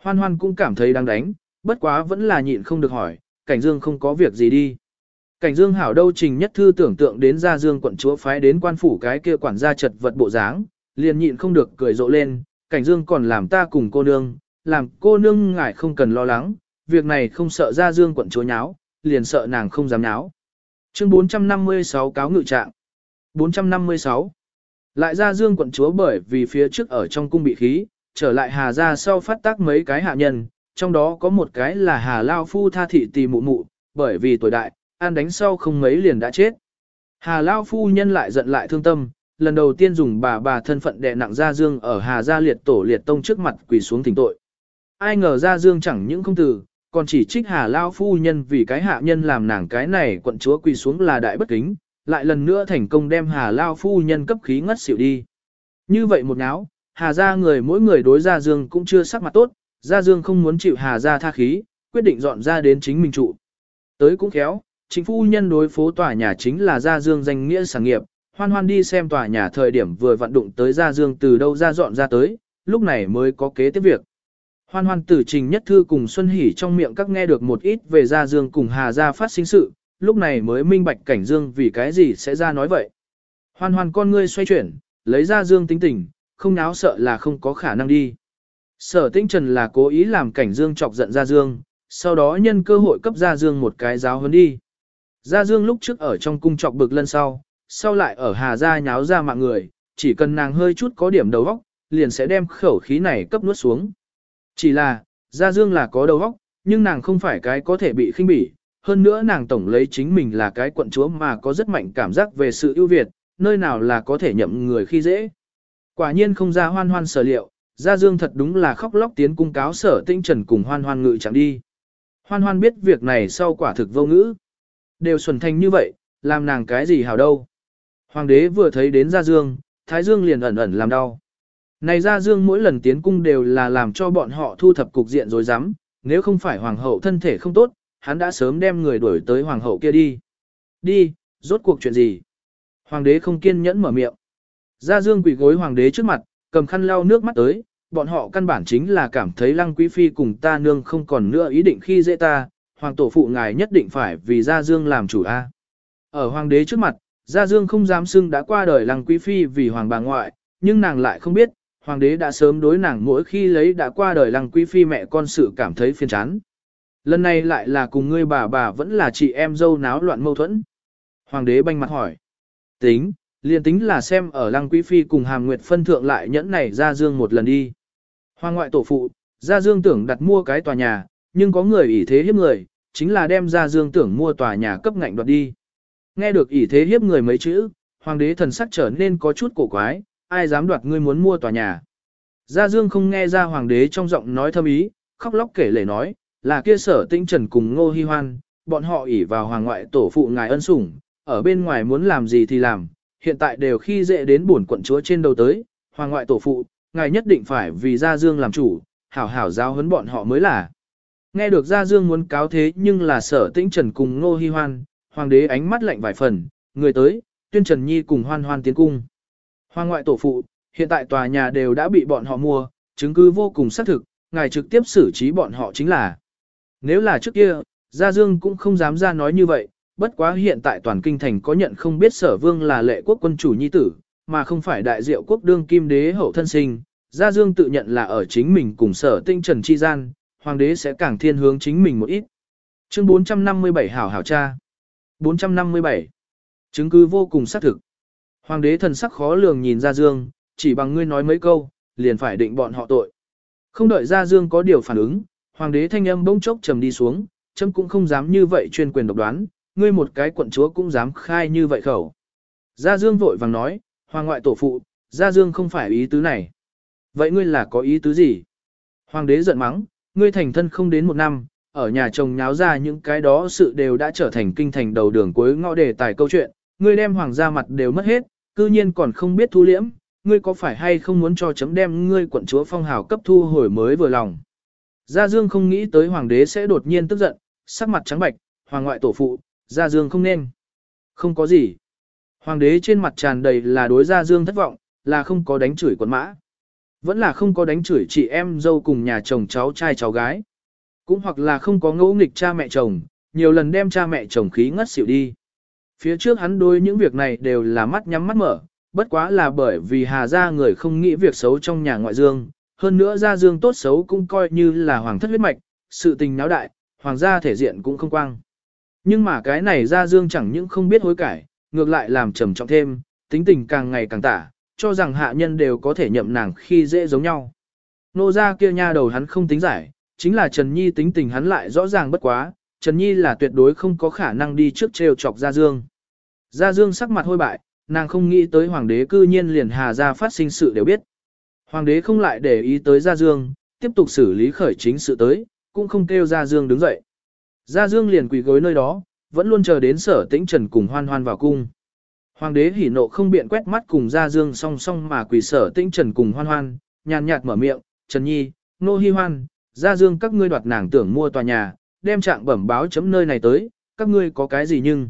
Hoan Hoan cũng cảm thấy đang đánh, bất quá vẫn là nhịn không được hỏi, Cảnh Dương không có việc gì đi. Cảnh Dương hảo đâu trình nhất thư tưởng tượng đến ra Dương quận chúa phái đến quan phủ cái kia quản gia chật vật bộ dáng, liền nhịn không được cười rộ lên, Cảnh Dương còn làm ta cùng cô nương, làm cô nương ngại không cần lo lắng, việc này không sợ ra Dương quận chúa nháo, liền sợ nàng không dám nháo. Chương 456 cáo ngự trạng. 456. Lại ra Dương quận chúa bởi vì phía trước ở trong cung bị khí, trở lại Hà gia sau phát tác mấy cái hạ nhân, trong đó có một cái là Hà Lao Phu tha thị tì mụ mụ, bởi vì tuổi đại, ăn đánh sau không mấy liền đã chết. Hà Lao phu nhân lại giận lại thương tâm, lần đầu tiên dùng bà bà thân phận đè nặng Gia Dương ở Hà Gia liệt tổ liệt tông trước mặt quỳ xuống thỉnh tội. Ai ngờ Gia Dương chẳng những không từ, còn chỉ trích Hà Lao phu nhân vì cái hạ nhân làm nàng cái này quận chúa quỳ xuống là đại bất kính, lại lần nữa thành công đem Hà Lao phu nhân cấp khí ngất xỉu đi. Như vậy một náo, Hà Gia người mỗi người đối Gia Dương cũng chưa sắc mặt tốt, Gia Dương không muốn chịu Hà Gia tha khí, quyết định dọn ra đến chính mình trụ. Tới cũng khéo, chính phu nhân đối phố tòa nhà chính là Gia Dương danh nghĩa sản nghiệp, hoan hoan đi xem tòa nhà thời điểm vừa vận đụng tới Gia Dương từ đâu ra dọn ra tới, lúc này mới có kế tiếp việc. Hoan hoan tử trình nhất thư cùng Xuân Hỷ trong miệng các nghe được một ít về Gia Dương cùng Hà Gia phát sinh sự, lúc này mới minh bạch cảnh Dương vì cái gì sẽ ra nói vậy. Hoan hoan con ngươi xoay chuyển, lấy Gia Dương tính tình, không náo sợ là không có khả năng đi. Sở tinh trần là cố ý làm cảnh Dương chọc giận Gia Dương, sau đó nhân cơ hội cấp Gia Dương một cái giáo huấn đi. Gia Dương lúc trước ở trong cung trọc bực lân sau, sau lại ở Hà Gia nháo ra mạng người, chỉ cần nàng hơi chút có điểm đầu óc, liền sẽ đem khẩu khí này cấp nuốt xuống. Chỉ là, Gia Dương là có đầu óc, nhưng nàng không phải cái có thể bị khinh bỉ, hơn nữa nàng tổng lấy chính mình là cái quận chúa mà có rất mạnh cảm giác về sự ưu việt, nơi nào là có thể nhậm người khi dễ. Quả nhiên không ra hoan hoan sở liệu, Gia Dương thật đúng là khóc lóc tiến cung cáo sở tinh trần cùng hoan hoan ngự chẳng đi. Hoan hoan biết việc này sau quả thực vô ngữ. Đều xuẩn thành như vậy, làm nàng cái gì hảo đâu. Hoàng đế vừa thấy đến Gia Dương, Thái Dương liền ẩn ẩn làm đau. Này Gia Dương mỗi lần tiến cung đều là làm cho bọn họ thu thập cục diện rồi dám, nếu không phải hoàng hậu thân thể không tốt, hắn đã sớm đem người đuổi tới hoàng hậu kia đi. Đi, rốt cuộc chuyện gì? Hoàng đế không kiên nhẫn mở miệng. Gia Dương quỳ gối hoàng đế trước mặt, cầm khăn lau nước mắt tới, bọn họ căn bản chính là cảm thấy lăng quý phi cùng ta nương không còn nữa ý định khi dễ ta, hoàng tổ phụ ngài nhất định phải vì Gia Dương làm chủ a. Ở hoàng đế trước mặt, Gia Dương không dám xưng đã qua đời lăng quý phi vì hoàng bà ngoại, nhưng nàng lại không biết, hoàng đế đã sớm đối nàng mỗi khi lấy đã qua đời lăng quý phi mẹ con sự cảm thấy phiền chán. Lần này lại là cùng ngươi bà bà vẫn là chị em dâu náo loạn mâu thuẫn. Hoàng đế banh mặt hỏi. Tính, liền tính là xem ở lăng quý phi cùng hàm nguyệt phân thượng lại nhẫn này Gia Dương một lần đi. Hoàng ngoại tổ phụ, Gia Dương tưởng đặt mua cái tòa nhà, nhưng có người ỷ thế hiếp người, chính là đem Ra Dương tưởng mua tòa nhà cấp ngạnh đoạt đi. Nghe được ỷ thế hiếp người mấy chữ, hoàng đế thần sắc trở nên có chút cổ quái, ai dám đoạt ngươi muốn mua tòa nhà. Gia Dương không nghe ra hoàng đế trong giọng nói thâm ý, khóc lóc kể lể nói, là kia sở tinh trần cùng ngô hy hoan, bọn họ ỷ vào hoàng ngoại tổ phụ ngài ân sủng, ở bên ngoài muốn làm gì thì làm, hiện tại đều khi dễ đến bổn quận chúa trên đầu tới, hoàng ngoại tổ phụ, ngài nhất định phải vì Gia Dương làm chủ, hảo hảo giao huấn bọn họ mới là. Nghe được Gia Dương muốn cáo thế nhưng là sở tĩnh trần cùng ngô hy hoan, hoàng đế ánh mắt lạnh vài phần, người tới, tuyên trần nhi cùng hoan hoan tiến cung. Hoàng ngoại tổ phụ, hiện tại tòa nhà đều đã bị bọn họ mua, chứng cứ vô cùng xác thực, ngài trực tiếp xử trí bọn họ chính là. Nếu là trước kia, Gia Dương cũng không dám ra nói như vậy, bất quá hiện tại toàn kinh thành có nhận không biết sở vương là lệ quốc quân chủ nhi tử, mà không phải đại diệu quốc đương kim đế hậu thân sinh. Gia Dương tự nhận là ở chính mình cùng sở tinh trần chi gian, hoàng đế sẽ càng thiên hướng chính mình một ít. Chương 457 hảo hảo cha. 457. Chứng cứ vô cùng xác thực. Hoàng đế thần sắc khó lường nhìn Ra Dương, chỉ bằng ngươi nói mấy câu, liền phải định bọn họ tội. Không đợi Ra Dương có điều phản ứng, hoàng đế thanh âm bỗng chốc trầm đi xuống, chấm cũng không dám như vậy chuyên quyền độc đoán, ngươi một cái quận chúa cũng dám khai như vậy khẩu. Gia Dương vội vàng nói, hoàng ngoại tổ phụ, Gia Dương không phải ý tứ này. Vậy ngươi là có ý tứ gì? Hoàng đế giận mắng, ngươi thành thân không đến một năm, ở nhà chồng nháo ra những cái đó sự đều đã trở thành kinh thành đầu đường cuối ngõ đề tài câu chuyện, ngươi đem hoàng gia mặt đều mất hết, cư nhiên còn không biết thu liễm, ngươi có phải hay không muốn cho chấm đem ngươi quận chúa phong hào cấp thu hồi mới vừa lòng. Gia Dương không nghĩ tới hoàng đế sẽ đột nhiên tức giận, sắc mặt trắng bạch, hoàng ngoại tổ phụ, Gia Dương không nên. Không có gì. Hoàng đế trên mặt tràn đầy là đối Gia Dương thất vọng, là không có đánh chửi quận mã. Vẫn là không có đánh chửi chị em dâu cùng nhà chồng cháu trai cháu gái. Cũng hoặc là không có ngẫu nghịch cha mẹ chồng, nhiều lần đem cha mẹ chồng khí ngất xỉu đi. Phía trước hắn đối những việc này đều là mắt nhắm mắt mở, bất quá là bởi vì Hà Gia người không nghĩ việc xấu trong nhà ngoại dương, hơn nữa Gia Dương tốt xấu cũng coi như là hoàng thất huyết mạch, sự tình náo đại, hoàng gia thể diện cũng không quang. Nhưng mà cái này Gia Dương chẳng những không biết hối cải, ngược lại làm trầm trọng thêm, tính tình càng ngày càng tả, cho rằng hạ nhân đều có thể nhậm nàng khi dễ giống nhau. Nô gia kia nha đầu hắn không tính giải, chính là Trần Nhi tính tình hắn lại rõ ràng bất quá, Trần Nhi là tuyệt đối không có khả năng đi trước trêu chọc Gia Dương. Gia Dương sắc mặt hôi bại, nàng không nghĩ tới hoàng đế cư nhiên liền hà ra phát sinh sự đều biết. Hoàng đế không lại để ý tới Gia Dương, tiếp tục xử lý khởi chính sự tới, cũng không kêu Gia Dương đứng dậy. Gia Dương liền quỳ gối nơi đó, vẫn luôn chờ đến sở tĩnh trần cùng hoan hoan vào cung. Hoàng đế hỉ nộ không biện quét mắt cùng Gia Dương song song mà quỳ sở tĩnh trần cùng hoan hoan, nhàn nhạt mở miệng, Trần Nhi, Nô Hi Hoan, Gia Dương các ngươi đoạt nàng tưởng mua tòa nhà, đem trạng bẩm báo chấm nơi này tới, các ngươi có cái gì nhưng.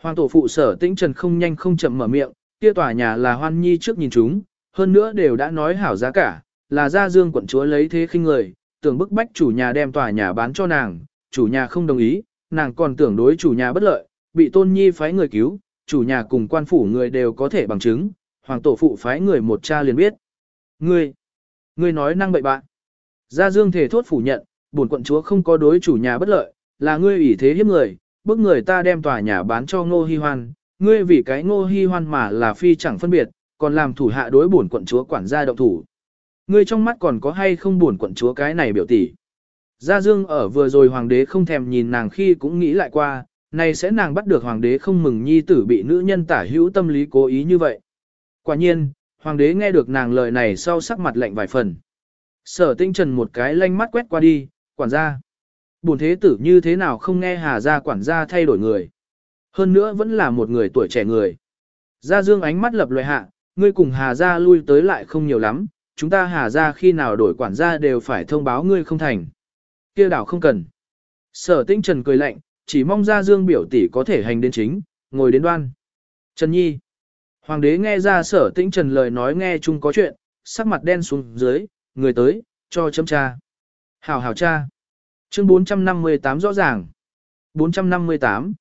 Hoàng tổ phụ sở tĩnh trần không nhanh không chậm mở miệng, kia tòa nhà là hoan nhi trước nhìn chúng, hơn nữa đều đã nói hảo giá cả, là Gia Dương quận chúa lấy thế khinh người, tưởng bức bách chủ nhà đem tòa nhà bán cho nàng, chủ nhà không đồng ý, nàng còn tưởng đối chủ nhà bất lợi, bị tôn nhi phái người cứu, chủ nhà cùng quan phủ người đều có thể bằng chứng, hoàng tổ phụ phái người một cha liền biết. Ngươi, ngươi nói năng bậy bạn. Gia Dương thể thốt phủ nhận, bổn quận chúa không có đối chủ nhà bất lợi, là ngươi ủy thế hiếp người, bức người ta đem tòa nhà bán cho Ngô Hi Hoan, ngươi vì cái Ngô Hi Hoan mà là phi chẳng phân biệt, còn làm thủ hạ đối bổn quận chúa quản gia động thủ. Ngươi trong mắt còn có hay không bổn quận chúa cái này biểu tỷ. Gia Dương ở vừa rồi hoàng đế không thèm nhìn nàng khi cũng nghĩ lại qua, này sẽ nàng bắt được hoàng đế không mừng nhi tử bị nữ nhân tả hữu tâm lý cố ý như vậy. Quả nhiên, hoàng đế nghe được nàng lời này sau sắc mặt lạnh vài phần. Sở tinh trần một cái lanh mắt quét qua đi, quản gia. Bùn thế tử như thế nào không nghe hà gia quản gia thay đổi người. Hơn nữa vẫn là một người tuổi trẻ người. Gia dương ánh mắt lập loại hạ, ngươi cùng hà gia lui tới lại không nhiều lắm, chúng ta hà gia khi nào đổi quản gia đều phải thông báo ngươi không thành. kia đảo không cần. Sở tinh trần cười lạnh, chỉ mong gia dương biểu tỷ có thể hành đến chính, ngồi đến đoan. Trần Nhi. Hoàng đế nghe ra sở tĩnh trần lời nói nghe chung có chuyện, sắc mặt đen xuống dưới, người tới, cho chấm cha. Hảo hảo cha. Chương 458 rõ ràng. 458.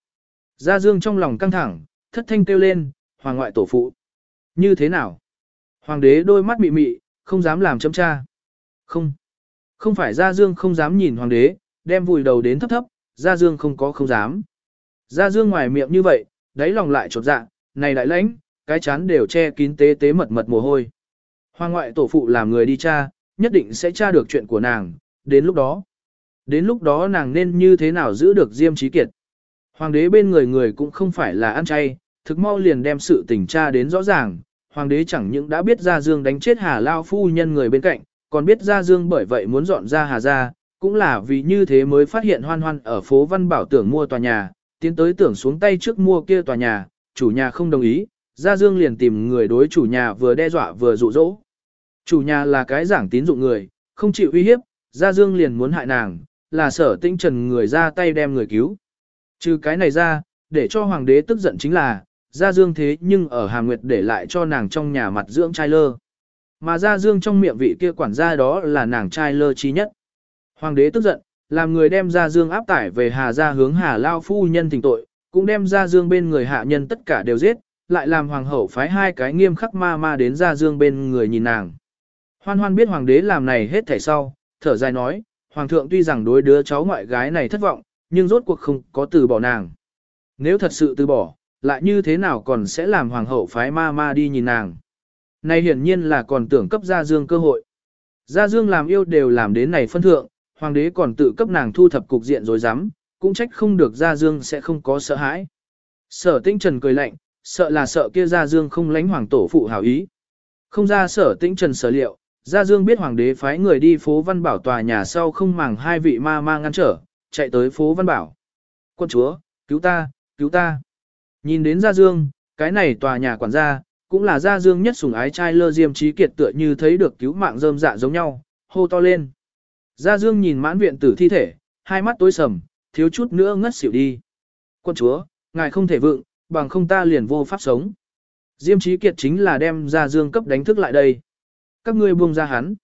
Gia Dương trong lòng căng thẳng, thất thanh kêu lên, hoàng ngoại tổ phụ. Như thế nào? Hoàng đế đôi mắt mị mị, không dám làm chấm cha. Không. Không phải Gia Dương không dám nhìn hoàng đế, đem vùi đầu đến thấp thấp, Gia Dương không có không dám. Gia Dương ngoài miệng như vậy, đáy lòng lại chột dạ, này đại lãnh, cái chán đều che kín tế tế mật mật mồ hôi. Hoàng ngoại tổ phụ làm người đi cha, nhất định sẽ tra được chuyện của nàng, đến lúc đó. Đến lúc đó nàng nên như thế nào giữ được Diêm Trí Kiệt. Hoàng đế bên người người cũng không phải là ăn chay, thực mau liền đem sự tình tra đến rõ ràng. Hoàng đế chẳng những đã biết Gia Dương đánh chết Hà Lao phu nhân người bên cạnh, còn biết Gia Dương bởi vậy muốn dọn ra Hà Gia, cũng là vì như thế mới phát hiện hoan hoan ở phố Văn Bảo tưởng mua tòa nhà, tiến tới tưởng xuống tay trước mua kia tòa nhà, chủ nhà không đồng ý, Gia Dương liền tìm người đối chủ nhà vừa đe dọa vừa dụ dỗ. Chủ nhà là cái giảng tín dụng người, không chịu uy hiếp, Gia Dương liền muốn hại nàng, là sở tinh trần người ra tay đem người cứu. Trừ cái này ra, để cho hoàng đế tức giận chính là, Gia Dương thế nhưng ở Hà Nguyệt để lại cho nàng trong nhà mặt dưỡng trai lơ. Mà Gia Dương trong miệng vị kia quản gia đó là nàng trai lơ chi nhất. Hoàng đế tức giận, làm người đem ra Dương áp tải về Hà Gia hướng Hà Lao phu nhân tình tội, cũng đem ra Dương bên người hạ nhân tất cả đều giết, lại làm hoàng hậu phái hai cái nghiêm khắc ma ma đến ra Dương bên người nhìn nàng. Hoan hoan biết hoàng đế làm này hết thảy sau, thở dài nói, hoàng thượng tuy rằng đối đứa cháu ngoại gái này thất vọng, nhưng rốt cuộc không có từ bỏ nàng. Nếu thật sự từ bỏ, lại như thế nào còn sẽ làm hoàng hậu phái ma ma đi nhìn nàng. Này hiển nhiên là còn tưởng cấp Gia Dương cơ hội. Gia Dương làm yêu đều làm đến này phân thượng, hoàng đế còn tự cấp nàng thu thập cục diện rồi dám, cũng trách không được Gia Dương sẽ không có sợ hãi. Sở Tĩnh trần cười lạnh, sợ là sợ kia Gia Dương không lánh hoàng tổ phụ hảo ý. Không ra sở Tĩnh trần sở liệu, Gia Dương biết hoàng đế phái người đi phố Văn Bảo tòa nhà sau không màng hai vị ma ma ngăn trở, chạy tới phố Văn Bảo. Quân chúa, cứu ta, cứu ta. Nhìn đến Gia Dương, cái này tòa nhà quản gia, cũng là Gia Dương nhất sủng ái trai lơ diêm trí kiệt tựa như thấy được cứu mạng rơm dạ giống nhau, hô to lên. Gia Dương nhìn mãn viện tử thi thể, hai mắt tối sầm, thiếu chút nữa ngất xỉu đi. Quân chúa, ngài không thể vượng, bằng không ta liền vô pháp sống. Diêm trí kiệt chính là đem Gia Dương cấp đánh thức lại đây. Các ngươi buông ra hắn.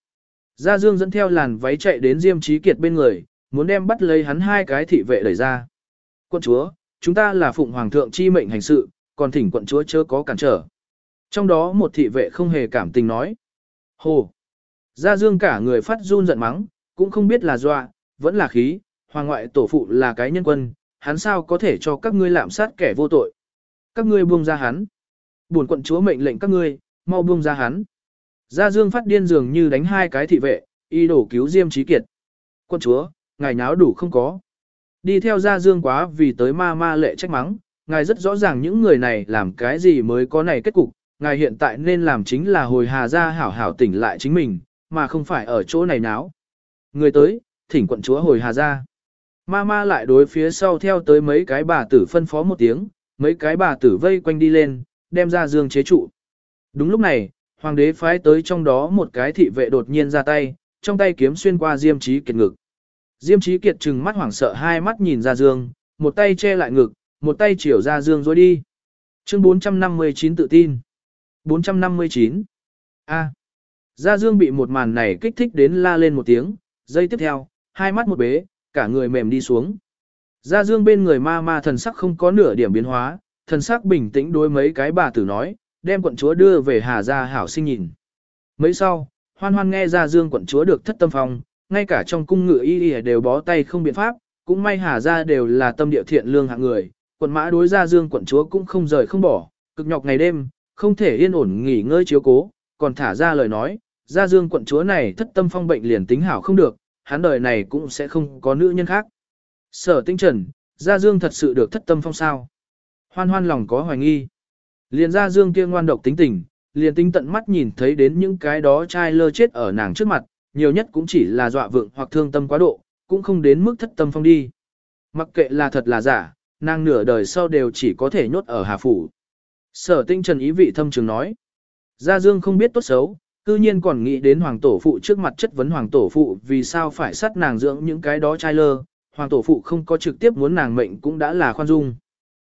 Gia Dương dẫn theo làn váy chạy đến Diêm Trí Kiệt bên người, muốn đem bắt lấy hắn hai cái thị vệ đẩy ra. Quân chúa, chúng ta là phụng hoàng thượng chi mệnh hành sự, còn thỉnh quận chúa chớ có cản trở. Trong đó một thị vệ không hề cảm tình nói. Hồ! Gia Dương cả người phát run giận mắng, cũng không biết là dọa, vẫn là khí, hoàng ngoại tổ phụ là cái nhân quân, hắn sao có thể cho các ngươi lạm sát kẻ vô tội. Các ngươi buông ra hắn. Buồn quận chúa mệnh lệnh các ngươi, mau buông ra hắn. Gia Dương phát điên dường như đánh hai cái thị vệ, y đổ cứu Diêm Trí Kiệt. Quân chúa, ngài nháo đủ không có. Đi theo Gia Dương quá vì tới ma ma lệ trách mắng, ngài rất rõ ràng những người này làm cái gì mới có này kết cục, ngài hiện tại nên làm chính là hồi hà ra hảo hảo tỉnh lại chính mình, mà không phải ở chỗ này náo. Người tới, thỉnh quận chúa hồi hà ra. Ma ma lại đối phía sau theo tới mấy cái bà tử phân phó một tiếng, mấy cái bà tử vây quanh đi lên, đem ra dương chế trụ. Đúng lúc này, Hoàng đế phái tới trong đó một cái thị vệ đột nhiên ra tay, trong tay kiếm xuyên qua Diêm Chí Kiệt ngực. Diêm Chí Kiệt trừng mắt hoảng sợ hai mắt nhìn ra dương, một tay che lại ngực, một tay chiều ra dương rồi đi. Chương 459 tự tin. 459. A. Gia Dương bị một màn này kích thích đến la lên một tiếng, giây tiếp theo, hai mắt một bế, cả người mềm đi xuống. Gia Dương bên người ma ma thần sắc không có nửa điểm biến hóa, thần sắc bình tĩnh đối mấy cái bà tử nói, đem quận chúa đưa về Hà Gia hảo sinh nhìn. Mấy sau, hoan hoan nghe gia dương quận chúa được thất tâm phòng, ngay cả trong cung ngựa y y đều bó tay không biện pháp, cũng may Hà Gia đều là tâm địa thiện lương hạng người, quận mã đối gia dương quận chúa cũng không rời không bỏ, cực nhọc ngày đêm, không thể yên ổn nghỉ ngơi chiếu cố, còn thả ra lời nói, Gia dương quận chúa này thất tâm phong bệnh liền tính hảo không được, hắn đời này cũng sẽ không có nữ nhân khác. Sở tinh trần, Gia dương thật sự được thất tâm phong sao. Hoan hoan lòng có hoài nghi. Liền Gia dương kia ngoan độc tính tình, liền tinh tận mắt nhìn thấy đến những cái đó trai lơ chết ở nàng trước mặt, nhiều nhất cũng chỉ là dọa vượng hoặc thương tâm quá độ, cũng không đến mức thất tâm phong đi. Mặc kệ là thật là giả, nàng nửa đời sau đều chỉ có thể nhốt ở Hà Phủ. Sở tinh trần ý vị thâm trường nói. Gia Dương không biết tốt xấu, cư nhiên còn nghĩ đến Hoàng Tổ Phụ trước mặt chất vấn Hoàng Tổ Phụ vì sao phải sát nàng dưỡng những cái đó trai lơ. Hoàng Tổ Phụ không có trực tiếp muốn nàng mệnh cũng đã là khoan dung.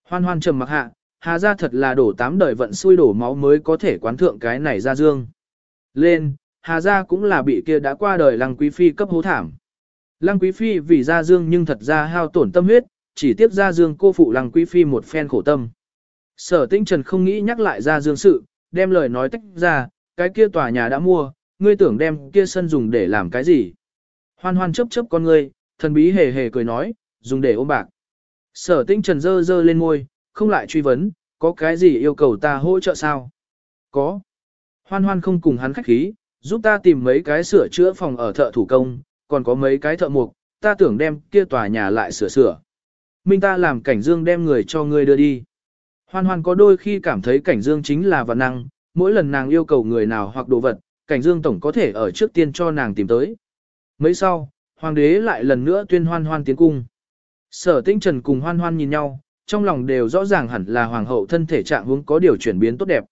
Hoan hoan trầm mặc hạ, Hà gia thật là đổ tám đời vận xui đổ máu mới có thể quán thượng cái này ra dương. Lên, Hà gia cũng là bị kia đã qua đời Lăng Quý Phi cấp hố thảm. Lăng Quý Phi vì ra dương nhưng thật ra hao tổn tâm huyết, chỉ tiếp ra dương cô phụ Lăng Quý Phi một phen khổ tâm. Sở tinh trần không nghĩ nhắc lại ra dương sự, đem lời nói tách ra, cái kia tòa nhà đã mua, ngươi tưởng đem kia sân dùng để làm cái gì. Hoan hoan chấp chấp con ngươi, thần bí hề hề cười nói, dùng để ôm bạc. Sở tinh trần dơ dơ lên môi, không lại truy vấn, có cái gì yêu cầu ta hỗ trợ sao? Có. Hoan hoan không cùng hắn khách khí, giúp ta tìm mấy cái sửa chữa phòng ở thợ thủ công, còn có mấy cái thợ mục, ta tưởng đem kia tòa nhà lại sửa sửa. Minh ta làm cảnh dương đem người cho ngươi đưa đi. Hoan hoan có đôi khi cảm thấy cảnh dương chính là vật năng, mỗi lần nàng yêu cầu người nào hoặc đồ vật, cảnh dương tổng có thể ở trước tiên cho nàng tìm tới. Mấy sau, hoàng đế lại lần nữa tuyên hoan hoan tiến cung. Sở tinh trần cùng hoan hoan nhìn nhau, trong lòng đều rõ ràng hẳn là hoàng hậu thân thể trạng hướng có điều chuyển biến tốt đẹp.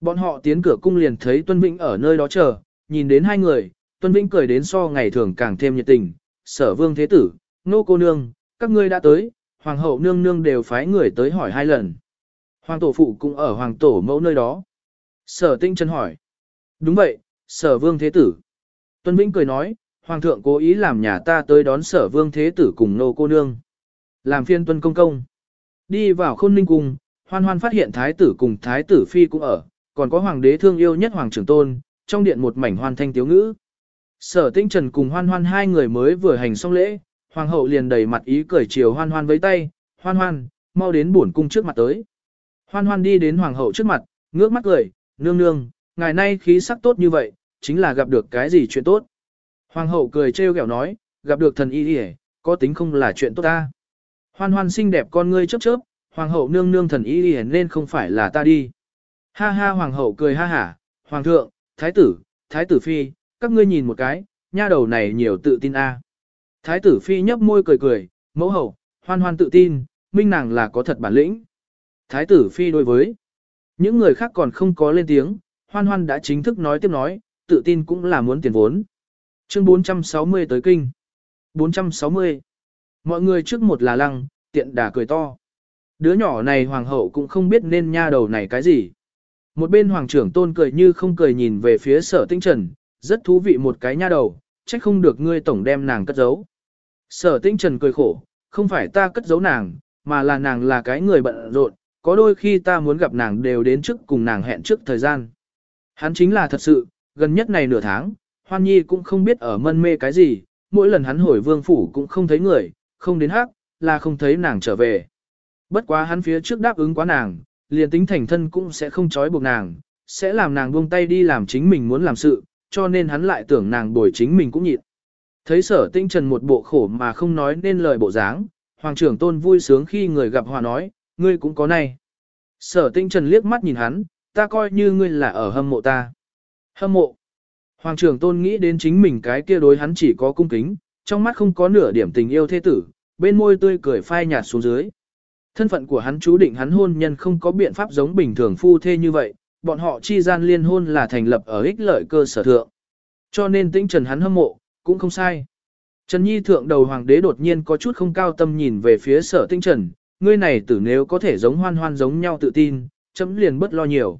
Bọn họ tiến cửa cung liền thấy Tuân Vĩnh ở nơi đó chờ, nhìn đến hai người, Tuân Vĩnh cười đến so ngày thường càng thêm nhiệt tình. Sở vương thế tử, nô cô nương, các ngươi đã tới, hoàng hậu nương nương đều phái người tới hỏi hai lần. Hoàng tổ phụ cũng ở hoàng tổ mẫu nơi đó. Sở tinh chân hỏi. Đúng vậy, sở vương thế tử. Tuân Vĩnh cười nói, hoàng thượng cố ý làm nhà ta tới đón sở vương thế tử cùng nô cô nương. Làm phiên tuân công công. Đi vào khôn ninh cung, hoan hoan phát hiện thái tử cùng thái tử phi cũng ở, còn có hoàng đế thương yêu nhất hoàng trưởng tôn, trong điện một mảnh hoan thanh tiếu ngữ. Sở tinh trần cùng hoan hoan hai người mới vừa hành xong lễ, hoàng hậu liền đầy mặt ý cười chiều hoan hoan với tay, hoan hoan, mau đến bổn cung trước mặt tới. Hoan hoan đi đến hoàng hậu trước mặt, ngước mắt cười, nương nương, ngày nay khí sắc tốt như vậy, chính là gặp được cái gì chuyện tốt. Hoàng hậu cười trêu ghẹo nói, gặp được thần y y có tính không là chuyện tốt ta. Hoan hoan xinh đẹp con ngươi chớp chớp, hoàng hậu nương nương thần y y nên không phải là ta đi. Ha ha hoàng hậu cười ha hả, hoàng thượng, thái tử, thái tử phi, các ngươi nhìn một cái, nha đầu này nhiều tự tin a. Thái tử phi nhấp môi cười cười, mẫu hậu, hoan hoan tự tin, minh nàng là có thật bản lĩnh. Thái tử phi đối với những người khác còn không có lên tiếng, hoan hoan đã chính thức nói tiếp nói, tự tin cũng là muốn tiền vốn. Chương 460 tới kinh. 460. Mọi người trước một là lăng, tiện đà cười to. Đứa nhỏ này hoàng hậu cũng không biết nên nha đầu này cái gì. Một bên hoàng trưởng tôn cười như không cười nhìn về phía sở tinh trần, rất thú vị một cái nha đầu, trách không được ngươi tổng đem nàng cất giấu. Sở tinh trần cười khổ, không phải ta cất giấu nàng, mà là nàng là cái người bận rộn, có đôi khi ta muốn gặp nàng đều đến trước cùng nàng hẹn trước thời gian. Hắn chính là thật sự, gần nhất này nửa tháng, Hoan Nhi cũng không biết ở mân mê cái gì, mỗi lần hắn hồi vương phủ cũng không thấy người, không đến hát là không thấy nàng trở về. Bất quá hắn phía trước đáp ứng quá nàng, liền tính thành thân cũng sẽ không trói buộc nàng, sẽ làm nàng buông tay đi làm chính mình muốn làm sự, cho nên hắn lại tưởng nàng đổi chính mình cũng nhịn. Thấy sở tinh trần một bộ khổ mà không nói nên lời bộ dáng, hoàng trưởng tôn vui sướng khi người gặp hòa nói, ngươi cũng có này. Sở tinh trần liếc mắt nhìn hắn, ta coi như ngươi là ở hâm mộ ta. Hâm mộ. Hoàng trưởng tôn nghĩ đến chính mình cái kia đối hắn chỉ có cung kính, trong mắt không có nửa điểm tình yêu thế tử, bên môi tươi cười phai nhạt xuống dưới. Thân phận của hắn chú định hắn hôn nhân không có biện pháp giống bình thường phu thê như vậy, bọn họ chi gian liên hôn là thành lập ở ích lợi cơ sở thượng. Cho nên tĩnh trần hắn hâm mộ, cũng không sai. Trần Nhi thượng đầu hoàng đế đột nhiên có chút không cao tâm nhìn về phía sở tinh trần, ngươi này tử nếu có thể giống hoan hoan giống nhau tự tin, chấm liền bất lo nhiều.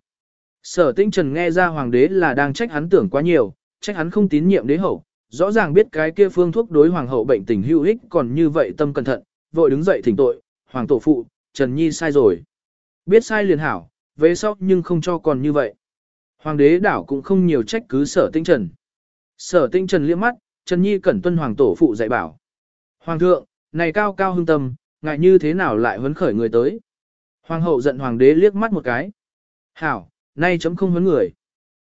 Sở tinh trần nghe ra hoàng đế là đang trách hắn tưởng quá nhiều, trách hắn không tín nhiệm đế hậu, rõ ràng biết cái kia phương thuốc đối hoàng hậu bệnh tình hữu ích còn như vậy tâm cẩn thận, vội đứng dậy thỉnh tội, hoàng tổ phụ, Trần Nhi sai rồi. Biết sai liền hảo, về sau nhưng không cho còn như vậy. Hoàng đế đảo cũng không nhiều trách cứ sở tinh trần. Sở tinh trần liếc mắt, Trần Nhi cẩn tuân hoàng tổ phụ dạy bảo. Hoàng thượng, này cao cao hưng tâm, ngại như thế nào lại huấn khởi người tới. Hoàng hậu giận hoàng đế liếc mắt một cái. Hảo, nay chấm không huấn người.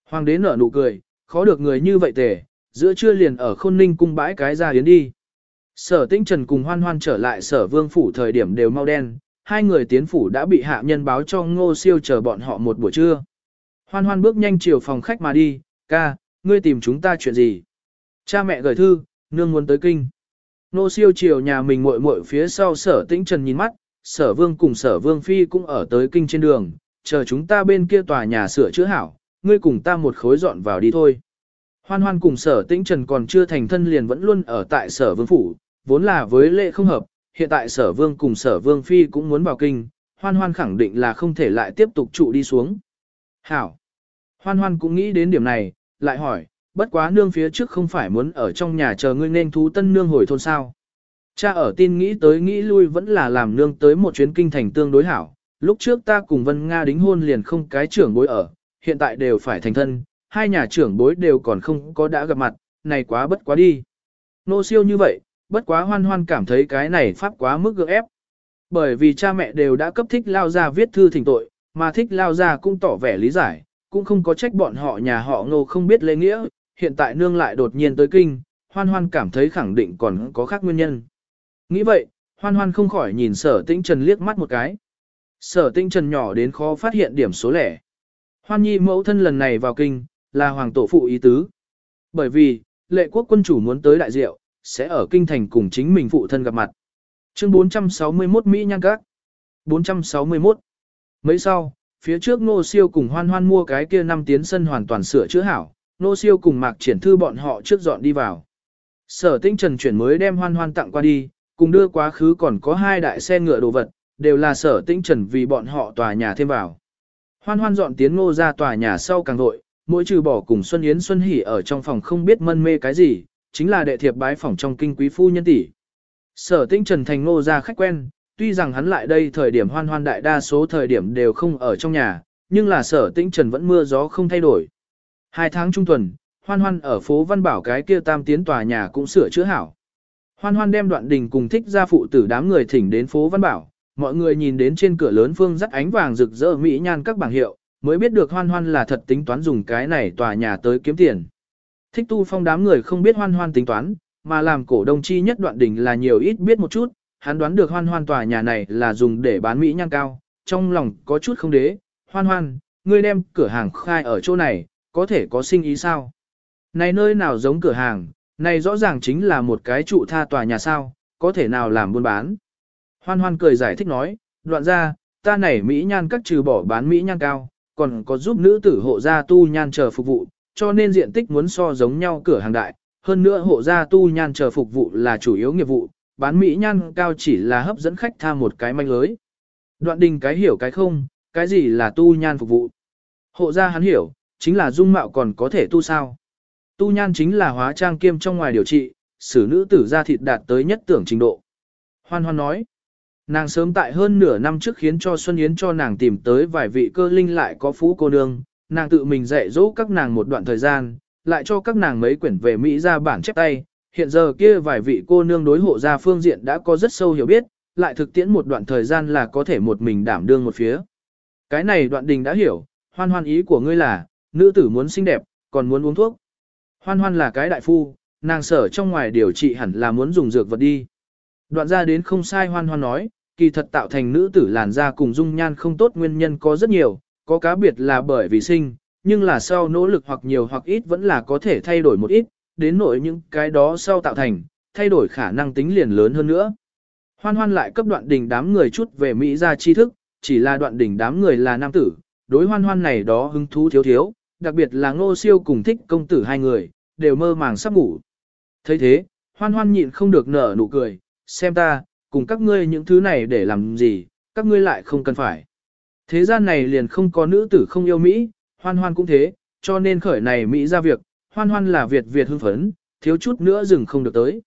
Hoàng đế nở nụ cười, khó được người như vậy tề, giữa trưa liền ở khôn ninh cung bãi cái ra yến đi. Sở tinh trần cùng hoan hoan trở lại sở vương phủ thời điểm đều mau đen, hai người tiến phủ đã bị hạ nhân báo cho ngô siêu chờ bọn họ một buổi trưa. Hoan hoan bước nhanh chiều phòng khách mà đi, ca, ngươi tìm chúng ta chuyện gì? Cha mẹ gửi thư, nương muốn tới kinh. Nô siêu chiều nhà mình muội muội phía sau sở tĩnh trần nhìn mắt, sở vương cùng sở vương phi cũng ở tới kinh trên đường, chờ chúng ta bên kia tòa nhà sửa chữa hảo, ngươi cùng ta một khối dọn vào đi thôi. Hoan hoan cùng sở tĩnh trần còn chưa thành thân liền vẫn luôn ở tại sở vương phủ, vốn là với lệ không hợp, hiện tại sở vương cùng sở vương phi cũng muốn vào kinh, hoan hoan khẳng định là không thể lại tiếp tục trụ đi xuống. Hảo. Hoan hoan cũng nghĩ đến điểm này, lại hỏi, bất quá nương phía trước không phải muốn ở trong nhà chờ ngươi nên thú tân nương hồi thôn sao. Cha ở tin nghĩ tới nghĩ lui vẫn là làm nương tới một chuyến kinh thành tương đối hảo, lúc trước ta cùng Vân Nga đính hôn liền không cái trưởng bối ở, hiện tại đều phải thành thân, hai nhà trưởng bối đều còn không có đã gặp mặt, này quá bất quá đi. Nô siêu như vậy, bất quá hoan hoan cảm thấy cái này pháp quá mức gượng ép. Bởi vì cha mẹ đều đã cấp thích lao ra viết thư thỉnh tội, mà thích lao ra cũng tỏ vẻ lý giải, cũng không có trách bọn họ nhà họ ngô không biết lễ nghĩa, hiện tại nương lại đột nhiên tới kinh, hoan hoan cảm thấy khẳng định còn có khác nguyên nhân. Nghĩ vậy, hoan hoan không khỏi nhìn sở tĩnh trần liếc mắt một cái. Sở tĩnh trần nhỏ đến khó phát hiện điểm số lẻ. Hoan nhi mẫu thân lần này vào kinh, là hoàng tổ phụ ý tứ. Bởi vì, lệ quốc quân chủ muốn tới đại diệu, sẽ ở kinh thành cùng chính mình phụ thân gặp mặt. Chương 461 Mỹ Nhan Các 461 Mấy sau, phía trước Ngô Siêu cùng hoan hoan mua cái kia năm tiến sân hoàn toàn sửa chữa hảo, Nô Siêu cùng Mạc Triển Thư bọn họ trước dọn đi vào. Sở Tinh Trần chuyển mới đem hoan hoan tặng qua đi, cùng đưa quá khứ còn có hai đại xe ngựa đồ vật, đều là sở Tinh Trần vì bọn họ tòa nhà thêm vào. Hoan hoan dọn tiến ngô ra tòa nhà sau càng đội, mỗi trừ bỏ cùng Xuân Yến Xuân Hỷ ở trong phòng không biết mân mê cái gì, chính là đệ thiệp bái phòng trong kinh quý phu nhân tỷ. Sở Tinh Trần thành ngô ra khách quen, tuy rằng hắn lại đây thời điểm hoan hoan đại đa số thời điểm đều không ở trong nhà, nhưng là sở Tinh Trần vẫn mưa gió không thay đổi. Hai tháng trung tuần, hoan hoan ở phố Văn Bảo cái kia tam tiến tòa nhà cũng sửa chữa hảo. Hoan hoan đem đoạn đình cùng thích gia phụ tử đám người thỉnh đến phố Văn Bảo, mọi người nhìn đến trên cửa lớn phương dắt ánh vàng rực rỡ mỹ nhan các bảng hiệu, mới biết được hoan hoan là thật tính toán dùng cái này tòa nhà tới kiếm tiền. Thích tu phong đám người không biết hoan hoan tính toán, mà làm cổ đông chi nhất đoạn đỉnh là nhiều ít biết một chút, hắn đoán được hoan hoan tòa nhà này là dùng để bán mỹ nhan cao, trong lòng có chút không đế, hoan hoan, ngươi đem cửa hàng khai ở chỗ này, có thể có sinh ý sao? Này nơi nào giống cửa hàng, này rõ ràng chính là một cái trụ tha tòa nhà sao, có thể nào làm buôn bán. Hoan hoan cười giải thích nói, đoạn ra, ta này Mỹ nhan các trừ bỏ bán Mỹ nhan cao, còn có giúp nữ tử hộ gia tu nhan chờ phục vụ, cho nên diện tích muốn so giống nhau cửa hàng đại. Hơn nữa hộ gia tu nhan chờ phục vụ là chủ yếu nghiệp vụ, bán Mỹ nhan cao chỉ là hấp dẫn khách tha một cái manh lưới. Đoạn đình cái hiểu cái không, cái gì là tu nhan phục vụ. Hộ gia hắn hiểu, chính là dung mạo còn có thể tu sao. Tu nhan chính là hóa trang kiêm trong ngoài điều trị, xử nữ tử ra thịt đạt tới nhất tưởng trình độ. Hoan hoan nói, Nàng sớm tại hơn nửa năm trước khiến cho Xuân Yến cho nàng tìm tới vài vị cơ linh lại có phú cô nương, nàng tự mình dạy dỗ các nàng một đoạn thời gian, lại cho các nàng mấy quyển về Mỹ ra bản chép tay. Hiện giờ kia vài vị cô nương đối hộ ra phương diện đã có rất sâu hiểu biết, lại thực tiễn một đoạn thời gian là có thể một mình đảm đương một phía. Cái này đoạn đình đã hiểu, hoan hoan ý của ngươi là, nữ tử muốn xinh đẹp, còn muốn uống thuốc. Hoan hoan là cái đại phu, nàng sở trong ngoài điều trị hẳn là muốn dùng dược vật đi. Đoạn ra đến không sai hoan hoan nói, kỳ thật tạo thành nữ tử làn da cùng dung nhan không tốt nguyên nhân có rất nhiều, có cá biệt là bởi vì sinh, nhưng là sau nỗ lực hoặc nhiều hoặc ít vẫn là có thể thay đổi một ít, đến nỗi những cái đó sau tạo thành, thay đổi khả năng tính liền lớn hơn nữa. Hoan hoan lại cấp đoạn đỉnh đám người chút về Mỹ ra tri thức, chỉ là đoạn đỉnh đám người là nam tử, đối hoan hoan này đó hứng thú thiếu thiếu, đặc biệt là ngô siêu cùng thích công tử hai người, đều mơ màng sắp ngủ. thấy thế, hoan hoan nhịn không được nở nụ cười, xem ta, cùng các ngươi những thứ này để làm gì, các ngươi lại không cần phải. Thế gian này liền không có nữ tử không yêu Mỹ, hoan hoan cũng thế, cho nên khởi này Mỹ ra việc, hoan hoan là Việt Việt hưng phấn, thiếu chút nữa dừng không được tới.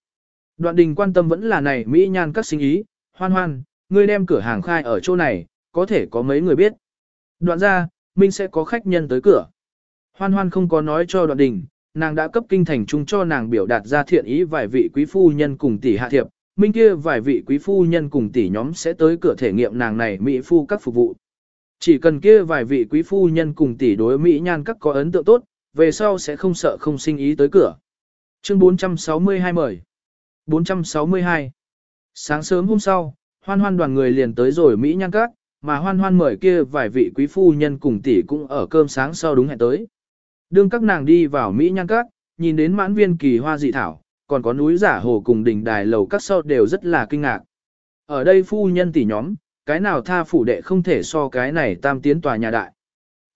Đoạn đình quan tâm vẫn là này Mỹ nhan các sinh ý, hoan hoan, ngươi đem cửa hàng khai ở chỗ này, có thể có mấy người biết. Đoạn ra, Minh sẽ có khách nhân tới cửa. Hoan hoan không có nói cho đoạn đình, nàng đã cấp kinh thành chung cho nàng biểu đạt ra thiện ý vài vị quý phu nhân cùng tỷ hạ thiệp, minh kia vài vị quý phu nhân cùng tỷ nhóm sẽ tới cửa thể nghiệm nàng này mỹ phu các phục vụ. Chỉ cần kia vài vị quý phu nhân cùng tỷ đối mỹ nhan các có ấn tượng tốt, về sau sẽ không sợ không sinh ý tới cửa. Chương 462 mời. 462. Sáng sớm hôm sau, hoan hoan đoàn người liền tới rồi Mỹ nhan các, mà hoan hoan mời kia vài vị quý phu nhân cùng tỷ cũng ở cơm sáng sau đúng hẹn tới. Đương các nàng đi vào Mỹ nhan các, nhìn đến mãn viên kỳ hoa dị thảo, còn có núi giả hồ cùng đỉnh đài lầu các sau đều rất là kinh ngạc. Ở đây phu nhân tỷ nhóm, cái nào tha phủ đệ không thể so cái này tam tiến tòa nhà đại.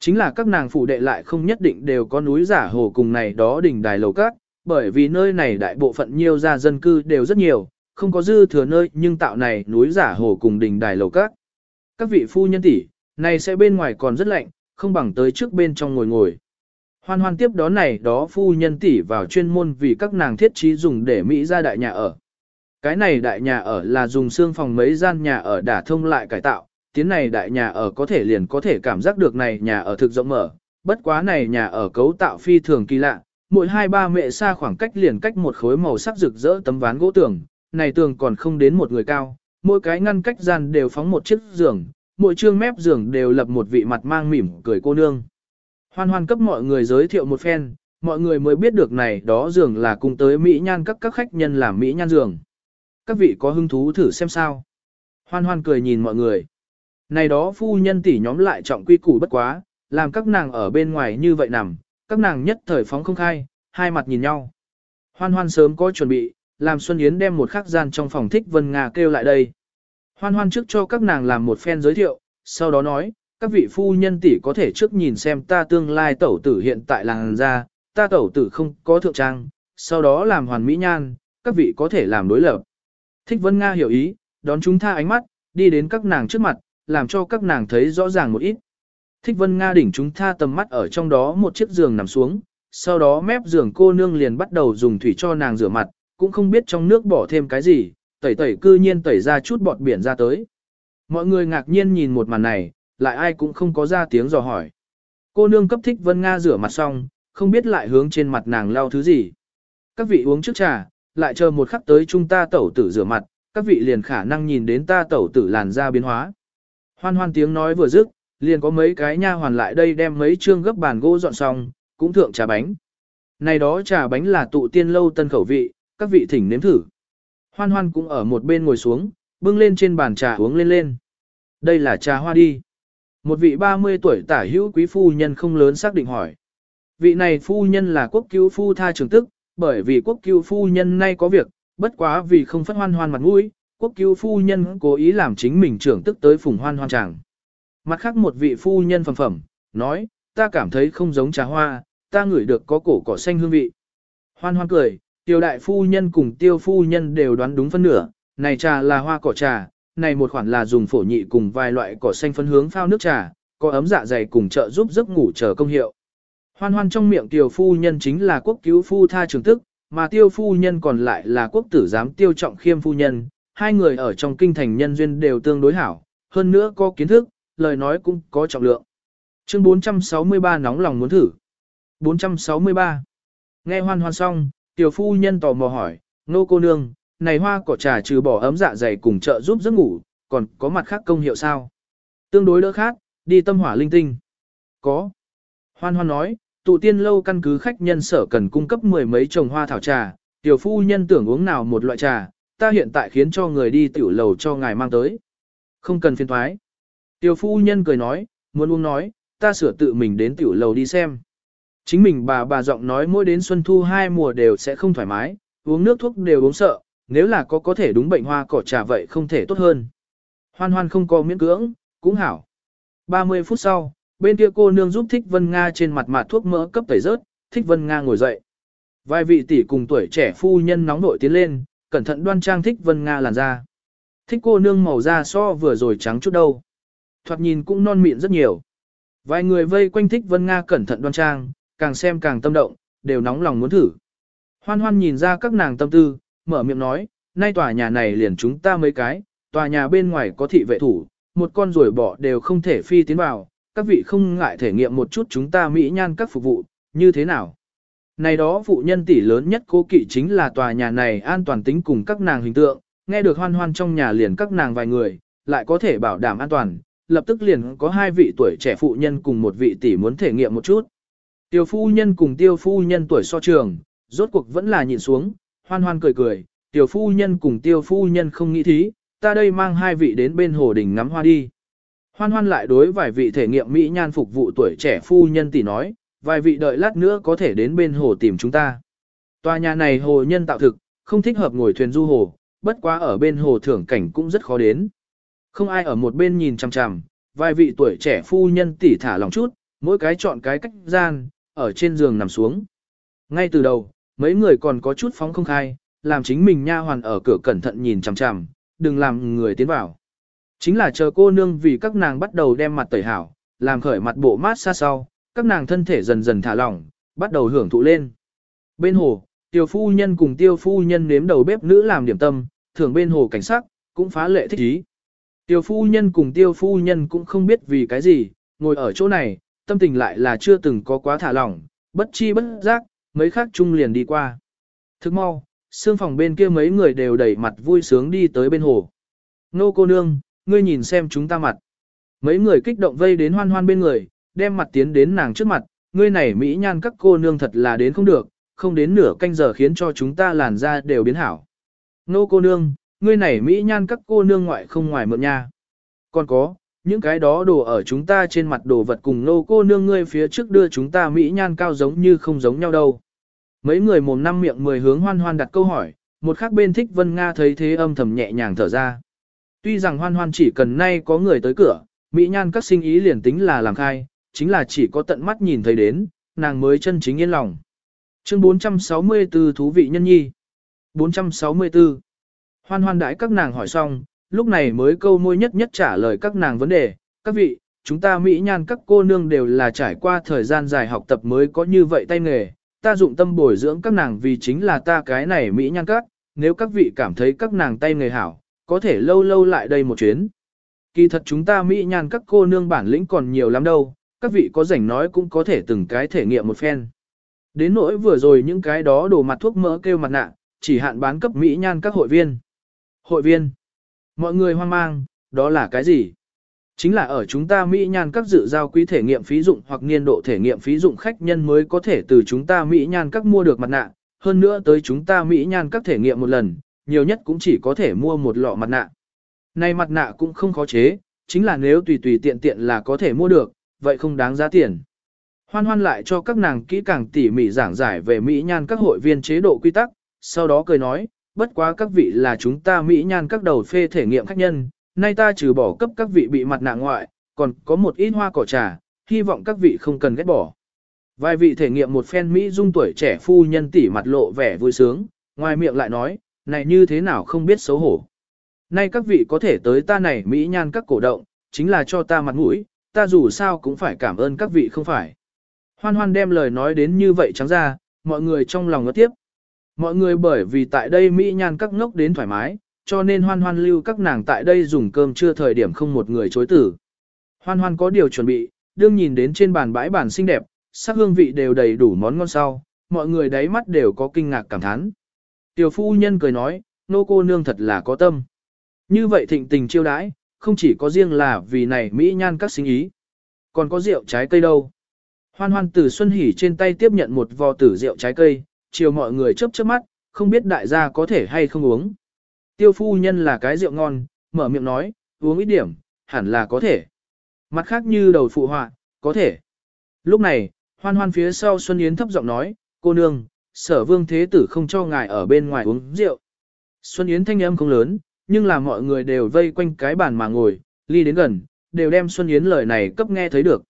Chính là các nàng phủ đệ lại không nhất định đều có núi giả hồ cùng này đó đỉnh đài lầu các, bởi vì nơi này đại bộ phận nhiều gia dân cư đều rất nhiều, không có dư thừa nơi nhưng tạo này núi giả hồ cùng đỉnh đài lầu các. Các vị phu nhân tỷ, này sẽ bên ngoài còn rất lạnh, không bằng tới trước bên trong ngồi ngồi. Hoan hoan tiếp đó này đó phu nhân tỷ vào chuyên môn vì các nàng thiết trí dùng để Mỹ ra đại nhà ở. Cái này đại nhà ở là dùng xương phòng mấy gian nhà ở đả thông lại cải tạo, tiến này đại nhà ở có thể liền có thể cảm giác được này nhà ở thực rộng mở, bất quá này nhà ở cấu tạo phi thường kỳ lạ, mỗi hai ba mẹ xa khoảng cách liền cách một khối màu sắc rực rỡ tấm ván gỗ tường, này tường còn không đến một người cao, mỗi cái ngăn cách gian đều phóng một chiếc giường, mỗi trương mép giường đều lập một vị mặt mang mỉm cười cô nương. Hoan hoan cấp mọi người giới thiệu một phen, mọi người mới biết được này đó giường là cùng tới Mỹ nhan các các khách nhân làm Mỹ nhan giường. Các vị có hứng thú thử xem sao. Hoan hoan cười nhìn mọi người. Này đó phu nhân tỷ nhóm lại trọng quy củ bất quá, làm các nàng ở bên ngoài như vậy nằm, các nàng nhất thời phóng không khai, hai mặt nhìn nhau. Hoan hoan sớm có chuẩn bị, làm Xuân Yến đem một khắc gian trong phòng thích Vân Nga kêu lại đây. Hoan hoan trước cho các nàng làm một phen giới thiệu, sau đó nói, các vị phu nhân tỷ có thể trước nhìn xem ta tương lai tẩu tử hiện tại làng ra, ta tẩu tử không có thượng trang, sau đó làm hoàn mỹ nhan, các vị có thể làm đối lập. Thích Vân Nga hiểu ý, đón chúng tha ánh mắt, đi đến các nàng trước mặt, làm cho các nàng thấy rõ ràng một ít. Thích Vân Nga đỉnh chúng tha tầm mắt ở trong đó một chiếc giường nằm xuống, sau đó mép giường cô nương liền bắt đầu dùng thủy cho nàng rửa mặt, cũng không biết trong nước bỏ thêm cái gì, tẩy tẩy cư nhiên tẩy ra chút bọt biển ra tới. Mọi người ngạc nhiên nhìn một màn này, lại ai cũng không có ra tiếng dò hỏi. Cô nương cấp thích Vân Nga rửa mặt xong, không biết lại hướng trên mặt nàng lau thứ gì. Các vị uống trước trà, lại chờ một khắc tới chúng ta tẩu tử rửa mặt, các vị liền khả năng nhìn đến ta tẩu tử làn da biến hóa. Hoan hoan tiếng nói vừa dứt, liền có mấy cái nha hoàn lại đây đem mấy trương gấp bàn gỗ dọn xong, cũng thượng trà bánh. Này đó trà bánh là tụ tiên lâu tân khẩu vị, các vị thỉnh nếm thử. Hoan hoan cũng ở một bên ngồi xuống, bưng lên trên bàn trà uống lên lên. Đây là trà hoa đi. Một vị 30 tuổi tả hữu quý phu nhân không lớn xác định hỏi. Vị này phu nhân là quốc cứu phu tha trường tức, bởi vì quốc cứu phu nhân nay có việc, bất quá vì không phất hoan hoan mặt mũi, quốc cứu phu nhân cố ý làm chính mình trưởng tức tới phùng hoan hoan chàng. Mặt khác một vị phu nhân phẩm phẩm, nói, ta cảm thấy không giống trà hoa, ta ngửi được có cổ cỏ xanh hương vị. Hoan hoan cười, tiêu đại phu nhân cùng tiêu phu nhân đều đoán đúng phân nửa, này trà là hoa cỏ trà, này một khoản là dùng phổ nhị cùng vài loại cỏ xanh phân hướng phao nước trà, có ấm dạ dày cùng trợ giúp giấc ngủ chờ công hiệu. Hoan hoan trong miệng tiêu phu nhân chính là quốc cứu phu tha trường tức, mà tiêu phu nhân còn lại là quốc tử giám tiêu trọng khiêm phu nhân, hai người ở trong kinh thành nhân duyên đều tương đối hảo, hơn nữa có kiến thức, lời nói cũng có trọng lượng. Chương 463 nóng lòng muốn thử. 463. Nghe hoan hoan xong, tiểu phu nhân tò mò hỏi, nô cô nương, này hoa cỏ trà trừ bỏ ấm dạ dày cùng trợ giúp giấc ngủ, còn có mặt khác công hiệu sao? Tương đối đỡ khác, đi tâm hỏa linh tinh. Có. Hoan hoan nói, tụ tiên lâu căn cứ khách nhân sở cần cung cấp mười mấy trồng hoa thảo trà, tiểu phu nhân tưởng uống nào một loại trà, ta hiện tại khiến cho người đi tiểu lầu cho ngài mang tới. Không cần phiền thoái. Tiểu phu nhân cười nói, muốn uống nói, ta sửa tự mình đến tiểu lầu đi xem. Chính mình bà bà giọng nói mỗi đến xuân thu hai mùa đều sẽ không thoải mái, uống nước thuốc đều uống sợ, nếu là có có thể đúng bệnh hoa cỏ trà vậy không thể tốt hơn. Hoan hoan không có miễn cưỡng, cũng hảo. 30 phút sau, bên kia cô nương giúp Thích Vân Nga trên mặt mặt thuốc mỡ cấp tẩy rớt, Thích Vân Nga ngồi dậy. Vài vị tỷ cùng tuổi trẻ phu nhân nóng nội tiến lên, cẩn thận đoan trang Thích Vân Nga làn da. Thích cô nương màu da so vừa rồi trắng chút đâu. Thoạt nhìn cũng non mịn rất nhiều. Vài người vây quanh Thích Vân Nga cẩn thận đoan trang, càng xem càng tâm động, đều nóng lòng muốn thử. Hoan hoan nhìn ra các nàng tâm tư, mở miệng nói, nay tòa nhà này liền chúng ta mấy cái, tòa nhà bên ngoài có thị vệ thủ, một con ruồi bỏ đều không thể phi tiến vào, các vị không ngại thể nghiệm một chút chúng ta mỹ nhan các phục vụ, như thế nào? Này đó phụ nhân tỷ lớn nhất cố kỵ chính là tòa nhà này an toàn tính cùng các nàng hình tượng, nghe được hoan hoan trong nhà liền các nàng vài người, lại có thể bảo đảm an toàn, lập tức liền có hai vị tuổi trẻ phụ nhân cùng một vị tỷ muốn thể nghiệm một chút. Tiêu phu nhân cùng tiêu phu nhân tuổi so trường, rốt cuộc vẫn là nhìn xuống, hoan hoan cười cười, tiểu phu nhân cùng tiêu phu nhân không nghĩ thí, ta đây mang hai vị đến bên hồ đình ngắm hoa đi. Hoan hoan lại đối vài vị thể nghiệm Mỹ nhan phục vụ tuổi trẻ phu nhân tỷ nói, vài vị đợi lát nữa có thể đến bên hồ tìm chúng ta. Tòa nhà này hồ nhân tạo thực, không thích hợp ngồi thuyền du hồ, bất quá ở bên hồ thưởng cảnh cũng rất khó đến. Không ai ở một bên nhìn chằm chằm, vài vị tuổi trẻ phu nhân tỷ thả lòng chút, mỗi cái chọn cái cách gian, ở trên giường nằm xuống. Ngay từ đầu, mấy người còn có chút phóng không khai, làm chính mình nha hoàn ở cửa cẩn thận nhìn chằm chằm, đừng làm người tiến vào. Chính là chờ cô nương vì các nàng bắt đầu đem mặt tẩy hảo, làm khởi mặt bộ mát xa sau, các nàng thân thể dần dần thả lỏng, bắt đầu hưởng thụ lên. Bên hồ, tiêu phu nhân cùng tiêu phu nhân nếm đầu bếp nữ làm điểm tâm, thường bên hồ cảnh sắc, cũng phá lệ thích ý. Tiêu phu nhân cùng tiêu phu nhân cũng không biết vì cái gì, ngồi ở chỗ này, tâm tình lại là chưa từng có quá thả lỏng, bất chi bất giác, mấy khác chung liền đi qua. Thức mau, xương phòng bên kia mấy người đều đẩy mặt vui sướng đi tới bên hồ. Nô cô nương, ngươi nhìn xem chúng ta mặt. Mấy người kích động vây đến hoan hoan bên người, đem mặt tiến đến nàng trước mặt, ngươi này mỹ nhan các cô nương thật là đến không được, không đến nửa canh giờ khiến cho chúng ta làn da đều biến hảo. Nô cô nương, ngươi này mỹ nhan các cô nương ngoại không ngoài mượn nha. Còn có, những cái đó đồ ở chúng ta trên mặt đồ vật cùng nô cô nương ngươi phía trước đưa chúng ta mỹ nhan cao giống như không giống nhau đâu. Mấy người mồm năm miệng mười hướng hoan hoan đặt câu hỏi, một khác bên thích Vân Nga thấy thế âm thầm nhẹ nhàng thở ra. Tuy rằng hoan hoan chỉ cần nay có người tới cửa, mỹ nhan các sinh ý liền tính là làm khai, chính là chỉ có tận mắt nhìn thấy đến, nàng mới chân chính yên lòng. Chương 464 Thú vị nhân nhi 464 Hoan hoan đãi các nàng hỏi xong, lúc này mới câu môi nhất nhất trả lời các nàng vấn đề, các vị, chúng ta Mỹ nhan các cô nương đều là trải qua thời gian dài học tập mới có như vậy tay nghề, ta dụng tâm bồi dưỡng các nàng vì chính là ta cái này Mỹ nhan các, nếu các vị cảm thấy các nàng tay nghề hảo, có thể lâu lâu lại đây một chuyến. Kỳ thật chúng ta Mỹ nhan các cô nương bản lĩnh còn nhiều lắm đâu, các vị có rảnh nói cũng có thể từng cái thể nghiệm một phen. Đến nỗi vừa rồi những cái đó đồ mặt thuốc mỡ kêu mặt nạ, chỉ hạn bán cấp Mỹ nhan các hội viên. Hội viên. Mọi người hoang mang, đó là cái gì? Chính là ở chúng ta Mỹ nhan các dự giao quý thể nghiệm phí dụng hoặc niên độ thể nghiệm phí dụng khách nhân mới có thể từ chúng ta Mỹ nhan các mua được mặt nạ, hơn nữa tới chúng ta Mỹ nhan các thể nghiệm một lần, nhiều nhất cũng chỉ có thể mua một lọ mặt nạ. Này mặt nạ cũng không khó chế, chính là nếu tùy tùy tiện tiện là có thể mua được, vậy không đáng giá tiền. Hoan hoan lại cho các nàng kỹ càng tỉ mỉ giảng giải về Mỹ nhan các hội viên chế độ quy tắc, sau đó cười nói, bất quá các vị là chúng ta Mỹ nhan các đầu phê thể nghiệm khách nhân, nay ta trừ bỏ cấp các vị bị mặt nạ ngoại, còn có một ít hoa cỏ trà, hy vọng các vị không cần ghét bỏ. Vài vị thể nghiệm một phen Mỹ dung tuổi trẻ phu nhân tỉ mặt lộ vẻ vui sướng, ngoài miệng lại nói, này như thế nào không biết xấu hổ. Nay các vị có thể tới ta này Mỹ nhan các cổ động, chính là cho ta mặt mũi, ta dù sao cũng phải cảm ơn các vị không phải. Hoan hoan đem lời nói đến như vậy trắng ra, mọi người trong lòng ngất tiếp. Mọi người bởi vì tại đây Mỹ nhan các ngốc đến thoải mái, cho nên hoan hoan lưu các nàng tại đây dùng cơm trưa thời điểm không một người chối tử. Hoan hoan có điều chuẩn bị, đương nhìn đến trên bàn bãi bàn xinh đẹp, sắc hương vị đều đầy đủ món ngon sau, mọi người đáy mắt đều có kinh ngạc cảm thán. Tiểu phu nhân cười nói, nô cô nương thật là có tâm. Như vậy thịnh tình chiêu đãi, không chỉ có riêng là vì này Mỹ nhan các sinh ý, còn có rượu trái cây đâu. Hoan hoan từ Xuân Hỷ trên tay tiếp nhận một vò tử rượu trái cây, chiều mọi người chớp chớp mắt, không biết đại gia có thể hay không uống. Tiêu phu nhân là cái rượu ngon, mở miệng nói, uống ít điểm, hẳn là có thể. Mặt khác như đầu phụ họa, có thể. Lúc này, hoan hoan phía sau Xuân Yến thấp giọng nói, cô nương, sở vương thế tử không cho ngài ở bên ngoài uống rượu. Xuân Yến thanh âm không lớn, nhưng là mọi người đều vây quanh cái bàn mà ngồi, ly đến gần, đều đem Xuân Yến lời này cấp nghe thấy được.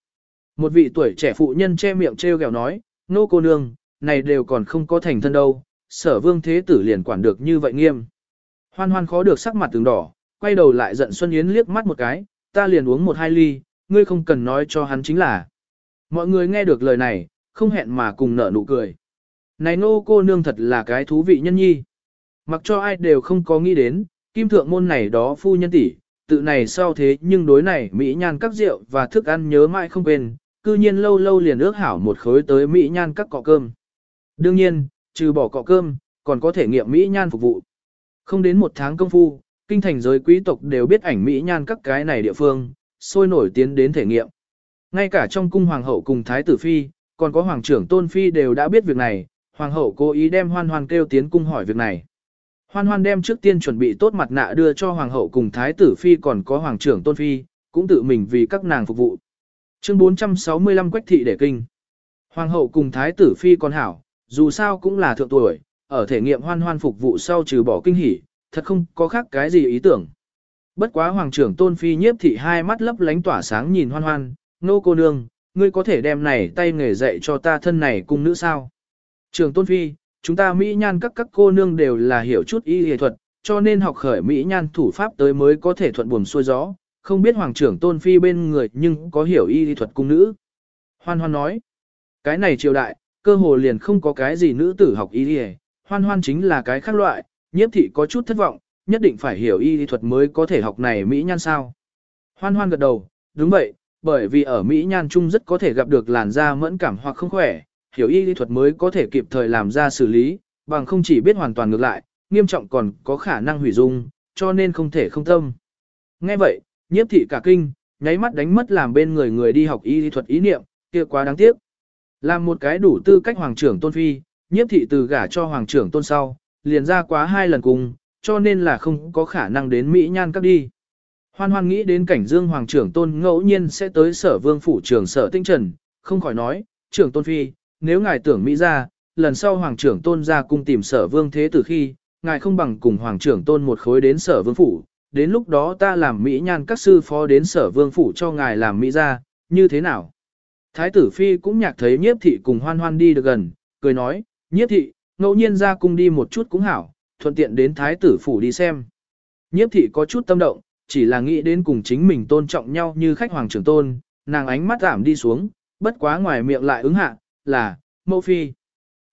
Một vị tuổi trẻ phụ nhân che miệng treo gẹo nói, nô cô nương, này đều còn không có thành thân đâu, sở vương thế tử liền quản được như vậy nghiêm. Hoan hoan khó được sắc mặt từng đỏ, quay đầu lại giận Xuân Yến liếc mắt một cái, ta liền uống một hai ly, ngươi không cần nói cho hắn chính là. Mọi người nghe được lời này, không hẹn mà cùng nở nụ cười. Này nô cô nương thật là cái thú vị nhân nhi. Mặc cho ai đều không có nghĩ đến, kim thượng môn này đó phu nhân tỷ, tự này sau thế nhưng đối này Mỹ nhan các rượu và thức ăn nhớ mãi không quên, cư nhiên lâu lâu liền ước hảo một khối tới Mỹ nhan các cọ cơm. Đương nhiên, trừ bỏ cọ cơm, còn có thể nghiệm Mỹ nhan phục vụ. Không đến một tháng công phu, kinh thành giới quý tộc đều biết ảnh Mỹ nhan các cái này địa phương, sôi nổi tiến đến thể nghiệm. Ngay cả trong cung hoàng hậu cùng thái tử phi, còn có hoàng trưởng tôn phi đều đã biết việc này, hoàng hậu cố ý đem hoan hoan kêu tiến cung hỏi việc này. Hoan hoan đem trước tiên chuẩn bị tốt mặt nạ đưa cho hoàng hậu cùng thái tử phi còn có hoàng trưởng tôn phi, cũng tự mình vì các nàng phục vụ. Chương 465 Quách thị để kinh. Hoàng hậu cùng thái tử phi còn hảo, dù sao cũng là thượng tuổi, ở thể nghiệm hoan hoan phục vụ sau trừ bỏ kinh hỉ, thật không có khác cái gì ý tưởng. Bất quá hoàng trưởng tôn phi nhiếp thị hai mắt lấp lánh tỏa sáng nhìn hoan hoan, nô cô nương, ngươi có thể đem này tay nghề dạy cho ta thân này cung nữ sao? Trưởng tôn phi, chúng ta Mỹ nhan các các cô nương đều là hiểu chút y y thuật, cho nên học khởi Mỹ nhan thủ pháp tới mới có thể thuận buồm xuôi gió, không biết hoàng trưởng tôn phi bên người nhưng có hiểu y y thuật cung nữ. Hoan hoan nói, cái này triều đại, cơ hồ liền không có cái gì nữ tử học y y hoan hoan chính là cái khác loại, nhiếp thị có chút thất vọng, nhất định phải hiểu y lý thuật mới có thể học này Mỹ nhan sao. Hoan hoan gật đầu, đúng vậy, bởi vì ở Mỹ nhan chung rất có thể gặp được làn da mẫn cảm hoặc không khỏe, hiểu y lý thuật mới có thể kịp thời làm ra xử lý, bằng không chỉ biết hoàn toàn ngược lại, nghiêm trọng còn có khả năng hủy dung, cho nên không thể không tâm. Nghe vậy, nhiếp thị cả kinh, nháy mắt đánh mất làm bên người người đi học y lý thuật ý niệm, kia quá đáng tiếc. Làm một cái đủ tư cách hoàng trưởng tôn phi, nhiếp thị từ gả cho hoàng trưởng tôn sau, liền ra quá hai lần cùng, cho nên là không có khả năng đến Mỹ nhan các đi. Hoan hoan nghĩ đến cảnh dương hoàng trưởng tôn ngẫu nhiên sẽ tới sở vương phủ trưởng sở tinh trần, không khỏi nói, trưởng tôn phi, nếu ngài tưởng Mỹ ra, lần sau hoàng trưởng tôn ra cung tìm sở vương thế từ khi, ngài không bằng cùng hoàng trưởng tôn một khối đến sở vương phủ, đến lúc đó ta làm Mỹ nhan các sư phó đến sở vương phủ cho ngài làm Mỹ ra, như thế nào? Thái tử phi cũng nhạc thấy nhiếp thị cùng hoan hoan đi được gần, cười nói, nhiếp thị, ngẫu nhiên ra cung đi một chút cũng hảo, thuận tiện đến thái tử phủ đi xem. Nhiếp thị có chút tâm động, chỉ là nghĩ đến cùng chính mình tôn trọng nhau như khách hoàng trưởng tôn, nàng ánh mắt giảm đi xuống, bất quá ngoài miệng lại ứng hạ, là, mẫu phi.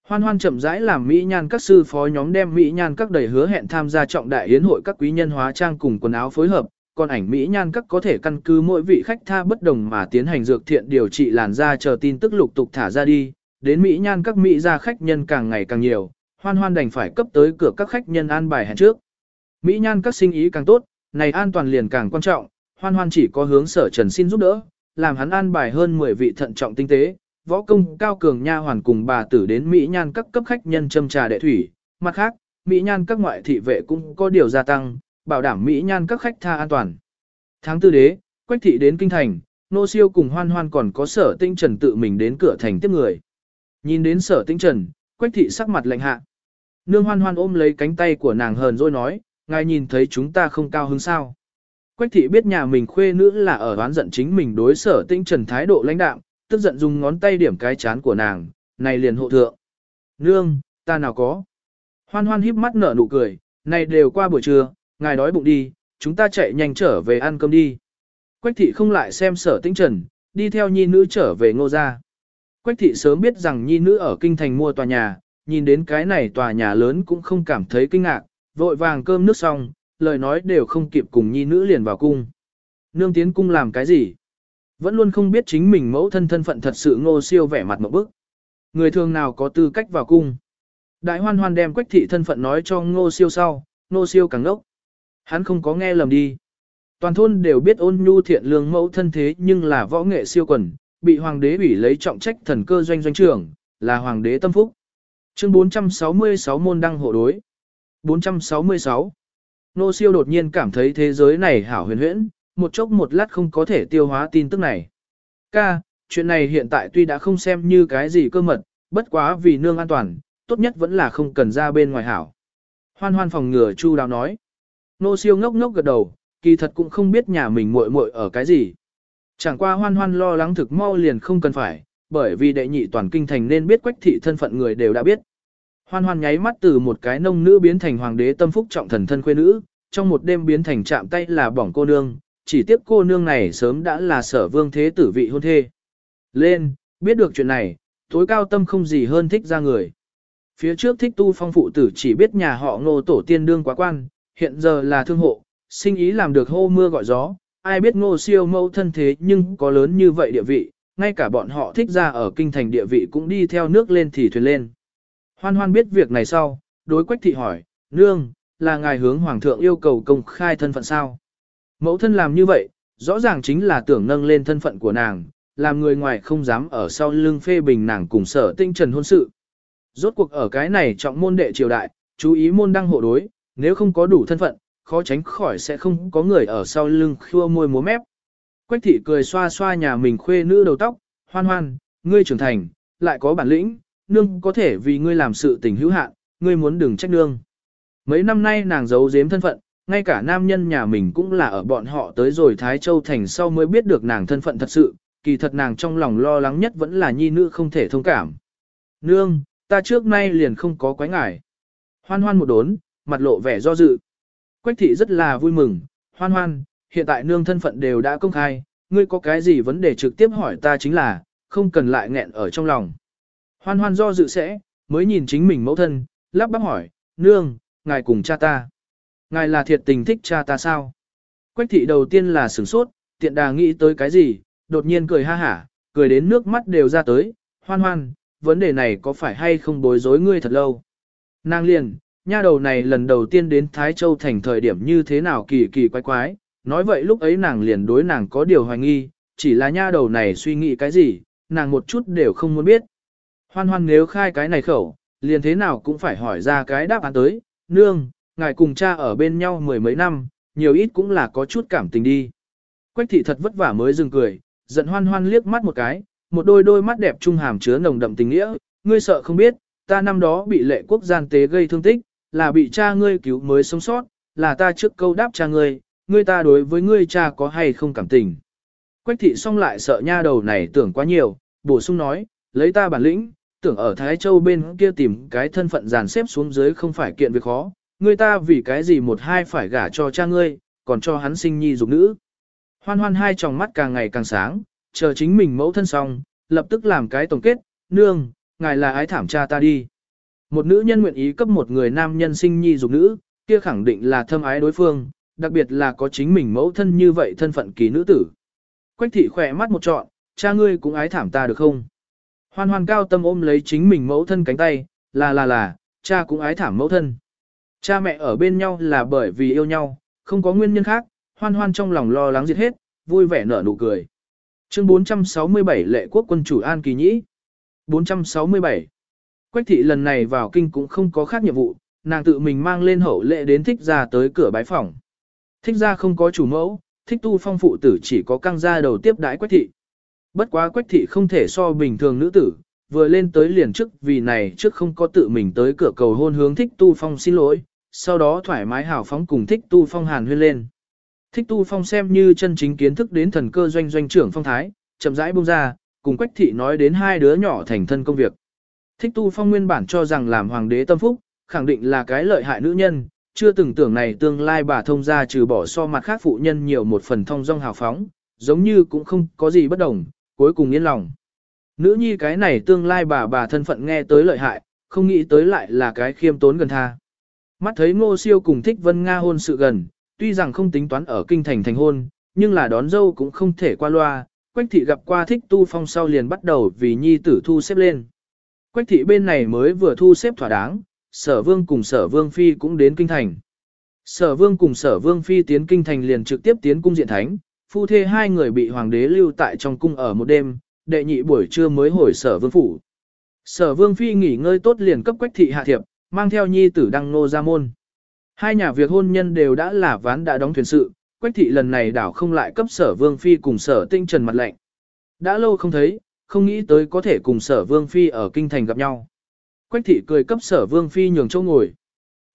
Hoan hoan chậm rãi làm Mỹ nhan các sư phó nhóm đem Mỹ nhan các đầy hứa hẹn tham gia trọng đại yến hội các quý nhân hóa trang cùng quần áo phối hợp, còn ảnh Mỹ nhan các có thể căn cứ mỗi vị khách tha bất đồng mà tiến hành dược thiện điều trị làn da chờ tin tức lục tục thả ra đi, đến Mỹ nhan các Mỹ ra khách nhân càng ngày càng nhiều, hoan hoan đành phải cấp tới cửa các khách nhân an bài hẹn trước. Mỹ nhan các sinh ý càng tốt, này an toàn liền càng quan trọng, hoan hoan chỉ có hướng sở trần xin giúp đỡ, làm hắn an bài hơn 10 vị thận trọng tinh tế, võ công cao cường nha hoàn cùng bà tử đến Mỹ nhan các cấp khách nhân châm trà đệ thủy, mặt khác, Mỹ nhan các ngoại thị vệ cũng có điều gia tăng, bảo đảm Mỹ nhan các khách tha an toàn. Tháng tư đế, Quách thị đến kinh thành, nô siêu cùng hoan hoan còn có sở tinh trần tự mình đến cửa thành tiếp người. Nhìn đến sở tinh trần, Quách thị sắc mặt lạnh hạ. Nương hoan hoan ôm lấy cánh tay của nàng hờn rồi nói, ngài nhìn thấy chúng ta không cao hứng sao. Quách thị biết nhà mình khuê nữ là ở đoán giận chính mình đối sở tinh trần thái độ lãnh đạm, tức giận dùng ngón tay điểm cái chán của nàng, này liền hộ thượng. Nương, ta nào có. Hoan hoan híp mắt nở nụ cười, này đều qua buổi trưa, ngài đói bụng đi, chúng ta chạy nhanh trở về ăn cơm đi. Quách thị không lại xem sở tinh trần, đi theo nhi nữ trở về ngô gia. Quách thị sớm biết rằng nhi nữ ở kinh thành mua tòa nhà, nhìn đến cái này tòa nhà lớn cũng không cảm thấy kinh ngạc, vội vàng cơm nước xong, lời nói đều không kịp cùng nhi nữ liền vào cung. Nương tiến cung làm cái gì? Vẫn luôn không biết chính mình mẫu thân thân phận thật sự ngô siêu vẻ mặt một bức. Người thường nào có tư cách vào cung. Đại hoan hoan đem quách thị thân phận nói cho ngô siêu sau, ngô siêu càng ngốc. Hắn không có nghe lầm đi. Toàn thôn đều biết ôn nhu thiện lương mẫu thân thế nhưng là võ nghệ siêu quần, bị hoàng đế ủy lấy trọng trách thần cơ doanh doanh trưởng, là hoàng đế tâm phúc. Chương 466 môn đăng hộ đối. 466. Nô siêu đột nhiên cảm thấy thế giới này hảo huyền huyễn, một chốc một lát không có thể tiêu hóa tin tức này. Ca, chuyện này hiện tại tuy đã không xem như cái gì cơ mật, bất quá vì nương an toàn, tốt nhất vẫn là không cần ra bên ngoài hảo. Hoan hoan phòng ngừa chu đáo nói. Nô siêu ngốc ngốc gật đầu, kỳ thật cũng không biết nhà mình muội muội ở cái gì. Chẳng qua hoan hoan lo lắng thực mau liền không cần phải, bởi vì đệ nhị toàn kinh thành nên biết quách thị thân phận người đều đã biết. Hoan hoan nháy mắt từ một cái nông nữ biến thành hoàng đế tâm phúc trọng thần thân khuê nữ, trong một đêm biến thành chạm tay là bỏng cô nương, chỉ tiếc cô nương này sớm đã là sở vương thế tử vị hôn thê. Lên, biết được chuyện này, tối cao tâm không gì hơn thích ra người. Phía trước thích tu phong phụ tử chỉ biết nhà họ ngô tổ tiên đương quá quan, hiện giờ là thương hộ, sinh ý làm được hô mưa gọi gió, ai biết ngô siêu mẫu thân thế nhưng có lớn như vậy địa vị, ngay cả bọn họ thích ra ở kinh thành địa vị cũng đi theo nước lên thì thuyền lên. Hoan hoan biết việc này sau, đối quách thị hỏi, nương, là ngài hướng hoàng thượng yêu cầu công khai thân phận sao? Mẫu thân làm như vậy, rõ ràng chính là tưởng nâng lên thân phận của nàng, làm người ngoài không dám ở sau lưng phê bình nàng cùng sở tinh trần hôn sự. Rốt cuộc ở cái này trọng môn đệ triều đại, chú ý môn đăng hộ đối, nếu không có đủ thân phận, khó tránh khỏi sẽ không có người ở sau lưng khua môi múa mép. Quách thị cười xoa xoa nhà mình khuê nữ đầu tóc, hoan hoan, ngươi trưởng thành, lại có bản lĩnh, nương có thể vì ngươi làm sự tình hữu hạn, ngươi muốn đừng trách nương. Mấy năm nay nàng giấu giếm thân phận, ngay cả nam nhân nhà mình cũng là ở bọn họ tới rồi Thái Châu Thành sau mới biết được nàng thân phận thật sự, kỳ thật nàng trong lòng lo lắng nhất vẫn là nhi nữ không thể thông cảm. Nương, ta trước nay liền không có quái ngại. Hoan hoan một đốn, mặt lộ vẻ do dự. Quách thị rất là vui mừng, hoan hoan, hiện tại nương thân phận đều đã công khai, ngươi có cái gì vấn đề trực tiếp hỏi ta chính là, không cần lại nghẹn ở trong lòng. Hoan hoan do dự sẽ, mới nhìn chính mình mẫu thân, lắp bắp hỏi, nương, ngài cùng cha ta. Ngài là thiệt tình thích cha ta sao? Quách thị đầu tiên là sửng sốt, tiện đà nghĩ tới cái gì, đột nhiên cười ha hả, cười đến nước mắt đều ra tới, hoan hoan, vấn đề này có phải hay không bối rối ngươi thật lâu. Nàng liền, nha đầu này lần đầu tiên đến Thái Châu thành thời điểm như thế nào kỳ kỳ quái quái, nói vậy lúc ấy nàng liền đối nàng có điều hoài nghi, chỉ là nha đầu này suy nghĩ cái gì, nàng một chút đều không muốn biết. Hoan hoan nếu khai cái này khẩu, liền thế nào cũng phải hỏi ra cái đáp án tới, nương, ngài cùng cha ở bên nhau mười mấy năm, nhiều ít cũng là có chút cảm tình đi. Quách thị thật vất vả mới dừng cười, giận hoan hoan liếc mắt một cái, một đôi đôi mắt đẹp trung hàm chứa nồng đậm tình nghĩa, ngươi sợ không biết, ta năm đó bị lệ quốc gian tế gây thương tích, là bị cha ngươi cứu mới sống sót, là ta trước câu đáp cha ngươi, ngươi ta đối với ngươi cha có hay không cảm tình. Quách thị xong lại sợ nha đầu này tưởng quá nhiều, bổ sung nói, lấy ta bản lĩnh, tưởng ở Thái Châu bên kia tìm cái thân phận dàn xếp xuống dưới không phải kiện việc khó, ngươi ta vì cái gì một hai phải gả cho cha ngươi, còn cho hắn sinh nhi dục nữ. Hoan hoan hai tròng mắt càng ngày càng sáng, chờ chính mình mẫu thân xong, lập tức làm cái tổng kết, nương, ngài là ái thảm cha ta đi. Một nữ nhân nguyện ý cấp một người nam nhân sinh nhi dục nữ, kia khẳng định là thâm ái đối phương, đặc biệt là có chính mình mẫu thân như vậy thân phận kỳ nữ tử. Quách thị khỏe mắt một trọn, cha ngươi cũng ái thảm ta được không? Hoan hoan cao tâm ôm lấy chính mình mẫu thân cánh tay, là là là, cha cũng ái thảm mẫu thân. Cha mẹ ở bên nhau là bởi vì yêu nhau, không có nguyên nhân khác, hoan hoan trong lòng lo lắng diệt hết, vui vẻ nở nụ cười. Chương 467 lệ quốc quân chủ An Kỳ Nhĩ 467 Quách thị lần này vào kinh cũng không có khác nhiệm vụ, nàng tự mình mang lên hậu lệ đến thích ra tới cửa bái phòng. Thích ra không có chủ mẫu, thích tu phong phụ tử chỉ có căng ra đầu tiếp đái quách thị. Bất quá quách thị không thể so bình thường nữ tử, vừa lên tới liền trước vì này trước không có tự mình tới cửa cầu hôn hướng thích tu phong xin lỗi, sau đó thoải mái hào phóng cùng thích tu phong hàn huyên lên. Thích tu phong xem như chân chính kiến thức đến thần cơ doanh doanh trưởng phong thái, chậm rãi buông ra, cùng quách thị nói đến hai đứa nhỏ thành thân công việc. Thích tu phong nguyên bản cho rằng làm hoàng đế tâm phúc, khẳng định là cái lợi hại nữ nhân, chưa từng tưởng này tương lai bà thông ra trừ bỏ so mặt khác phụ nhân nhiều một phần thông dong hào phóng, giống như cũng không có gì bất đồng, cuối cùng yên lòng. Nữ nhi cái này tương lai bà bà thân phận nghe tới lợi hại, không nghĩ tới lại là cái khiêm tốn gần tha. Mắt thấy ngô siêu cùng thích vân Nga hôn sự gần, tuy rằng không tính toán ở kinh thành thành hôn, nhưng là đón dâu cũng không thể qua loa, quách thị gặp qua thích tu phong sau liền bắt đầu vì nhi tử thu xếp lên. Quách thị bên này mới vừa thu xếp thỏa đáng, sở vương cùng sở vương phi cũng đến kinh thành. Sở vương cùng sở vương phi tiến kinh thành liền trực tiếp tiến cung diện thánh, phu thê hai người bị hoàng đế lưu tại trong cung ở một đêm, đệ nhị buổi trưa mới hồi sở vương phủ. Sở vương phi nghỉ ngơi tốt liền cấp quách thị hạ thiệp, mang theo nhi tử đăng nô ra môn. Hai nhà việc hôn nhân đều đã là ván đã đóng thuyền sự, quách thị lần này đảo không lại cấp sở vương phi cùng sở tinh trần mặt lệnh. Đã lâu không thấy, không nghĩ tới có thể cùng sở vương phi ở kinh thành gặp nhau. Quách thị cười cấp sở vương phi nhường châu ngồi.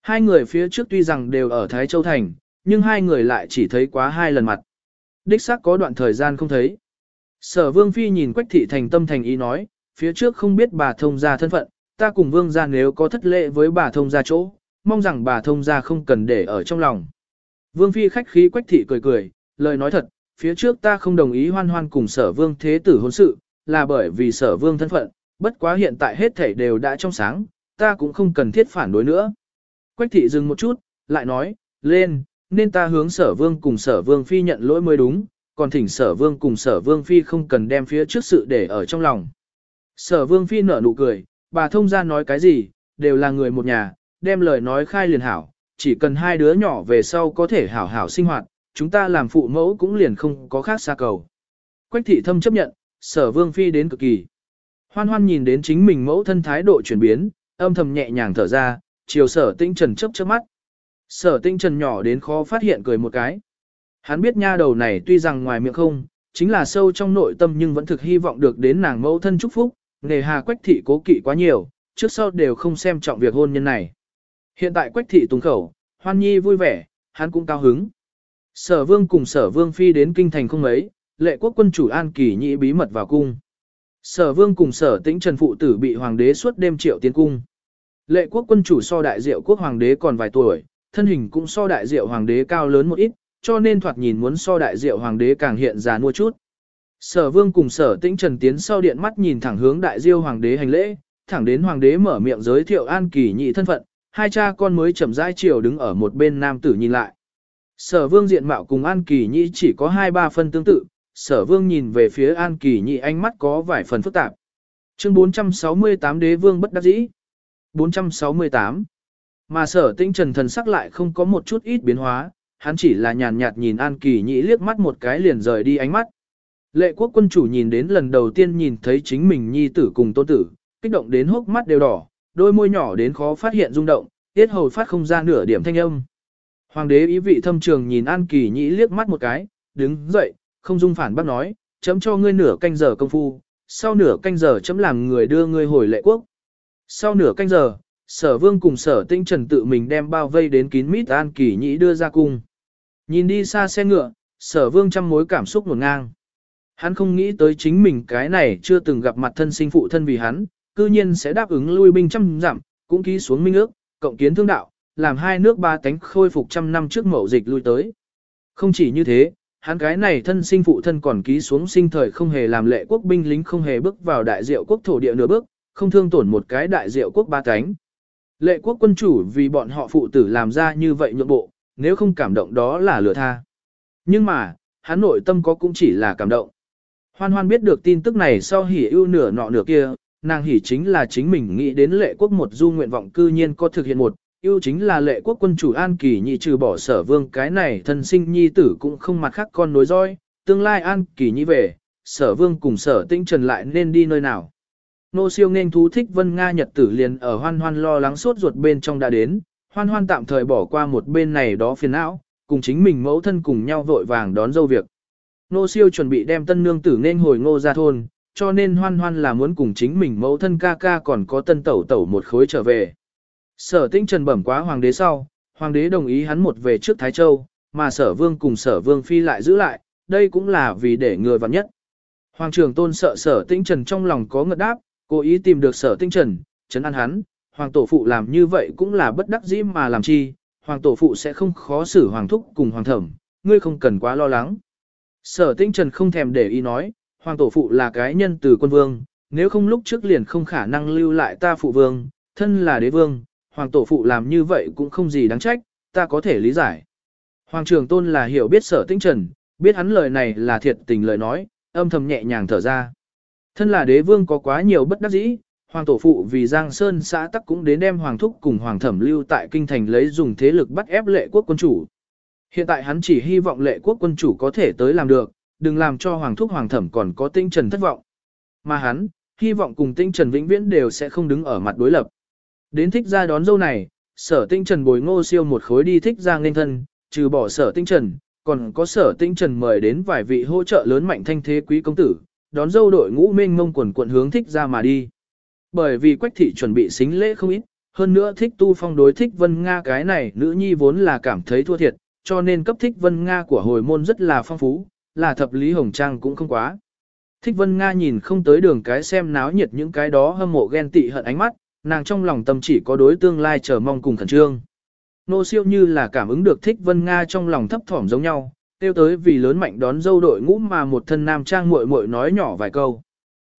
Hai người phía trước tuy rằng đều ở Thái Châu Thành, nhưng hai người lại chỉ thấy quá hai lần mặt. Đích xác có đoạn thời gian không thấy. Sở vương phi nhìn quách thị thành tâm thành ý nói, phía trước không biết bà thông gia thân phận, ta cùng vương gia nếu có thất lệ với bà thông gia chỗ, mong rằng bà thông gia không cần để ở trong lòng. Vương phi khách khí quách thị cười cười, lời nói thật, phía trước ta không đồng ý hoan hoan cùng sở vương thế tử hôn sự, là bởi vì sở vương thân phận, bất quá hiện tại hết thảy đều đã trong sáng, ta cũng không cần thiết phản đối nữa. Quách thị dừng một chút, lại nói, lên, nên ta hướng sở vương cùng sở vương phi nhận lỗi mới đúng, còn thỉnh sở vương cùng sở vương phi không cần đem phía trước sự để ở trong lòng. Sở vương phi nở nụ cười, bà thông ra nói cái gì, đều là người một nhà, đem lời nói khai liền hảo, chỉ cần hai đứa nhỏ về sau có thể hảo hảo sinh hoạt, chúng ta làm phụ mẫu cũng liền không có khác xa cầu. Quách thị thâm chấp nhận, sở vương phi đến cực kỳ. Hoan hoan nhìn đến chính mình mẫu thân thái độ chuyển biến, âm thầm nhẹ nhàng thở ra, chiều sở tinh trần chấp chớp mắt. Sở tinh trần nhỏ đến khó phát hiện cười một cái. Hắn biết nha đầu này tuy rằng ngoài miệng không, chính là sâu trong nội tâm nhưng vẫn thực hy vọng được đến nàng mẫu thân chúc phúc, nghề hà quách thị cố kỵ quá nhiều, trước sau đều không xem trọng việc hôn nhân này. Hiện tại quách thị tùng khẩu, hoan nhi vui vẻ, hắn cũng cao hứng. Sở vương cùng sở vương phi đến kinh thành không mấy, lệ quốc quân chủ an kỳ nhị bí mật vào cung. Sở vương cùng sở tĩnh trần phụ tử bị hoàng đế suốt đêm triệu tiến cung. Lệ quốc quân chủ so đại diệu quốc hoàng đế còn vài tuổi, thân hình cũng so đại diệu hoàng đế cao lớn một ít, cho nên thoạt nhìn muốn so đại diệu hoàng đế càng hiện già mua chút. Sở vương cùng sở tĩnh trần tiến sau điện mắt nhìn thẳng hướng đại diêu hoàng đế hành lễ, thẳng đến hoàng đế mở miệng giới thiệu an kỳ nhị thân phận, hai cha con mới chậm rãi chiều đứng ở một bên nam tử nhìn lại. Sở vương diện mạo cùng an kỳ nhị chỉ có hai ba phân tương tự, sở vương nhìn về phía an kỳ nhị ánh mắt có vài phần phức tạp. Chương 468 đế vương bất đắc dĩ. 468. Mà sở tinh trần thần sắc lại không có một chút ít biến hóa, hắn chỉ là nhàn nhạt nhìn An Kỳ Nhị liếc mắt một cái liền rời đi ánh mắt. Lệ quốc quân chủ nhìn đến lần đầu tiên nhìn thấy chính mình nhi tử cùng tôn tử, kích động đến hốc mắt đều đỏ, đôi môi nhỏ đến khó phát hiện rung động, tiết hầu phát không ra nửa điểm thanh âm. Hoàng đế ý vị thâm trường nhìn An Kỳ Nhĩ liếc mắt một cái, đứng dậy, không dung phản bác nói, chấm cho ngươi nửa canh giờ công phu, sau nửa canh giờ chấm làm người đưa ngươi hồi lệ quốc. Sau nửa canh giờ, sở vương cùng sở tinh trần tự mình đem bao vây đến kín mít An Kỳ Nhĩ đưa ra cung. Nhìn đi xa xe ngựa, sở vương trăm mối cảm xúc nguồn ngang. Hắn không nghĩ tới chính mình cái này chưa từng gặp mặt thân sinh phụ thân vì hắn, cư nhiên sẽ đáp ứng lui binh trăm dặm, cũng ký xuống minh ước, cộng kiến thương đạo, làm hai nước ba tánh khôi phục trăm năm trước mậu dịch lui tới. Không chỉ như thế, hắn cái này thân sinh phụ thân còn ký xuống sinh thời không hề làm lệ quốc binh lính không hề bước vào đại diệu quốc thổ địa nửa bước, không thương tổn một cái đại diệu quốc ba cánh. Lệ quốc quân chủ vì bọn họ phụ tử làm ra như vậy nhượng bộ, nếu không cảm động đó là lừa tha. Nhưng mà, hắn nội tâm có cũng chỉ là cảm động. Hoan hoan biết được tin tức này sau hỉ ưu nửa nọ nửa kia, nàng hỉ chính là chính mình nghĩ đến lệ quốc một du nguyện vọng cư nhiên có thực hiện một, Yêu chính là lệ quốc quân chủ an kỳ nhị trừ bỏ sở vương cái này thân sinh nhi tử cũng không mặt khác con nối roi, tương lai an kỳ nhị về, sở vương cùng sở tinh trần lại nên đi nơi nào. Nô siêu nên thú thích vân Nga nhật tử liền ở hoan hoan lo lắng suốt ruột bên trong đã đến, hoan hoan tạm thời bỏ qua một bên này đó phiền não, cùng chính mình mẫu thân cùng nhau vội vàng đón dâu việc. Nô siêu chuẩn bị đem tân nương tử nên hồi ngô ra thôn, cho nên hoan hoan là muốn cùng chính mình mẫu thân ca ca còn có tân tẩu tẩu một khối trở về. Sở tinh trần bẩm quá hoàng đế sau, hoàng đế đồng ý hắn một về trước Thái Châu, mà sở vương cùng sở vương phi lại giữ lại, đây cũng là vì để người vặn nhất. Hoàng trưởng tôn sợ sở tinh trần trong lòng có ngợt đáp, cố ý tìm được sở tinh trần, trấn an hắn, hoàng tổ phụ làm như vậy cũng là bất đắc dĩ mà làm chi, hoàng tổ phụ sẽ không khó xử hoàng thúc cùng hoàng thẩm, ngươi không cần quá lo lắng. Sở tinh trần không thèm để ý nói, hoàng tổ phụ là cái nhân từ quân vương, nếu không lúc trước liền không khả năng lưu lại ta phụ vương, thân là đế vương, hoàng tổ phụ làm như vậy cũng không gì đáng trách, ta có thể lý giải. Hoàng trường tôn là hiểu biết sở tinh trần, biết hắn lời này là thiệt tình lời nói, âm thầm nhẹ nhàng thở ra. Thân là đế vương có quá nhiều bất đắc dĩ, hoàng tổ phụ vì Giang Sơn xã tắc cũng đến đem hoàng thúc cùng hoàng thẩm lưu tại kinh thành lấy dùng thế lực bắt ép lệ quốc quân chủ. Hiện tại hắn chỉ hy vọng lệ quốc quân chủ có thể tới làm được, đừng làm cho hoàng thúc hoàng thẩm còn có tinh trần thất vọng. Mà hắn, hy vọng cùng tinh trần vĩnh viễn đều sẽ không đứng ở mặt đối lập. Đến thích ra đón dâu này, sở tinh trần bồi ngô siêu một khối đi thích ra nên thân, trừ bỏ sở tinh trần, còn có sở tinh trần mời đến vài vị hỗ trợ lớn mạnh thanh thế quý công tử, đón dâu đội ngũ mênh mông quần quận hướng thích ra mà đi. Bởi vì quách thị chuẩn bị xính lễ không ít, hơn nữa thích tu phong đối thích vân Nga cái này nữ nhi vốn là cảm thấy thua thiệt, cho nên cấp thích vân Nga của hồi môn rất là phong phú, là thập lý hồng trang cũng không quá. Thích vân Nga nhìn không tới đường cái xem náo nhiệt những cái đó hâm mộ ghen tị hận ánh mắt, nàng trong lòng tâm chỉ có đối tương lai chờ mong cùng khẩn trương. Nô siêu như là cảm ứng được thích vân Nga trong lòng thấp thỏm giống nhau, tiêu tới vì lớn mạnh đón dâu đội ngũ mà một thân nam trang muội muội nói nhỏ vài câu.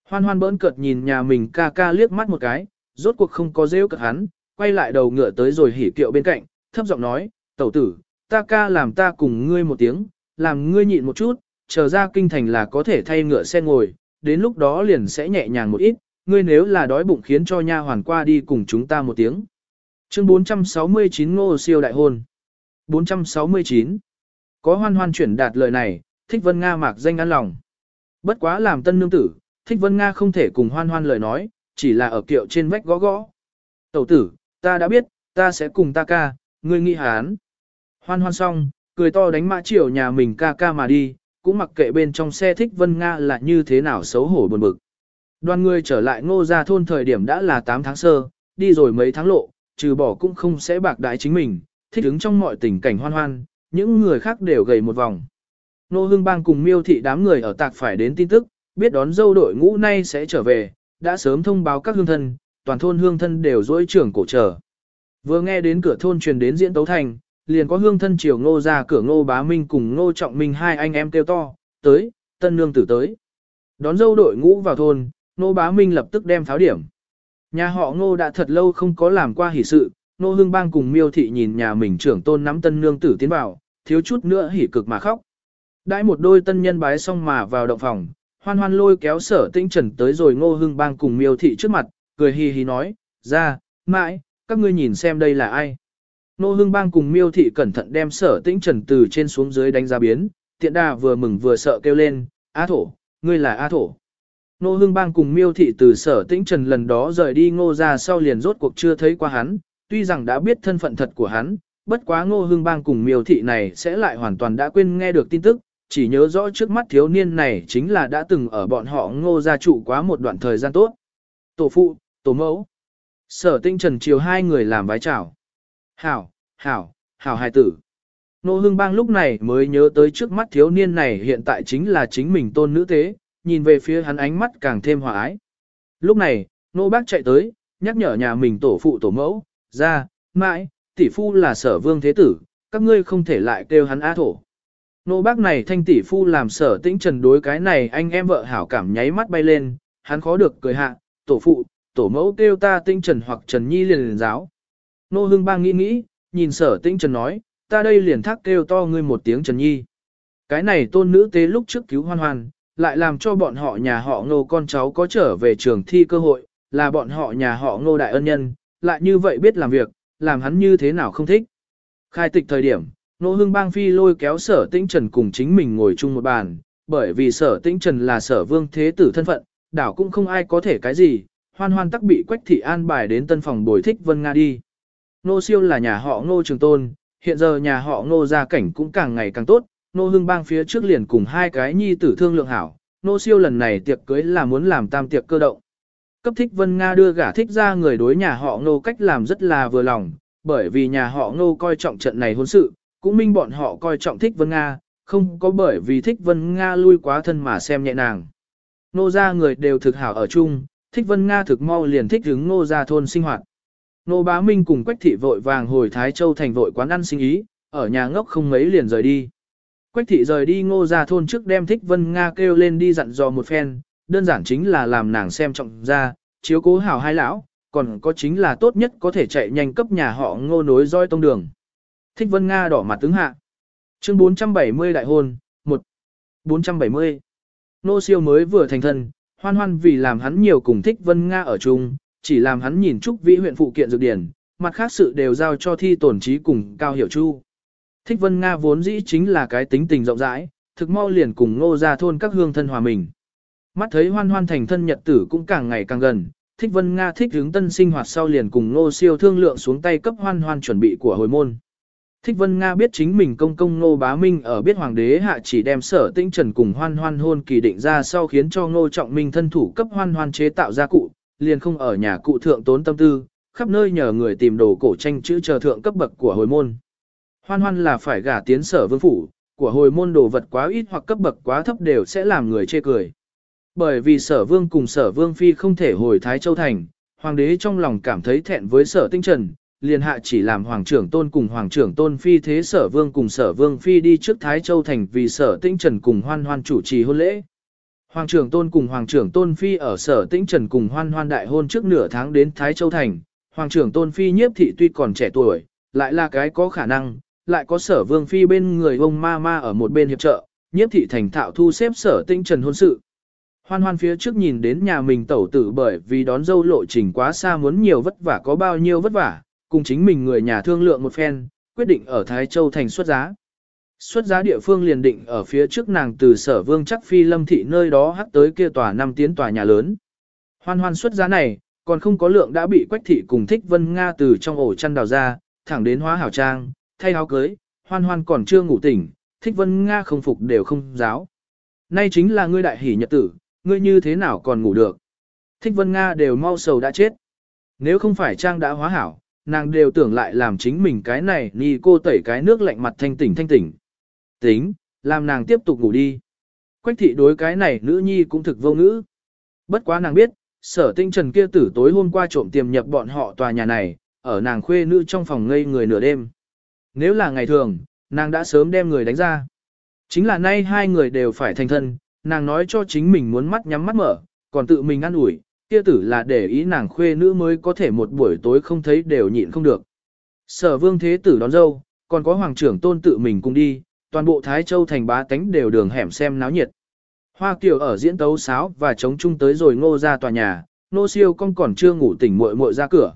Hoan hoan bỡn cợt nhìn nhà mình ca ca liếc mắt một cái, rốt cuộc không có rêu cợt hắn, quay lại đầu ngựa tới rồi hỉ kiệu bên cạnh, thấp giọng nói, tẩu tử, ta ca làm ta cùng ngươi một tiếng, làm ngươi nhịn một chút, chờ ra kinh thành là có thể thay ngựa xe ngồi, đến lúc đó liền sẽ nhẹ nhàng một ít, ngươi nếu là đói bụng khiến cho nha hoàn qua đi cùng chúng ta một tiếng. Chương 469 Ngô siêu đại hôn 469 Có hoan hoan chuyển đạt lời này, thích vân Nga mạc danh ăn lòng. Bất quá làm tân nương tử, thích vân Nga không thể cùng hoan hoan lời nói, chỉ là ở kiệu trên vách gõ gõ. Tẩu tử, ta đã biết, ta sẽ cùng ta ca, ngươi nghĩ hán. Hoan hoan xong, cười to đánh mã chiều nhà mình ca ca mà đi, cũng mặc kệ bên trong xe thích vân Nga là như thế nào xấu hổ buồn bực. Đoàn người trở lại ngô gia thôn thời điểm đã là 8 tháng sơ, đi rồi mấy tháng lộ, trừ bỏ cũng không sẽ bạc đái chính mình, thích ứng trong mọi tình cảnh hoan hoan, những người khác đều gầy một vòng. Nô hương bang cùng miêu thị đám người ở tạc phải đến tin tức, biết đón dâu đội ngũ nay sẽ trở về, đã sớm thông báo các hương thân, toàn thôn hương thân đều dỗi trưởng cổ trở. Vừa nghe đến cửa thôn truyền đến diễn tấu thành, liền có hương thân triều ngô ra cửa ngô bá minh cùng ngô trọng minh hai anh em kêu to, tới, tân nương tử tới. Đón dâu đội ngũ vào thôn, Nô bá minh lập tức đem tháo điểm. Nhà họ ngô đã thật lâu không có làm qua hỷ sự, Nô hương bang cùng miêu thị nhìn nhà mình trưởng tôn nắm tân nương tử tiến vào, thiếu chút nữa hỉ cực mà khóc. Đãi một đôi tân nhân bái xong mà vào động phòng, hoan hoan lôi kéo sở tĩnh trần tới rồi ngô hưng bang cùng miêu thị trước mặt, cười hì hì nói, ra, mãi, các ngươi nhìn xem đây là ai. Nô hưng bang cùng miêu thị cẩn thận đem sở tĩnh trần từ trên xuống dưới đánh giá biến, tiện đà vừa mừng vừa sợ kêu lên, A thổ, ngươi là A thổ. Ngô hưng bang cùng miêu thị từ sở tĩnh trần lần đó rời đi ngô ra sau liền rốt cuộc chưa thấy qua hắn, tuy rằng đã biết thân phận thật của hắn, bất quá ngô hưng bang cùng miêu thị này sẽ lại hoàn toàn đã quên nghe được tin tức, chỉ nhớ rõ trước mắt thiếu niên này chính là đã từng ở bọn họ ngô gia trụ quá một đoạn thời gian tốt. Tổ phụ, tổ mẫu. Sở tinh trần chiều hai người làm vái chào. Hảo, hảo, hảo hài tử. Nô hưng bang lúc này mới nhớ tới trước mắt thiếu niên này hiện tại chính là chính mình tôn nữ thế nhìn về phía hắn ánh mắt càng thêm hòa ái. Lúc này, nô bác chạy tới, nhắc nhở nhà mình tổ phụ tổ mẫu, ra, mãi, tỷ phu là sở vương thế tử, các ngươi không thể lại kêu hắn á thổ. Nô bác này thanh tỷ phu làm sở tĩnh trần đối cái này anh em vợ hảo cảm nháy mắt bay lên, hắn khó được cười hạ, tổ phụ, tổ mẫu kêu ta tĩnh trần hoặc trần nhi liền liền giáo. Nô hưng bang nghĩ nghĩ, nhìn sở tĩnh trần nói, ta đây liền thác kêu to ngươi một tiếng trần nhi. Cái này tôn nữ tế lúc trước cứu hoan hoan, lại làm cho bọn họ nhà họ ngô con cháu có trở về trường thi cơ hội, là bọn họ nhà họ ngô đại ân nhân, lại như vậy biết làm việc, làm hắn như thế nào không thích. Khai tịch thời điểm, Nô hưng bang phi lôi kéo sở tĩnh trần cùng chính mình ngồi chung một bàn, bởi vì sở tĩnh trần là sở vương thế tử thân phận, đảo cũng không ai có thể cái gì, hoan hoan tắc bị quách thị an bài đến tân phòng bồi thích vân Nga đi. Nô siêu là nhà họ ngô trường tôn, hiện giờ nhà họ ngô gia cảnh cũng càng ngày càng tốt, nô hưng bang phía trước liền cùng hai cái nhi tử thương lượng hảo, nô siêu lần này tiệc cưới là muốn làm tam tiệc cơ động. Cấp thích vân Nga đưa gả thích ra người đối nhà họ Nô cách làm rất là vừa lòng, bởi vì nhà họ Nô coi trọng trận này hôn sự, cũng minh bọn họ coi trọng thích Vân Nga, không có bởi vì thích Vân Nga lui quá thân mà xem nhẹ nàng. Nô ra người đều thực hảo ở chung, thích Vân Nga thực mau liền thích hứng nô ra thôn sinh hoạt. Nô bá minh cùng Quách thị vội vàng hồi Thái Châu thành vội quán ăn sinh ý, ở nhà ngốc không mấy liền rời đi. Quách thị rời đi ngô ra thôn trước đem thích Vân Nga kêu lên đi dặn dò một phen, đơn giản chính là làm nàng xem trọng ra, chiếu cố hảo hai lão, còn có chính là tốt nhất có thể chạy nhanh cấp nhà họ ngô nối roi tông đường. Thích Vân Nga đỏ mặt tướng hạ. Chương 470 đại hôn, 1. 470. Nô siêu mới vừa thành thân, hoan hoan vì làm hắn nhiều cùng Thích Vân Nga ở chung, chỉ làm hắn nhìn chúc Vĩ huyện phụ kiện dược điển, mặt khác sự đều giao cho thi tổn trí cùng Cao Hiểu Chu. Thích Vân Nga vốn dĩ chính là cái tính tình rộng rãi, thực mau liền cùng ngô ra thôn các hương thân hòa mình. Mắt thấy hoan hoan thành thân nhật tử cũng càng ngày càng gần, Thích Vân Nga thích hướng tân sinh hoạt sau liền cùng ngô siêu thương lượng xuống tay cấp hoan hoan chuẩn bị của hồi môn. Thích Vân Nga biết chính mình công công Ngô Bá Minh ở biết hoàng đế hạ chỉ đem sở tĩnh trần cùng hoan hoan hôn kỳ định ra sau khiến cho Ngô Trọng Minh thân thủ cấp hoan hoan chế tạo ra cụ, liền không ở nhà cụ thượng tốn tâm tư, khắp nơi nhờ người tìm đồ cổ tranh chữ chờ thượng cấp bậc của hồi môn. Hoan hoan là phải gả tiến sở vương phủ, của hồi môn đồ vật quá ít hoặc cấp bậc quá thấp đều sẽ làm người chê cười. Bởi vì sở vương cùng sở vương phi không thể hồi Thái Châu Thành, hoàng đế trong lòng cảm thấy thẹn với sở tinh trần, liền hạ chỉ làm hoàng trưởng tôn cùng hoàng trưởng tôn phi thế sở vương cùng sở vương phi đi trước Thái Châu Thành vì sở tinh trần cùng hoan hoan chủ trì hôn lễ. Hoàng trưởng tôn cùng hoàng trưởng tôn phi ở sở tĩnh trần cùng hoan hoan đại hôn trước nửa tháng đến Thái Châu Thành. Hoàng trưởng tôn phi nhiếp thị tuy còn trẻ tuổi, lại là cái có khả năng, lại có sở vương phi bên người ông ma ma ở một bên hiệp trợ, nhiếp thị thành thạo thu xếp sở tinh trần hôn sự. Hoan hoan phía trước nhìn đến nhà mình tẩu tử bởi vì đón dâu lộ trình quá xa muốn nhiều vất vả có bao nhiêu vất vả, cùng chính mình người nhà thương lượng một phen, quyết định ở Thái Châu thành xuất giá. Xuất giá địa phương liền định ở phía trước nàng từ sở vương chắc phi lâm thị nơi đó hắc tới kia tòa năm tiến tòa nhà lớn. Hoan hoan xuất giá này, còn không có lượng đã bị quách thị cùng thích vân Nga từ trong ổ chăn đào ra, thẳng đến hóa hảo trang, thay áo cưới, hoan hoan còn chưa ngủ tỉnh, thích vân Nga không phục đều không giáo. Nay chính là ngươi đại hỷ nhật tử, ngươi như thế nào còn ngủ được. Thích vân Nga đều mau sầu đã chết. Nếu không phải trang đã hóa hảo, nàng đều tưởng lại làm chính mình cái này ni cô tẩy cái nước lạnh mặt thanh tỉnh thanh tỉnh. Tính, làm nàng tiếp tục ngủ đi. Quách thị đối cái này nữ nhi cũng thực vô ngữ. Bất quá nàng biết, sở tinh trần kia tử tối hôm qua trộm tiềm nhập bọn họ tòa nhà này, ở nàng khuê nữ trong phòng ngây người nửa đêm. Nếu là ngày thường, nàng đã sớm đem người đánh ra. Chính là nay hai người đều phải thành thân, nàng nói cho chính mình muốn mắt nhắm mắt mở, còn tự mình ăn ủi, kia tử là để ý nàng khuê nữ mới có thể một buổi tối không thấy đều nhịn không được. Sở vương thế tử đón dâu, còn có hoàng trưởng tôn tự mình cùng đi, toàn bộ Thái Châu thành bá tánh đều đường hẻm xem náo nhiệt. Hoa Kiều ở diễn tấu sáo và chống chung tới rồi ngô ra tòa nhà, nô siêu con còn chưa ngủ tỉnh muội muội ra cửa.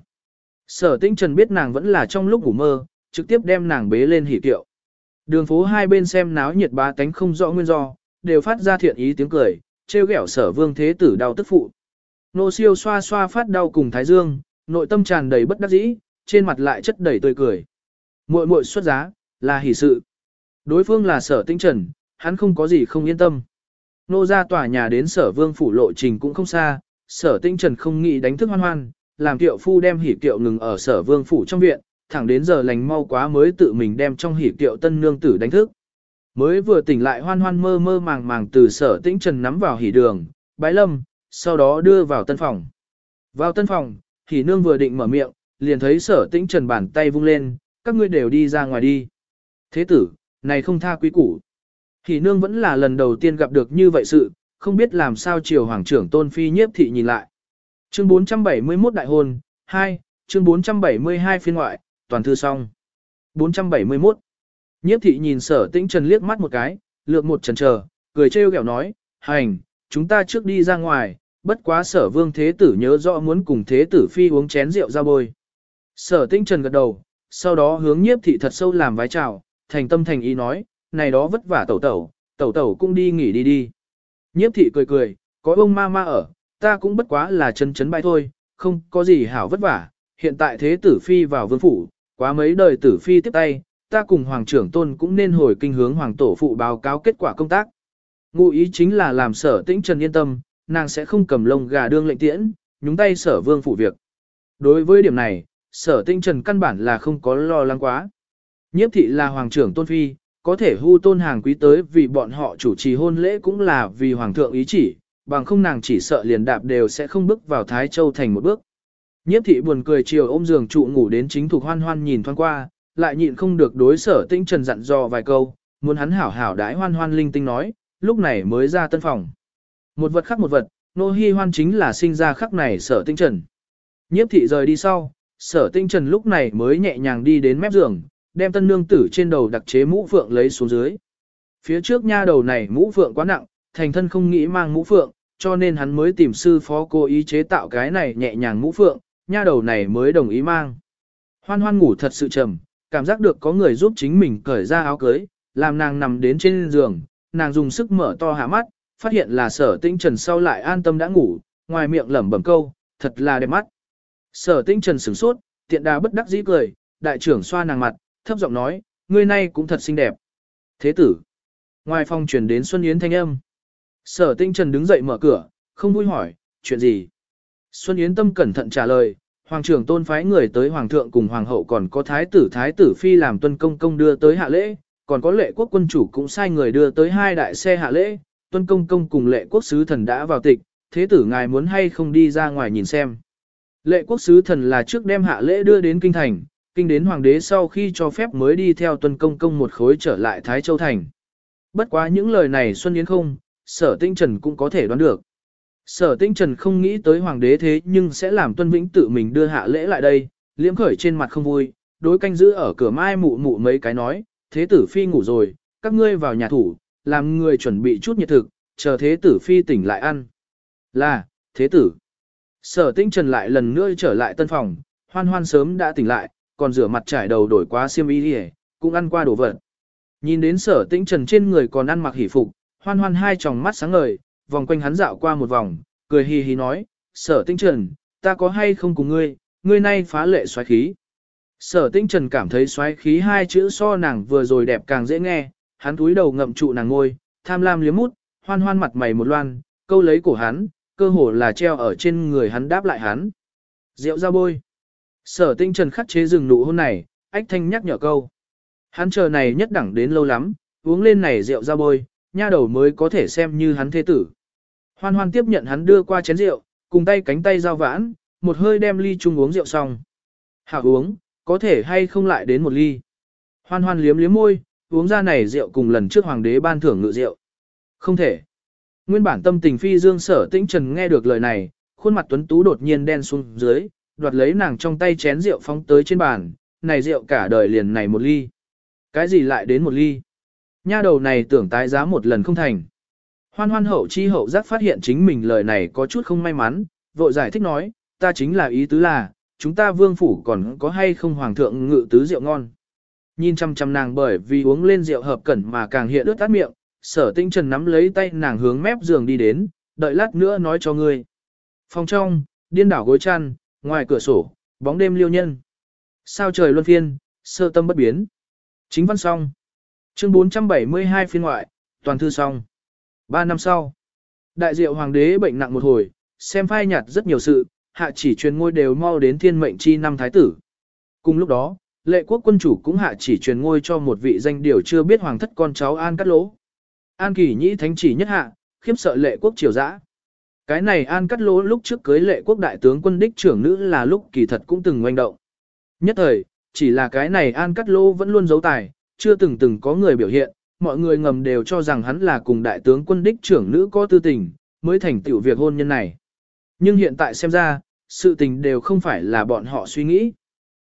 Sở tinh trần biết nàng vẫn là trong lúc ngủ mơ, trực tiếp đem nàng bế lên hỉ tiệu. Đường phố hai bên xem náo nhiệt ba tánh không rõ nguyên do, đều phát ra thiện ý tiếng cười, trêu ghẹo sở vương thế tử đau tức phụ. Nô siêu xoa xoa phát đau cùng thái dương, nội tâm tràn đầy bất đắc dĩ, trên mặt lại chất đầy tươi cười. Muội muội xuất giá, là hỷ sự. Đối phương là sở tinh trần, hắn không có gì không yên tâm. Nô ra tòa nhà đến sở vương phủ lộ trình cũng không xa, sở tinh trần không nghĩ đánh thức hoan hoan, làm tiệu phu đem hỉ tiệu ngừng ở sở vương phủ trong viện, thẳng đến giờ lành mau quá mới tự mình đem trong hỉ tiệu tân nương tử đánh thức. Mới vừa tỉnh lại hoan hoan mơ mơ màng màng từ sở tĩnh trần nắm vào hỉ đường, bái lâm, sau đó đưa vào tân phòng. Vào tân phòng, hỉ nương vừa định mở miệng, liền thấy sở tĩnh trần bàn tay vung lên, các ngươi đều đi ra ngoài đi. Thế tử, này không tha quý củ. Hỉ nương vẫn là lần đầu tiên gặp được như vậy sự, không biết làm sao triều hoàng trưởng tôn phi nhiếp thị nhìn lại. Chương 471 đại hôn, 2, chương 472 phiên ngoại, toàn thư xong. 471. Nhiếp thị nhìn sở tĩnh trần liếc mắt một cái, lược một trần chờ, cười trêu ghẹo nói, hành, chúng ta trước đi ra ngoài, bất quá sở vương thế tử nhớ rõ muốn cùng thế tử phi uống chén rượu ra bôi. Sở tĩnh trần gật đầu, sau đó hướng nhiếp thị thật sâu làm vái chào, thành tâm thành ý nói, này đó vất vả tẩu tẩu, tẩu tẩu cũng đi nghỉ đi đi. Nhiếp thị cười cười, có ông ma ma ở, ta cũng bất quá là chân chấn bay thôi, không có gì hảo vất vả, hiện tại thế tử phi vào vương phủ, quá mấy đời tử phi tiếp tay, ta cùng hoàng trưởng tôn cũng nên hồi kinh hướng hoàng tổ phụ báo cáo kết quả công tác. Ngụ ý chính là làm sở tĩnh trần yên tâm, nàng sẽ không cầm lông gà đương lệnh tiễn, nhúng tay sở vương phụ việc. Đối với điểm này, sở tĩnh trần căn bản là không có lo lắng quá. Nhiếp thị là hoàng trưởng tôn phi, có thể hưu tôn hàng quý tới vì bọn họ chủ trì hôn lễ cũng là vì hoàng thượng ý chỉ, bằng không nàng chỉ sợ liền đạp đều sẽ không bước vào Thái Châu thành một bước. Nhiếp thị buồn cười chiều ôm giường trụ ngủ đến chính thuộc hoan hoan nhìn thoáng qua, lại nhịn không được đối sở tĩnh trần dặn dò vài câu, muốn hắn hảo hảo đái hoan hoan linh tinh nói, lúc này mới ra tân phòng. Một vật khác một vật, nô hi hoan chính là sinh ra khắc này sở tinh trần. Nhiếp thị rời đi sau, sở tinh trần lúc này mới nhẹ nhàng đi đến mép giường, đem tân nương tử trên đầu đặc chế mũ phượng lấy xuống dưới. Phía trước nha đầu này mũ phượng quá nặng, thành thân không nghĩ mang mũ phượng, cho nên hắn mới tìm sư phó cố ý chế tạo cái này nhẹ nhàng mũ phượng, nha đầu này mới đồng ý mang. Hoan hoan ngủ thật sự trầm, cảm giác được có người giúp chính mình cởi ra áo cưới, làm nàng nằm đến trên giường, nàng dùng sức mở to hạ mắt, phát hiện là sở tinh trần sau lại an tâm đã ngủ, ngoài miệng lẩm bẩm câu, thật là đẹp mắt. Sở tinh trần sửng sốt, tiện đà bất đắc dĩ cười, đại trưởng xoa nàng mặt, thấp giọng nói, ngươi nay cũng thật xinh đẹp. Thế tử. Ngoài phòng truyền đến Xuân Yến thanh âm. Sở tinh trần đứng dậy mở cửa, không vui hỏi, chuyện gì? Xuân Yến tâm cẩn thận trả lời, Hoàng trưởng tôn phái người tới Hoàng thượng cùng Hoàng hậu còn có Thái tử Thái tử Phi làm tuân công công đưa tới hạ lễ, còn có lệ quốc quân chủ cũng sai người đưa tới hai đại xe hạ lễ, tuân công công cùng lệ quốc sứ thần đã vào tịch, thế tử ngài muốn hay không đi ra ngoài nhìn xem. Lệ quốc sứ thần là trước đem hạ lễ đưa đến kinh thành, kinh đến hoàng đế sau khi cho phép mới đi theo tuân công công một khối trở lại Thái Châu Thành. Bất quá những lời này Xuân Yến không, sở tinh trần cũng có thể đoán được. Sở tinh trần không nghĩ tới hoàng đế thế nhưng sẽ làm tuân vĩnh tự mình đưa hạ lễ lại đây, liễm khởi trên mặt không vui, đối canh giữ ở cửa mai mụ mụ mấy cái nói, thế tử phi ngủ rồi, các ngươi vào nhà thủ, làm người chuẩn bị chút nhiệt thực, chờ thế tử phi tỉnh lại ăn. Là, thế tử. Sở tinh trần lại lần nữa trở lại tân phòng, hoan hoan sớm đã tỉnh lại, còn rửa mặt trải đầu đổi qua xiêm y đi cũng ăn qua đồ vật. Nhìn đến sở tĩnh trần trên người còn ăn mặc hỉ phục, hoan hoan hai tròng mắt sáng ngời, vòng quanh hắn dạo qua một vòng, cười hì hì nói, sở Tinh trần, ta có hay không cùng ngươi, ngươi nay phá lệ xoáy khí. Sở Tinh trần cảm thấy xoáy khí hai chữ so nàng vừa rồi đẹp càng dễ nghe, hắn túi đầu ngậm trụ nàng ngôi, tham lam liếm mút, hoan hoan mặt mày một loan, câu lấy cổ hắn, cơ hồ là treo ở trên người hắn đáp lại hắn. Rượu ra bôi. Sở tinh trần khắc chế rừng nụ hôn này, ách thanh nhắc nhở câu. Hắn chờ này nhất đẳng đến lâu lắm, uống lên này rượu ra bôi, nha đầu mới có thể xem như hắn thế tử. Hoan hoan tiếp nhận hắn đưa qua chén rượu, cùng tay cánh tay giao vãn, một hơi đem ly chung uống rượu xong. Hảo uống, có thể hay không lại đến một ly. Hoan hoan liếm liếm môi, uống ra này rượu cùng lần trước hoàng đế ban thưởng ngự rượu. Không thể. Nguyên bản tâm tình phi dương sở tĩnh trần nghe được lời này, khuôn mặt tuấn tú đột nhiên đen xuống dưới, đoạt lấy nàng trong tay chén rượu phóng tới trên bàn, này rượu cả đời liền này một ly. Cái gì lại đến một ly? Nha đầu này tưởng tái giá một lần không thành. Hoan hoan hậu chi hậu giác phát hiện chính mình lời này có chút không may mắn, vội giải thích nói, ta chính là ý tứ là, chúng ta vương phủ còn có hay không hoàng thượng ngự tứ rượu ngon. Nhìn chăm chăm nàng bởi vì uống lên rượu hợp cẩn mà càng hiện ướt tắt miệng, sở tinh trần nắm lấy tay nàng hướng mép giường đi đến, đợi lát nữa nói cho ngươi. Phòng trong, điên đảo gối chăn, ngoài cửa sổ, bóng đêm liêu nhân. Sao trời luân phiên, sơ tâm bất biến. Chính văn xong. Chương 472 phiên ngoại, toàn thư xong. Ba năm sau, đại diệu hoàng đế bệnh nặng một hồi, xem phai nhạt rất nhiều sự, hạ chỉ truyền ngôi đều mau đến thiên mệnh chi năm thái tử. Cùng lúc đó, lệ quốc quân chủ cũng hạ chỉ truyền ngôi cho một vị danh điều chưa biết hoàng thất con cháu An Cát Lỗ. An Kỳ Nhĩ thánh chỉ nhất hạ, khiếp sợ lệ quốc triều dã. Cái này An Cát Lỗ lúc trước cưới lệ quốc đại tướng quân đích trưởng nữ là lúc kỳ thật cũng từng ngoanh động. Nhất thời, chỉ là cái này An Cát Lỗ vẫn luôn giấu tài, chưa từng từng có người biểu hiện, mọi người ngầm đều cho rằng hắn là cùng đại tướng quân đích trưởng nữ có tư tình, mới thành tựu việc hôn nhân này. Nhưng hiện tại xem ra, sự tình đều không phải là bọn họ suy nghĩ.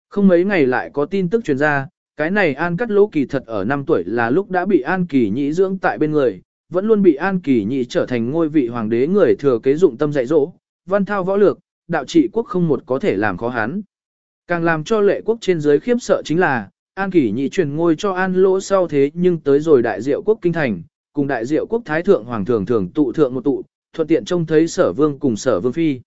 Không mấy ngày lại có tin tức truyền ra, cái này An Cắt Lỗ kỳ thật ở 5 tuổi là lúc đã bị An Kỳ Nhĩ dưỡng tại bên người, vẫn luôn bị An Kỳ Nhĩ trở thành ngôi vị hoàng đế người thừa kế dụng tâm dạy dỗ, văn thao võ lược, đạo trị quốc không một có thể làm khó hắn. Càng làm cho lệ quốc trên dưới khiếp sợ chính là, An Kỳ Nhị truyền ngôi cho An Lỗ sau thế nhưng tới rồi đại diệu quốc kinh thành, cùng đại diệu quốc thái thượng hoàng thường thường tụ thượng một tụ, thuận tiện trông thấy sở vương cùng sở vương phi.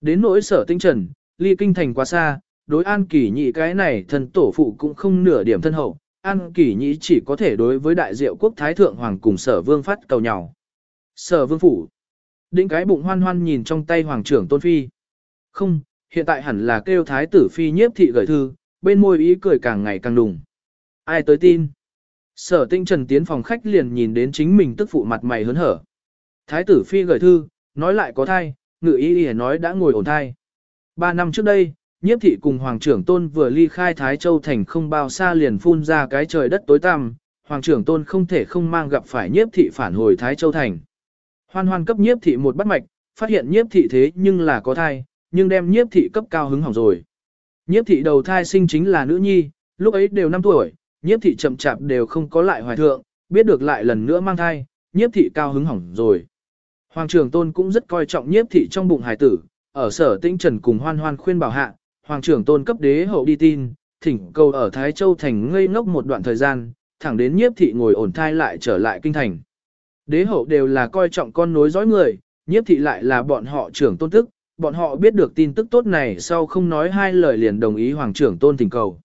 Đến nỗi sở tinh trần, ly kinh thành quá xa, đối an kỳ nhị cái này thần tổ phụ cũng không nửa điểm thân hậu, an kỳ nhị chỉ có thể đối với đại diệu quốc thái thượng hoàng cùng sở vương phát cầu nhau. Sở vương phủ. Đĩnh cái bụng hoan hoan nhìn trong tay hoàng trưởng tôn phi. Không, hiện tại hẳn là kêu thái tử phi nhiếp thị gửi thư, bên môi ý cười càng ngày càng đùng. Ai tới tin? Sở tinh trần tiến phòng khách liền nhìn đến chính mình tức phụ mặt mày hớn hở. Thái tử phi gửi thư, nói lại có thai, ngự ý ý nói đã ngồi ổn thai. Ba năm trước đây, nhiếp thị cùng Hoàng trưởng Tôn vừa ly khai Thái Châu Thành không bao xa liền phun ra cái trời đất tối tăm, Hoàng trưởng Tôn không thể không mang gặp phải nhiếp thị phản hồi Thái Châu Thành. Hoan hoan cấp nhiếp thị một bắt mạch, phát hiện nhiếp thị thế nhưng là có thai, nhưng đem nhiếp thị cấp cao hứng hỏng rồi. Nhiếp thị đầu thai sinh chính là nữ nhi, lúc ấy đều 5 tuổi, nhiếp thị chậm chạp đều không có lại hoài thượng, biết được lại lần nữa mang thai, nhiếp thị cao hứng hỏng rồi. Hoàng trưởng tôn cũng rất coi trọng nhiếp thị trong bụng hải tử, ở sở tinh trần cùng hoan hoan khuyên bảo hạ, hoàng trưởng tôn cấp đế hậu đi tin, thỉnh cầu ở Thái Châu thành ngây ngốc một đoạn thời gian, thẳng đến nhiếp thị ngồi ổn thai lại trở lại kinh thành. Đế hậu đều là coi trọng con nối dõi người, nhiếp thị lại là bọn họ trưởng tôn tức, bọn họ biết được tin tức tốt này sau không nói hai lời liền đồng ý hoàng trưởng tôn thỉnh cầu.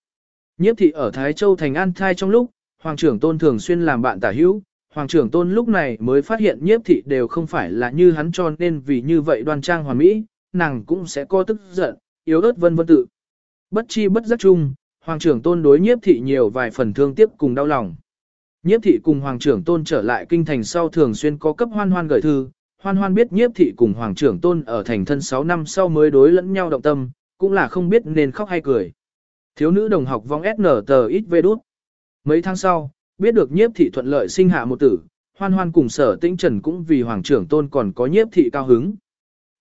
Nhiếp thị ở Thái Châu thành an thai trong lúc, hoàng trưởng tôn thường xuyên làm bạn tả hữu, Hoàng trưởng tôn lúc này mới phát hiện nhiếp thị đều không phải là như hắn cho nên vì như vậy đoan trang hoàn mỹ, nàng cũng sẽ có tức giận, yếu ớt vân vân tự. Bất chi bất giác chung, hoàng trưởng tôn đối nhiếp thị nhiều vài phần thương tiếc cùng đau lòng. Nhiếp thị cùng hoàng trưởng tôn trở lại kinh thành sau thường xuyên có cấp hoan hoan gửi thư, hoan hoan biết nhiếp thị cùng hoàng trưởng tôn ở thành thân 6 năm sau mới đối lẫn nhau động tâm, cũng là không biết nên khóc hay cười. Thiếu nữ đồng học vong SN tờ ít vê đút. Mấy tháng sau, biết được nhiếp thị thuận lợi sinh hạ một tử, hoan hoan cùng sở tĩnh trần cũng vì hoàng trưởng tôn còn có nhiếp thị cao hứng.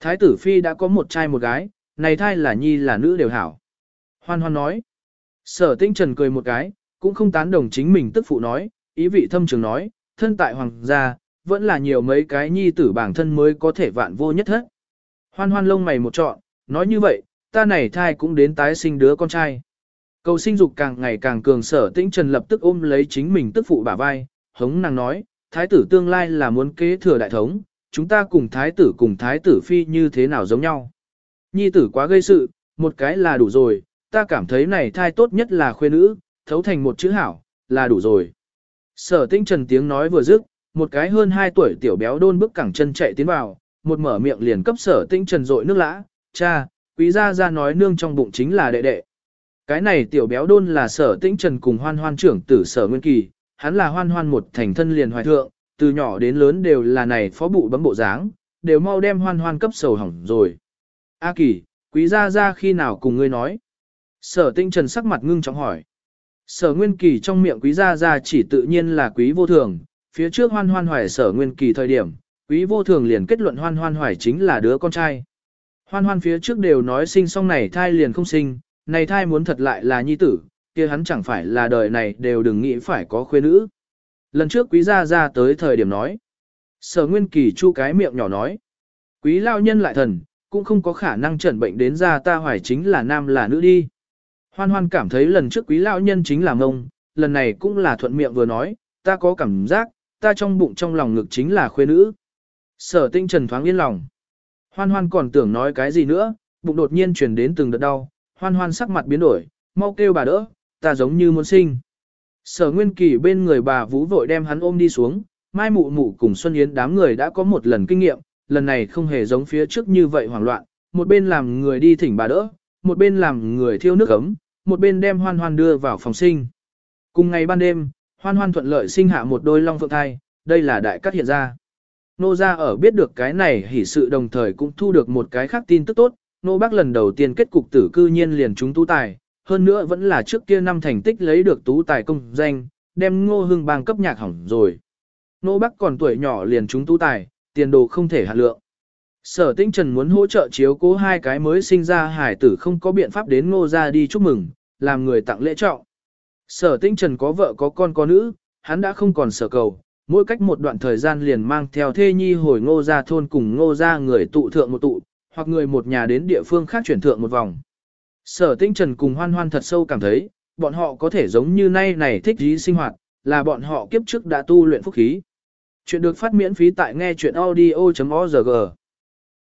Thái tử phi đã có một trai một gái, này thai là nhi là nữ đều hảo. Hoan hoan nói. Sở tĩnh trần cười một cái, cũng không tán đồng chính mình tức phụ nói, ý vị thâm trường nói, thân tại hoàng gia, vẫn là nhiều mấy cái nhi tử bản thân mới có thể vạn vô nhất hết. Hoan hoan lông mày một trọn, nói như vậy, ta này thai cũng đến tái sinh đứa con trai. Cầu sinh dục càng ngày càng cường sở tĩnh trần lập tức ôm lấy chính mình tức phụ bả vai, hống nàng nói, thái tử tương lai là muốn kế thừa đại thống, chúng ta cùng thái tử cùng thái tử phi như thế nào giống nhau. Nhi tử quá gây sự, một cái là đủ rồi, ta cảm thấy này thai tốt nhất là khuê nữ, thấu thành một chữ hảo, là đủ rồi. Sở tĩnh trần tiếng nói vừa dứt, một cái hơn 2 tuổi tiểu béo đôn bước cẳng chân chạy tiến vào, một mở miệng liền cấp sở tĩnh trần rội nước lã, cha, quý gia gia nói nương trong bụng chính là đệ đệ. Cái này tiểu béo đôn là sở tĩnh trần cùng hoan hoan trưởng tử sở nguyên kỳ, hắn là hoan hoan một thành thân liền hoài thượng, từ nhỏ đến lớn đều là này phó bụ bấm bộ dáng, đều mau đem hoan hoan cấp sầu hỏng rồi. A kỳ, quý gia gia khi nào cùng ngươi nói? Sở tĩnh trần sắc mặt ngưng trọng hỏi. Sở Nguyên Kỳ trong miệng quý gia gia chỉ tự nhiên là quý vô thường, phía trước hoan hoan hoài sở Nguyên Kỳ thời điểm, quý vô thường liền kết luận hoan hoan hoài chính là đứa con trai. Hoan hoan phía trước đều nói sinh xong này thai liền không sinh, này thai muốn thật lại là nhi tử, kia hắn chẳng phải là đời này đều đừng nghĩ phải có khuê nữ. Lần trước quý gia gia tới thời điểm nói. Sở Nguyên Kỳ chu cái miệng nhỏ nói. Quý lao nhân lại thần, cũng không có khả năng chẩn bệnh đến ra ta hoài chính là nam là nữ đi. Hoan hoan cảm thấy lần trước quý lão nhân chính là ngông, lần này cũng là thuận miệng vừa nói, ta có cảm giác, ta trong bụng trong lòng ngực chính là khuê nữ. Sở tinh trần thoáng yên lòng. Hoan hoan còn tưởng nói cái gì nữa, bụng đột nhiên chuyển đến từng đợt đau, hoan hoan sắc mặt biến đổi, mau kêu bà đỡ, ta giống như muốn sinh. Sở Nguyên Kỳ bên người bà Vũ vội đem hắn ôm đi xuống, Mai Mụ Mụ cùng Xuân Yến đám người đã có một lần kinh nghiệm, lần này không hề giống phía trước như vậy hoảng loạn, một bên làm người đi thỉnh bà đỡ, một bên làm người thiêu nước ấm, một bên đem hoan hoan đưa vào phòng sinh. Cùng ngày ban đêm, hoan hoan thuận lợi sinh hạ một đôi long phượng thai, đây là đại cắt hiện ra. Nô gia ở biết được cái này hỉ sự đồng thời cũng thu được một cái khác tin tức tốt, nô bác lần đầu tiên kết cục tử cư nhiên liền chúng tú tài, hơn nữa vẫn là trước kia năm thành tích lấy được tú tài công danh, đem ngô hưng bang cấp nhạc hỏng rồi. Nô bác còn tuổi nhỏ liền chúng tú tài, tiền đồ không thể hạ lượng. Sở tinh trần muốn hỗ trợ chiếu cố hai cái mới sinh ra hải tử không có biện pháp đến ngô ra đi chúc mừng, làm người tặng lễ trọng. Sở tinh trần có vợ có con có nữ, hắn đã không còn sở cầu, mỗi cách một đoạn thời gian liền mang theo thê nhi hồi ngô ra thôn cùng ngô ra người tụ thượng một tụ, hoặc người một nhà đến địa phương khác chuyển thượng một vòng. Sở tinh trần cùng hoan hoan thật sâu cảm thấy, bọn họ có thể giống như nay này thích dí sinh hoạt, là bọn họ kiếp trước đã tu luyện phúc khí. Chuyện được phát miễn phí tại nghe chuyện audio.org